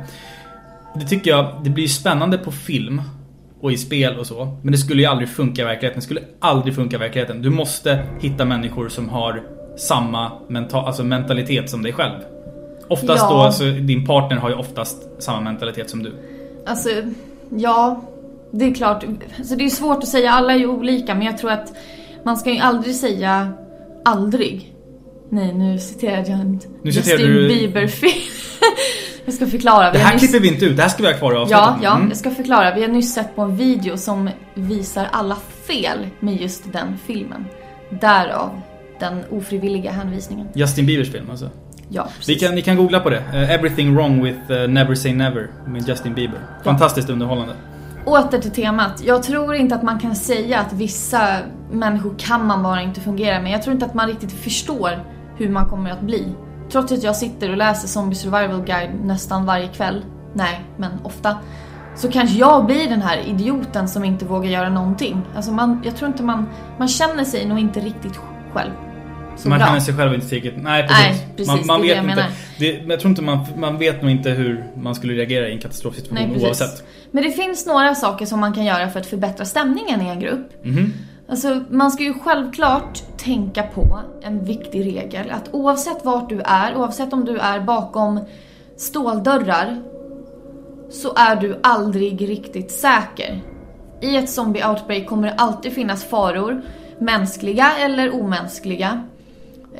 Det tycker jag, det blir spännande på film och i spel och så. Men det skulle ju aldrig funka i verkligheten. Det skulle aldrig funka i verkligheten. Du måste hitta människor som har samma menta- alltså mentalitet som dig själv. Oftast Ja. då, alltså, din partner har ju oftast samma mentalitet som du. Alltså, ja. Det är klart. Alltså, det är svårt att säga, alla är ju olika. Men jag tror att man ska ju aldrig säga aldrig. Nej, nu citerade jag en Nu Justin du- Bieber-film. <laughs> jag ska förklara. Det Vi här nyss- klipper vi inte ut, det här ska vi ha kvar i avsnittet. Ja, ja, Mm. jag ska förklara. Vi har nyss sett på en video som visar alla fel med just den filmen. Därav den ofrivilliga hänvisningen. Justin Biebers film alltså. Ja, Vi precis. kan, ni kan googla på det. Eh, Everything wrong with eh, Never say never med Justin Bieber. Fantastiskt underhållande. Åter till temat. Jag tror inte att man kan säga att vissa människor kan man bara inte fungera med. Jag tror inte att man riktigt förstår hur man kommer att bli. Trots att jag sitter och läser Zombie Survival Guide nästan varje kväll. Nej, men ofta. Så kanske jag blir den här idioten som inte vågar göra någonting. Alltså man, jag tror inte man... Man känner sig nog inte riktigt själv. Så man bra. känner sig själv inte tillräckligt... Nej precis. Nej, precis, man, man vet jag inte. Det, jag tror inte man, man vet nog inte hur man skulle reagera i en katastrofsituation Nej, precis. oavsett. Men det finns några saker som man kan göra för att förbättra stämningen i en grupp. Mhm. Alltså, man ska ju självklart tänka på en viktig regel. Att oavsett vart du är, oavsett om du är bakom ståldörrar, så är du aldrig riktigt säker. I ett zombie outbreak kommer det alltid finnas faror. mänskliga eller omänskliga.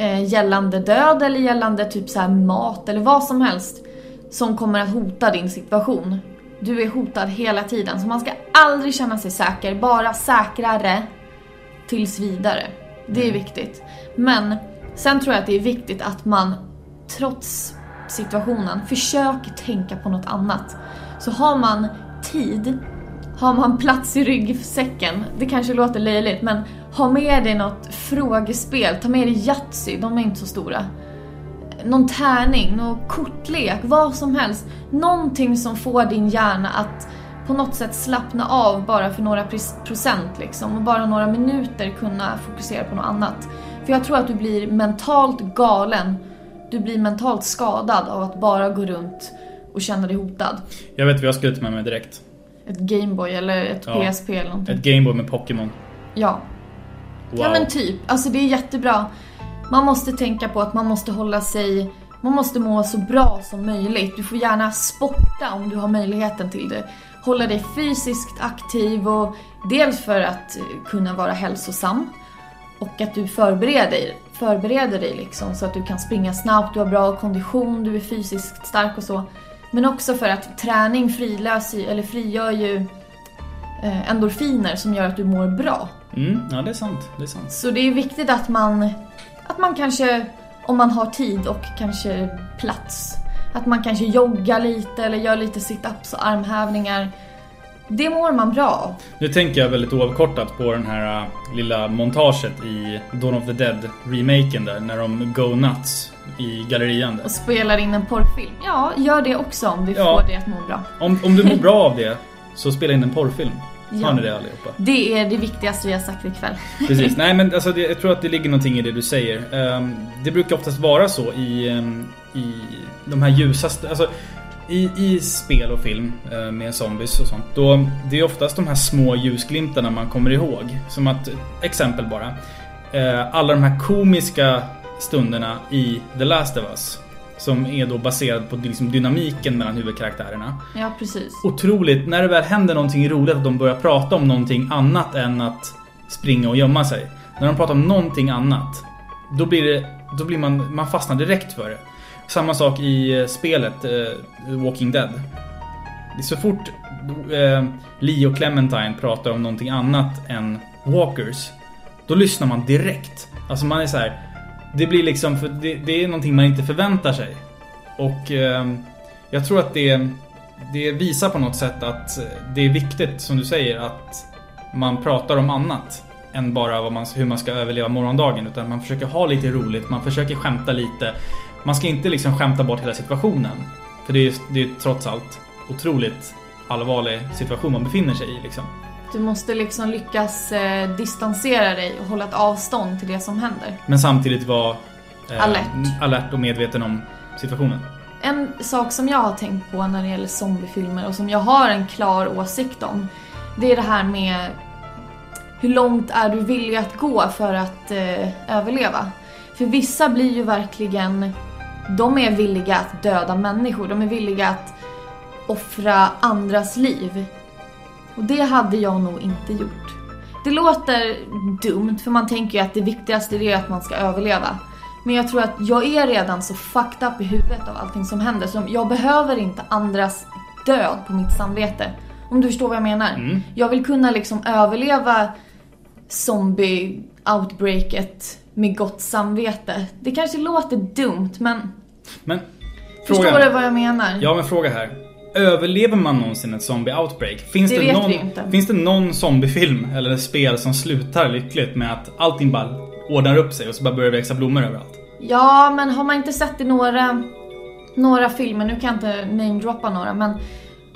Eh, gällande död eller gällande typ så här mat eller vad som helst. Som kommer att hota din situation. Du är hotad hela tiden, så man ska aldrig känna sig säker. Bara säkrare tills vidare. Det är viktigt. Men sen tror jag att det är viktigt att man trots situationen försöker tänka på något annat. Så har man tid, har man plats i ryggsäcken, det kanske låter löjligt men ha med dig något frågespel, ta med dig Yatzy, de är inte så stora. Någon tärning, någon kortlek, vad som helst. Någonting som får din hjärna att på något sätt slappna av bara för några procent liksom och bara några minuter kunna fokusera på något annat. För jag tror att du blir mentalt galen, du blir mentalt skadad av att bara gå runt och känna dig hotad. Jag vet vad jag skulle ta med mig direkt. Ett Gameboy eller ett Ja. PSP eller någonting. Ett Gameboy med Pokémon. Ja. Wow. Ja men typ, alltså det är jättebra. Man måste tänka på att man måste hålla sig, man måste må så bra som möjligt. Du får gärna sporta om du har möjligheten till det. Hålla dig fysiskt aktiv och dels för att eh, kunna vara hälsosam och att du förbereder dig, förbereder dig liksom så att du kan springa snabbt, du har bra kondition, du är fysiskt stark och så. Men också för att träning frilöser, eller frigör ju endorfiner som gör att du mår bra. Mm, ja det är sant. Det är sant. Så det är viktigt att man, att man kanske, om man har tid och kanske plats, att man kanske joggar lite eller gör lite sit-ups och armhävningar. Det mår man bra av. Nu tänker jag väldigt oavkortat på den här äh, lilla montaget i Dawn of the Dead remaken där när de go nuts i gallerian där. Och spelar in en porrfilm. Ja, gör det också om du Ja. får det att må bra. Om, om du mår bra av det så spela in en porrfilm. Ja. Har ni det allihopa? Det är det viktigaste vi har sagt ikväll. <laughs> Precis. Nej men alltså det, jag tror att det ligger någonting i det du säger. Ehm, det brukar oftast vara så i, ehm, i de här ljusaste, alltså i, i spel och film eh, med zombies och sånt. Då, det är oftast de här små ljusglimtarna man kommer ihåg. Som att, exempel bara. Eh, alla de här komiska stunderna i The Last of Us. Som är då baserad på liksom dynamiken mellan huvudkaraktärerna Ja, precis. otroligt, när det väl händer någonting roligt, att de börjar prata om någonting annat än att springa och gömma sig. När de pratar om någonting annat, då blir det, då blir man, man fastnar direkt för det. Samma sak i eh, spelet eh, Walking Dead. Så fort eh, Lee och Clementine pratar om någonting annat än Walkers, då lyssnar man direkt. Alltså man är så här. Det blir liksom, för det, det är någonting man inte förväntar sig. Och eh, jag tror att det, det visar på något sätt att eh, det är viktigt, som du säger, att man pratar om annat än bara vad man, hur man ska överleva morgondagen. Utan man försöker ha lite roligt, man försöker skämta lite. Man ska inte liksom skämta bort hela situationen. För det är, det är trots allt otroligt allvarlig situation man befinner sig i liksom. Du måste liksom lyckas eh, distansera dig och hålla ett avstånd till det som händer. Men samtidigt vara eh, Alert. alert och medveten om situationen. En sak som jag har tänkt på när det gäller zombiefilmer och som jag har en klar åsikt om. Det är det här med hur långt är du villig att gå för att eh, överleva? För vissa blir ju verkligen, de är villiga att döda människor. De är villiga att offra andras liv. Och det hade jag nog inte gjort. Det låter dumt för man tänker ju att det viktigaste är att man ska överleva. Men jag tror att jag är redan så fucked up i huvudet av allting som händer så jag behöver inte andras död på mitt samvete. Om du förstår vad jag menar. Mm. Jag vill kunna liksom överleva zombie-outbreaket med gott samvete. Det kanske låter dumt men Men förstår fråga. du vad jag menar? Ja men fråga här. Överlever man någonsin ett zombie outbreak? Finns Det det, någon. Finns det någon zombiefilm eller spel som slutar lyckligt med att allting bara ordnar upp sig och så bara börjar växa blommor överallt? Ja, men har man inte sett i några, några filmer, nu kan jag inte namedroppa några, men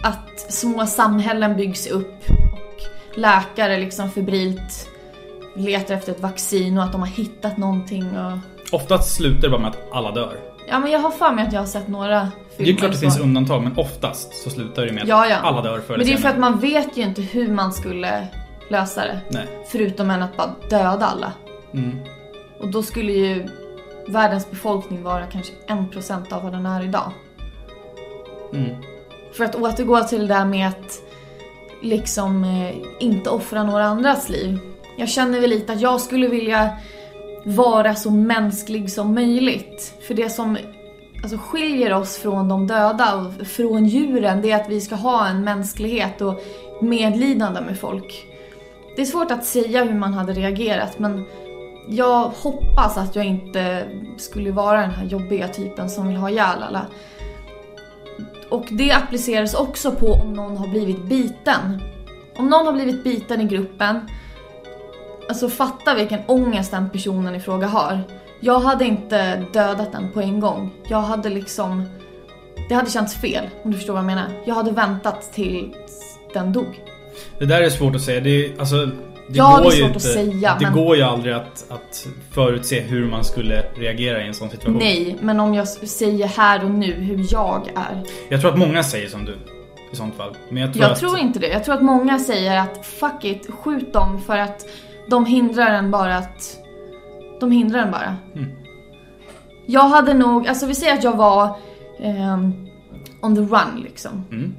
att små samhällen byggs upp och läkare liksom febrilt letar efter ett vaccin och att de har hittat någonting och... Oftast slutar det bara med att alla dör. Ja, men jag har för mig att jag har sett några Det filmer är klart det så. finns undantag men oftast så slutar det med att Ja, ja. alla dör förr Men det är för att man vet ju inte hur man skulle lösa det. Nej. Förutom än att bara döda alla. Mm. Och då skulle ju världens befolkning vara kanske 1% av vad den är idag. Mm. För att återgå till det där med att liksom eh, inte offra några andras liv. Jag känner väl lite att jag skulle vilja vara så mänsklig som möjligt. För det som alltså, skiljer oss från de döda och från djuren, det är att vi ska ha en mänsklighet och medlidande med folk. Det är svårt att säga hur man hade reagerat men jag hoppas att jag inte skulle vara den här jobbiga typen som vill ha ihjäl alla. Och det appliceras också på om någon har blivit biten. Om någon har blivit biten i gruppen, alltså fatta vilken ångest den personen i fråga har. Jag hade inte dödat den på en gång. Jag hade liksom... Det hade känts fel, om du förstår vad jag menar. Jag hade väntat tills den dog. Det där är svårt att säga. Det är, alltså, det Ja, det är går ju svårt inte, att säga, Det men- går ju aldrig att, att förutse hur man skulle reagera i en sån situation. Nej, men om jag säger här och nu hur jag är. Jag tror att många säger som du. I sånt fall. Men jag tror Jag att... tror inte det. Jag tror att många säger att fuck it, skjut dem för att de hindrar en bara att... De hindrar en bara. Mm. Jag hade nog, alltså vi säger att jag var ehm, on the run liksom. Mm.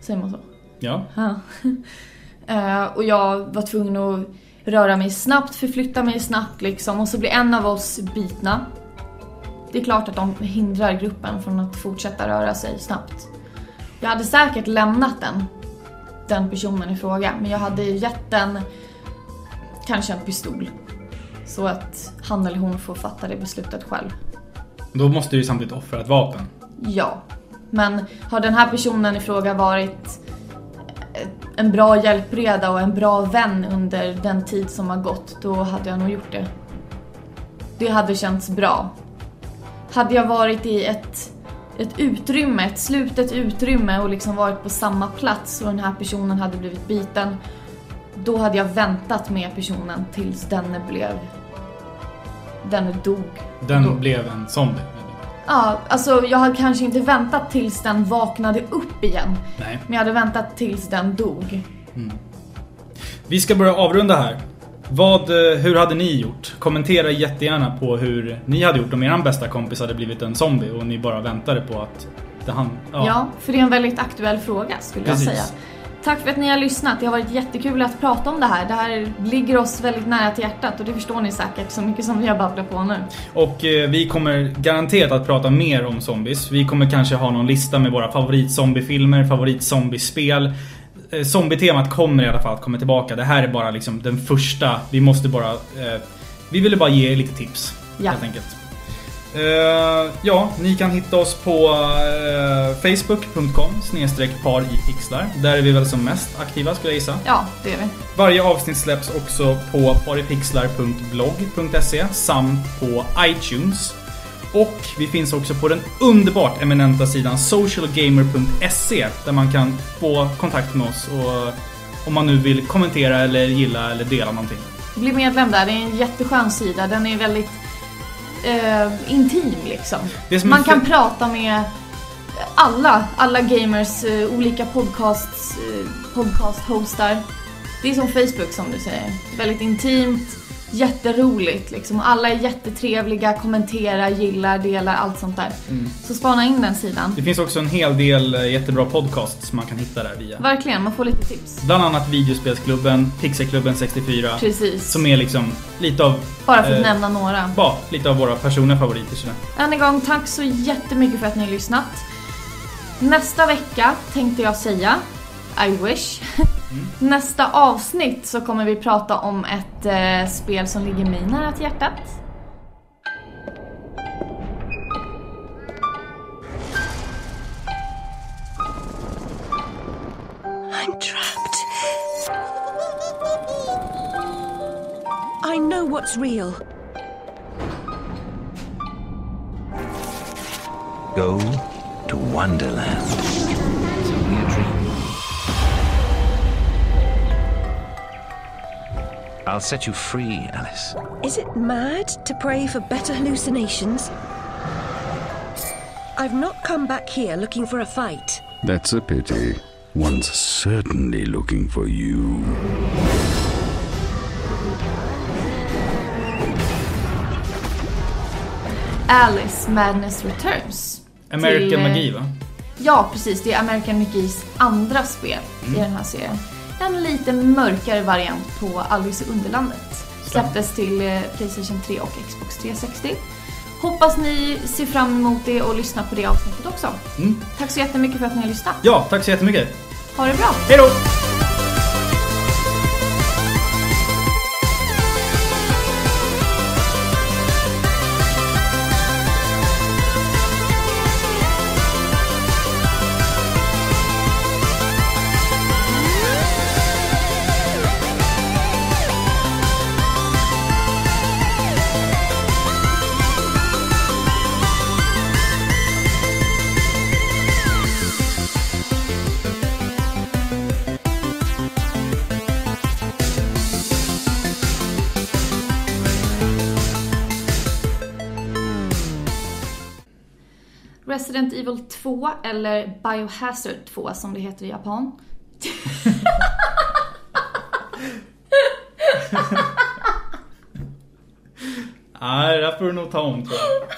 Säger man så? Ja. Ja. <laughs> Eh, och jag var tvungen att röra mig snabbt, förflytta mig snabbt liksom. Och så blir en av oss bitna. Det är klart att de hindrar gruppen från att fortsätta röra sig snabbt. Jag hade säkert lämnat den, den personen i fråga. Men jag hade gett den kanske en pistol. Så att han eller hon får fatta det beslutet själv. Då måste du ju samtidigt offra ett vapen. Ja. Men har den här personen i fråga varit en bra hjälpreda och en bra vän under den tid som har gått, då hade jag nog gjort det. Det hade känts bra. Hade jag varit i ett, ett utrymme, ett slutet utrymme och liksom varit på samma plats och den här personen hade blivit biten, då hade jag väntat med personen tills denne blev... Denne dog. Den Då- blev en zombie. Ja, alltså jag hade kanske inte väntat tills den vaknade upp igen. Nej. Men jag hade väntat tills den dog. Vi ska börja avrunda här. Vad, eh, hur hade ni gjort? Kommentera jättegärna på hur ni hade gjort om er bästa kompis hade blivit en zombie och ni bara väntade på att det han... Ja. för det är en väldigt aktuell fråga skulle Precis. jag säga. Tack för att ni har lyssnat. Det har varit jättekul att prata om det här. Det här ligger oss väldigt nära till hjärtat och det förstår ni säkert så mycket som vi har babblat på nu. Och eh, vi kommer garanterat att prata mer om zombies. Vi kommer kanske ha någon lista med våra favoritzombiefilmer, favoritzombiespel. Eh, Zombie-temat kommer i alla fall att komma tillbaka. Det här är bara liksom den första. Vi måste bara... Eh, vi ville bara ge er lite tips. Ja. Helt enkelt. Eh, ja, ni kan hitta oss på eh, facebook.com snedstreck par i pixlar. Där är vi väl som mest aktiva skulle jag gissa. Ja, det är vi. Varje avsnitt släpps också på paripixlar.blogg.se samt på iTunes. Och vi finns också på den underbart eminenta sidan socialgamer.se där man kan få kontakt med oss och om man nu vill kommentera eller gilla eller dela någonting. Bli medlem där. Det är en jätteskön sida. Den är väldigt eh, intim liksom. Man kan prata med alla, alla gamers, eh, olika podcasts, eh, podcast-hostar. Det är som Facebook som du säger. Väldigt intimt, jätteroligt liksom. Alla är jättetrevliga, kommenterar, gillar, delar, allt sånt där. Mm. Så spana in den sidan. Det finns också en hel del eh, jättebra podcasts man kan hitta där via. Verkligen, man får lite tips. Bland annat Videospelsklubben, Pixelklubben 64. Precis. Som är liksom lite av, Bara för att eh, nämna några. bara lite av våra personliga favoriter. sådär. Än en gång, tack så jättemycket för att ni har lyssnat. Nästa vecka tänkte jag säga, I wish. Nästa avsnitt så kommer vi prata om ett eh, spel som ligger mig nära till hjärtat. I'm trapped. I know what's real. Go to Wonderland. It's only a dream. I'll set you free, Alice. Is it mad to pray for better hallucinations? I've not come back here looking for a fight. That's a pity. One's certainly looking for you. Alice Madness Returns. American Till, eh, Magi va? Ja, precis. Det är American Magis andra spel i den här serien. En lite mörkare variant på Alice i Underlandet. Släpptes till eh, Playstation 3 och Xbox 360. Hoppas ni ser fram emot det och lyssnar på det avsnittet också. Mm. Tack så jättemycket för att ni har lyssnat. Ja, tack så jättemycket. Ha det bra! Hej då! 2 eller Biohazard 2 som det heter i Japan. Nej, det får du nog ta om tror jag.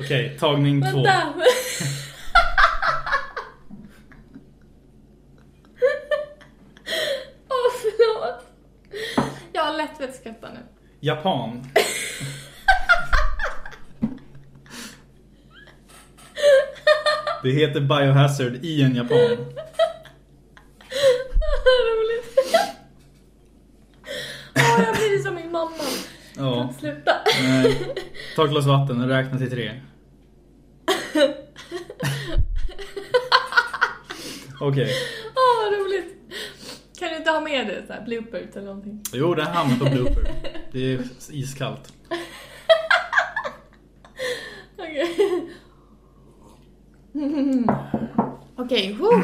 Okej, tagning två. Vänta! Åh, förlåt. Jag har lätt för att skratta nu. Japan. Det heter Biohazard i en Japan. Roligt. Åh, jag blir som min mamma. Ja. Sluta. Nej. Ta ett glas vatten och räkna till tre. <laughs> Okej. Åh, vad roligt. Kan du inte ha med det så här bloopers eller någonting? Jo, det hamnar på blooper. Det är iskallt. Okej. Okej, woo.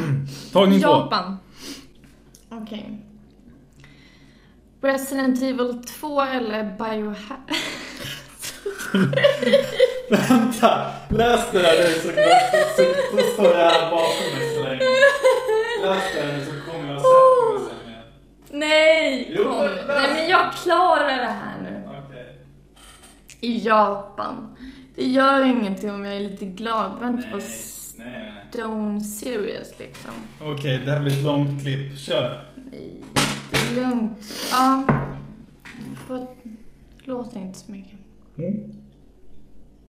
Tagning två. Japan. Okej. Resident Evil 2 eller Biohazard? Vänta! Läs det där nu så, så, så står det här bakom mig så länge. Läs det här nu så Nej! Jo, Kom. Nej men jag klarar det här nu. Okej. I Japan. Det gör ingenting om jag är lite glad. Inte vara Nej, nej, nej. stone serious liksom. Okej, det här blir ett långt klipp. Kör. Nej, det är lugnt. Ja. Låter inte så mycket. Mm.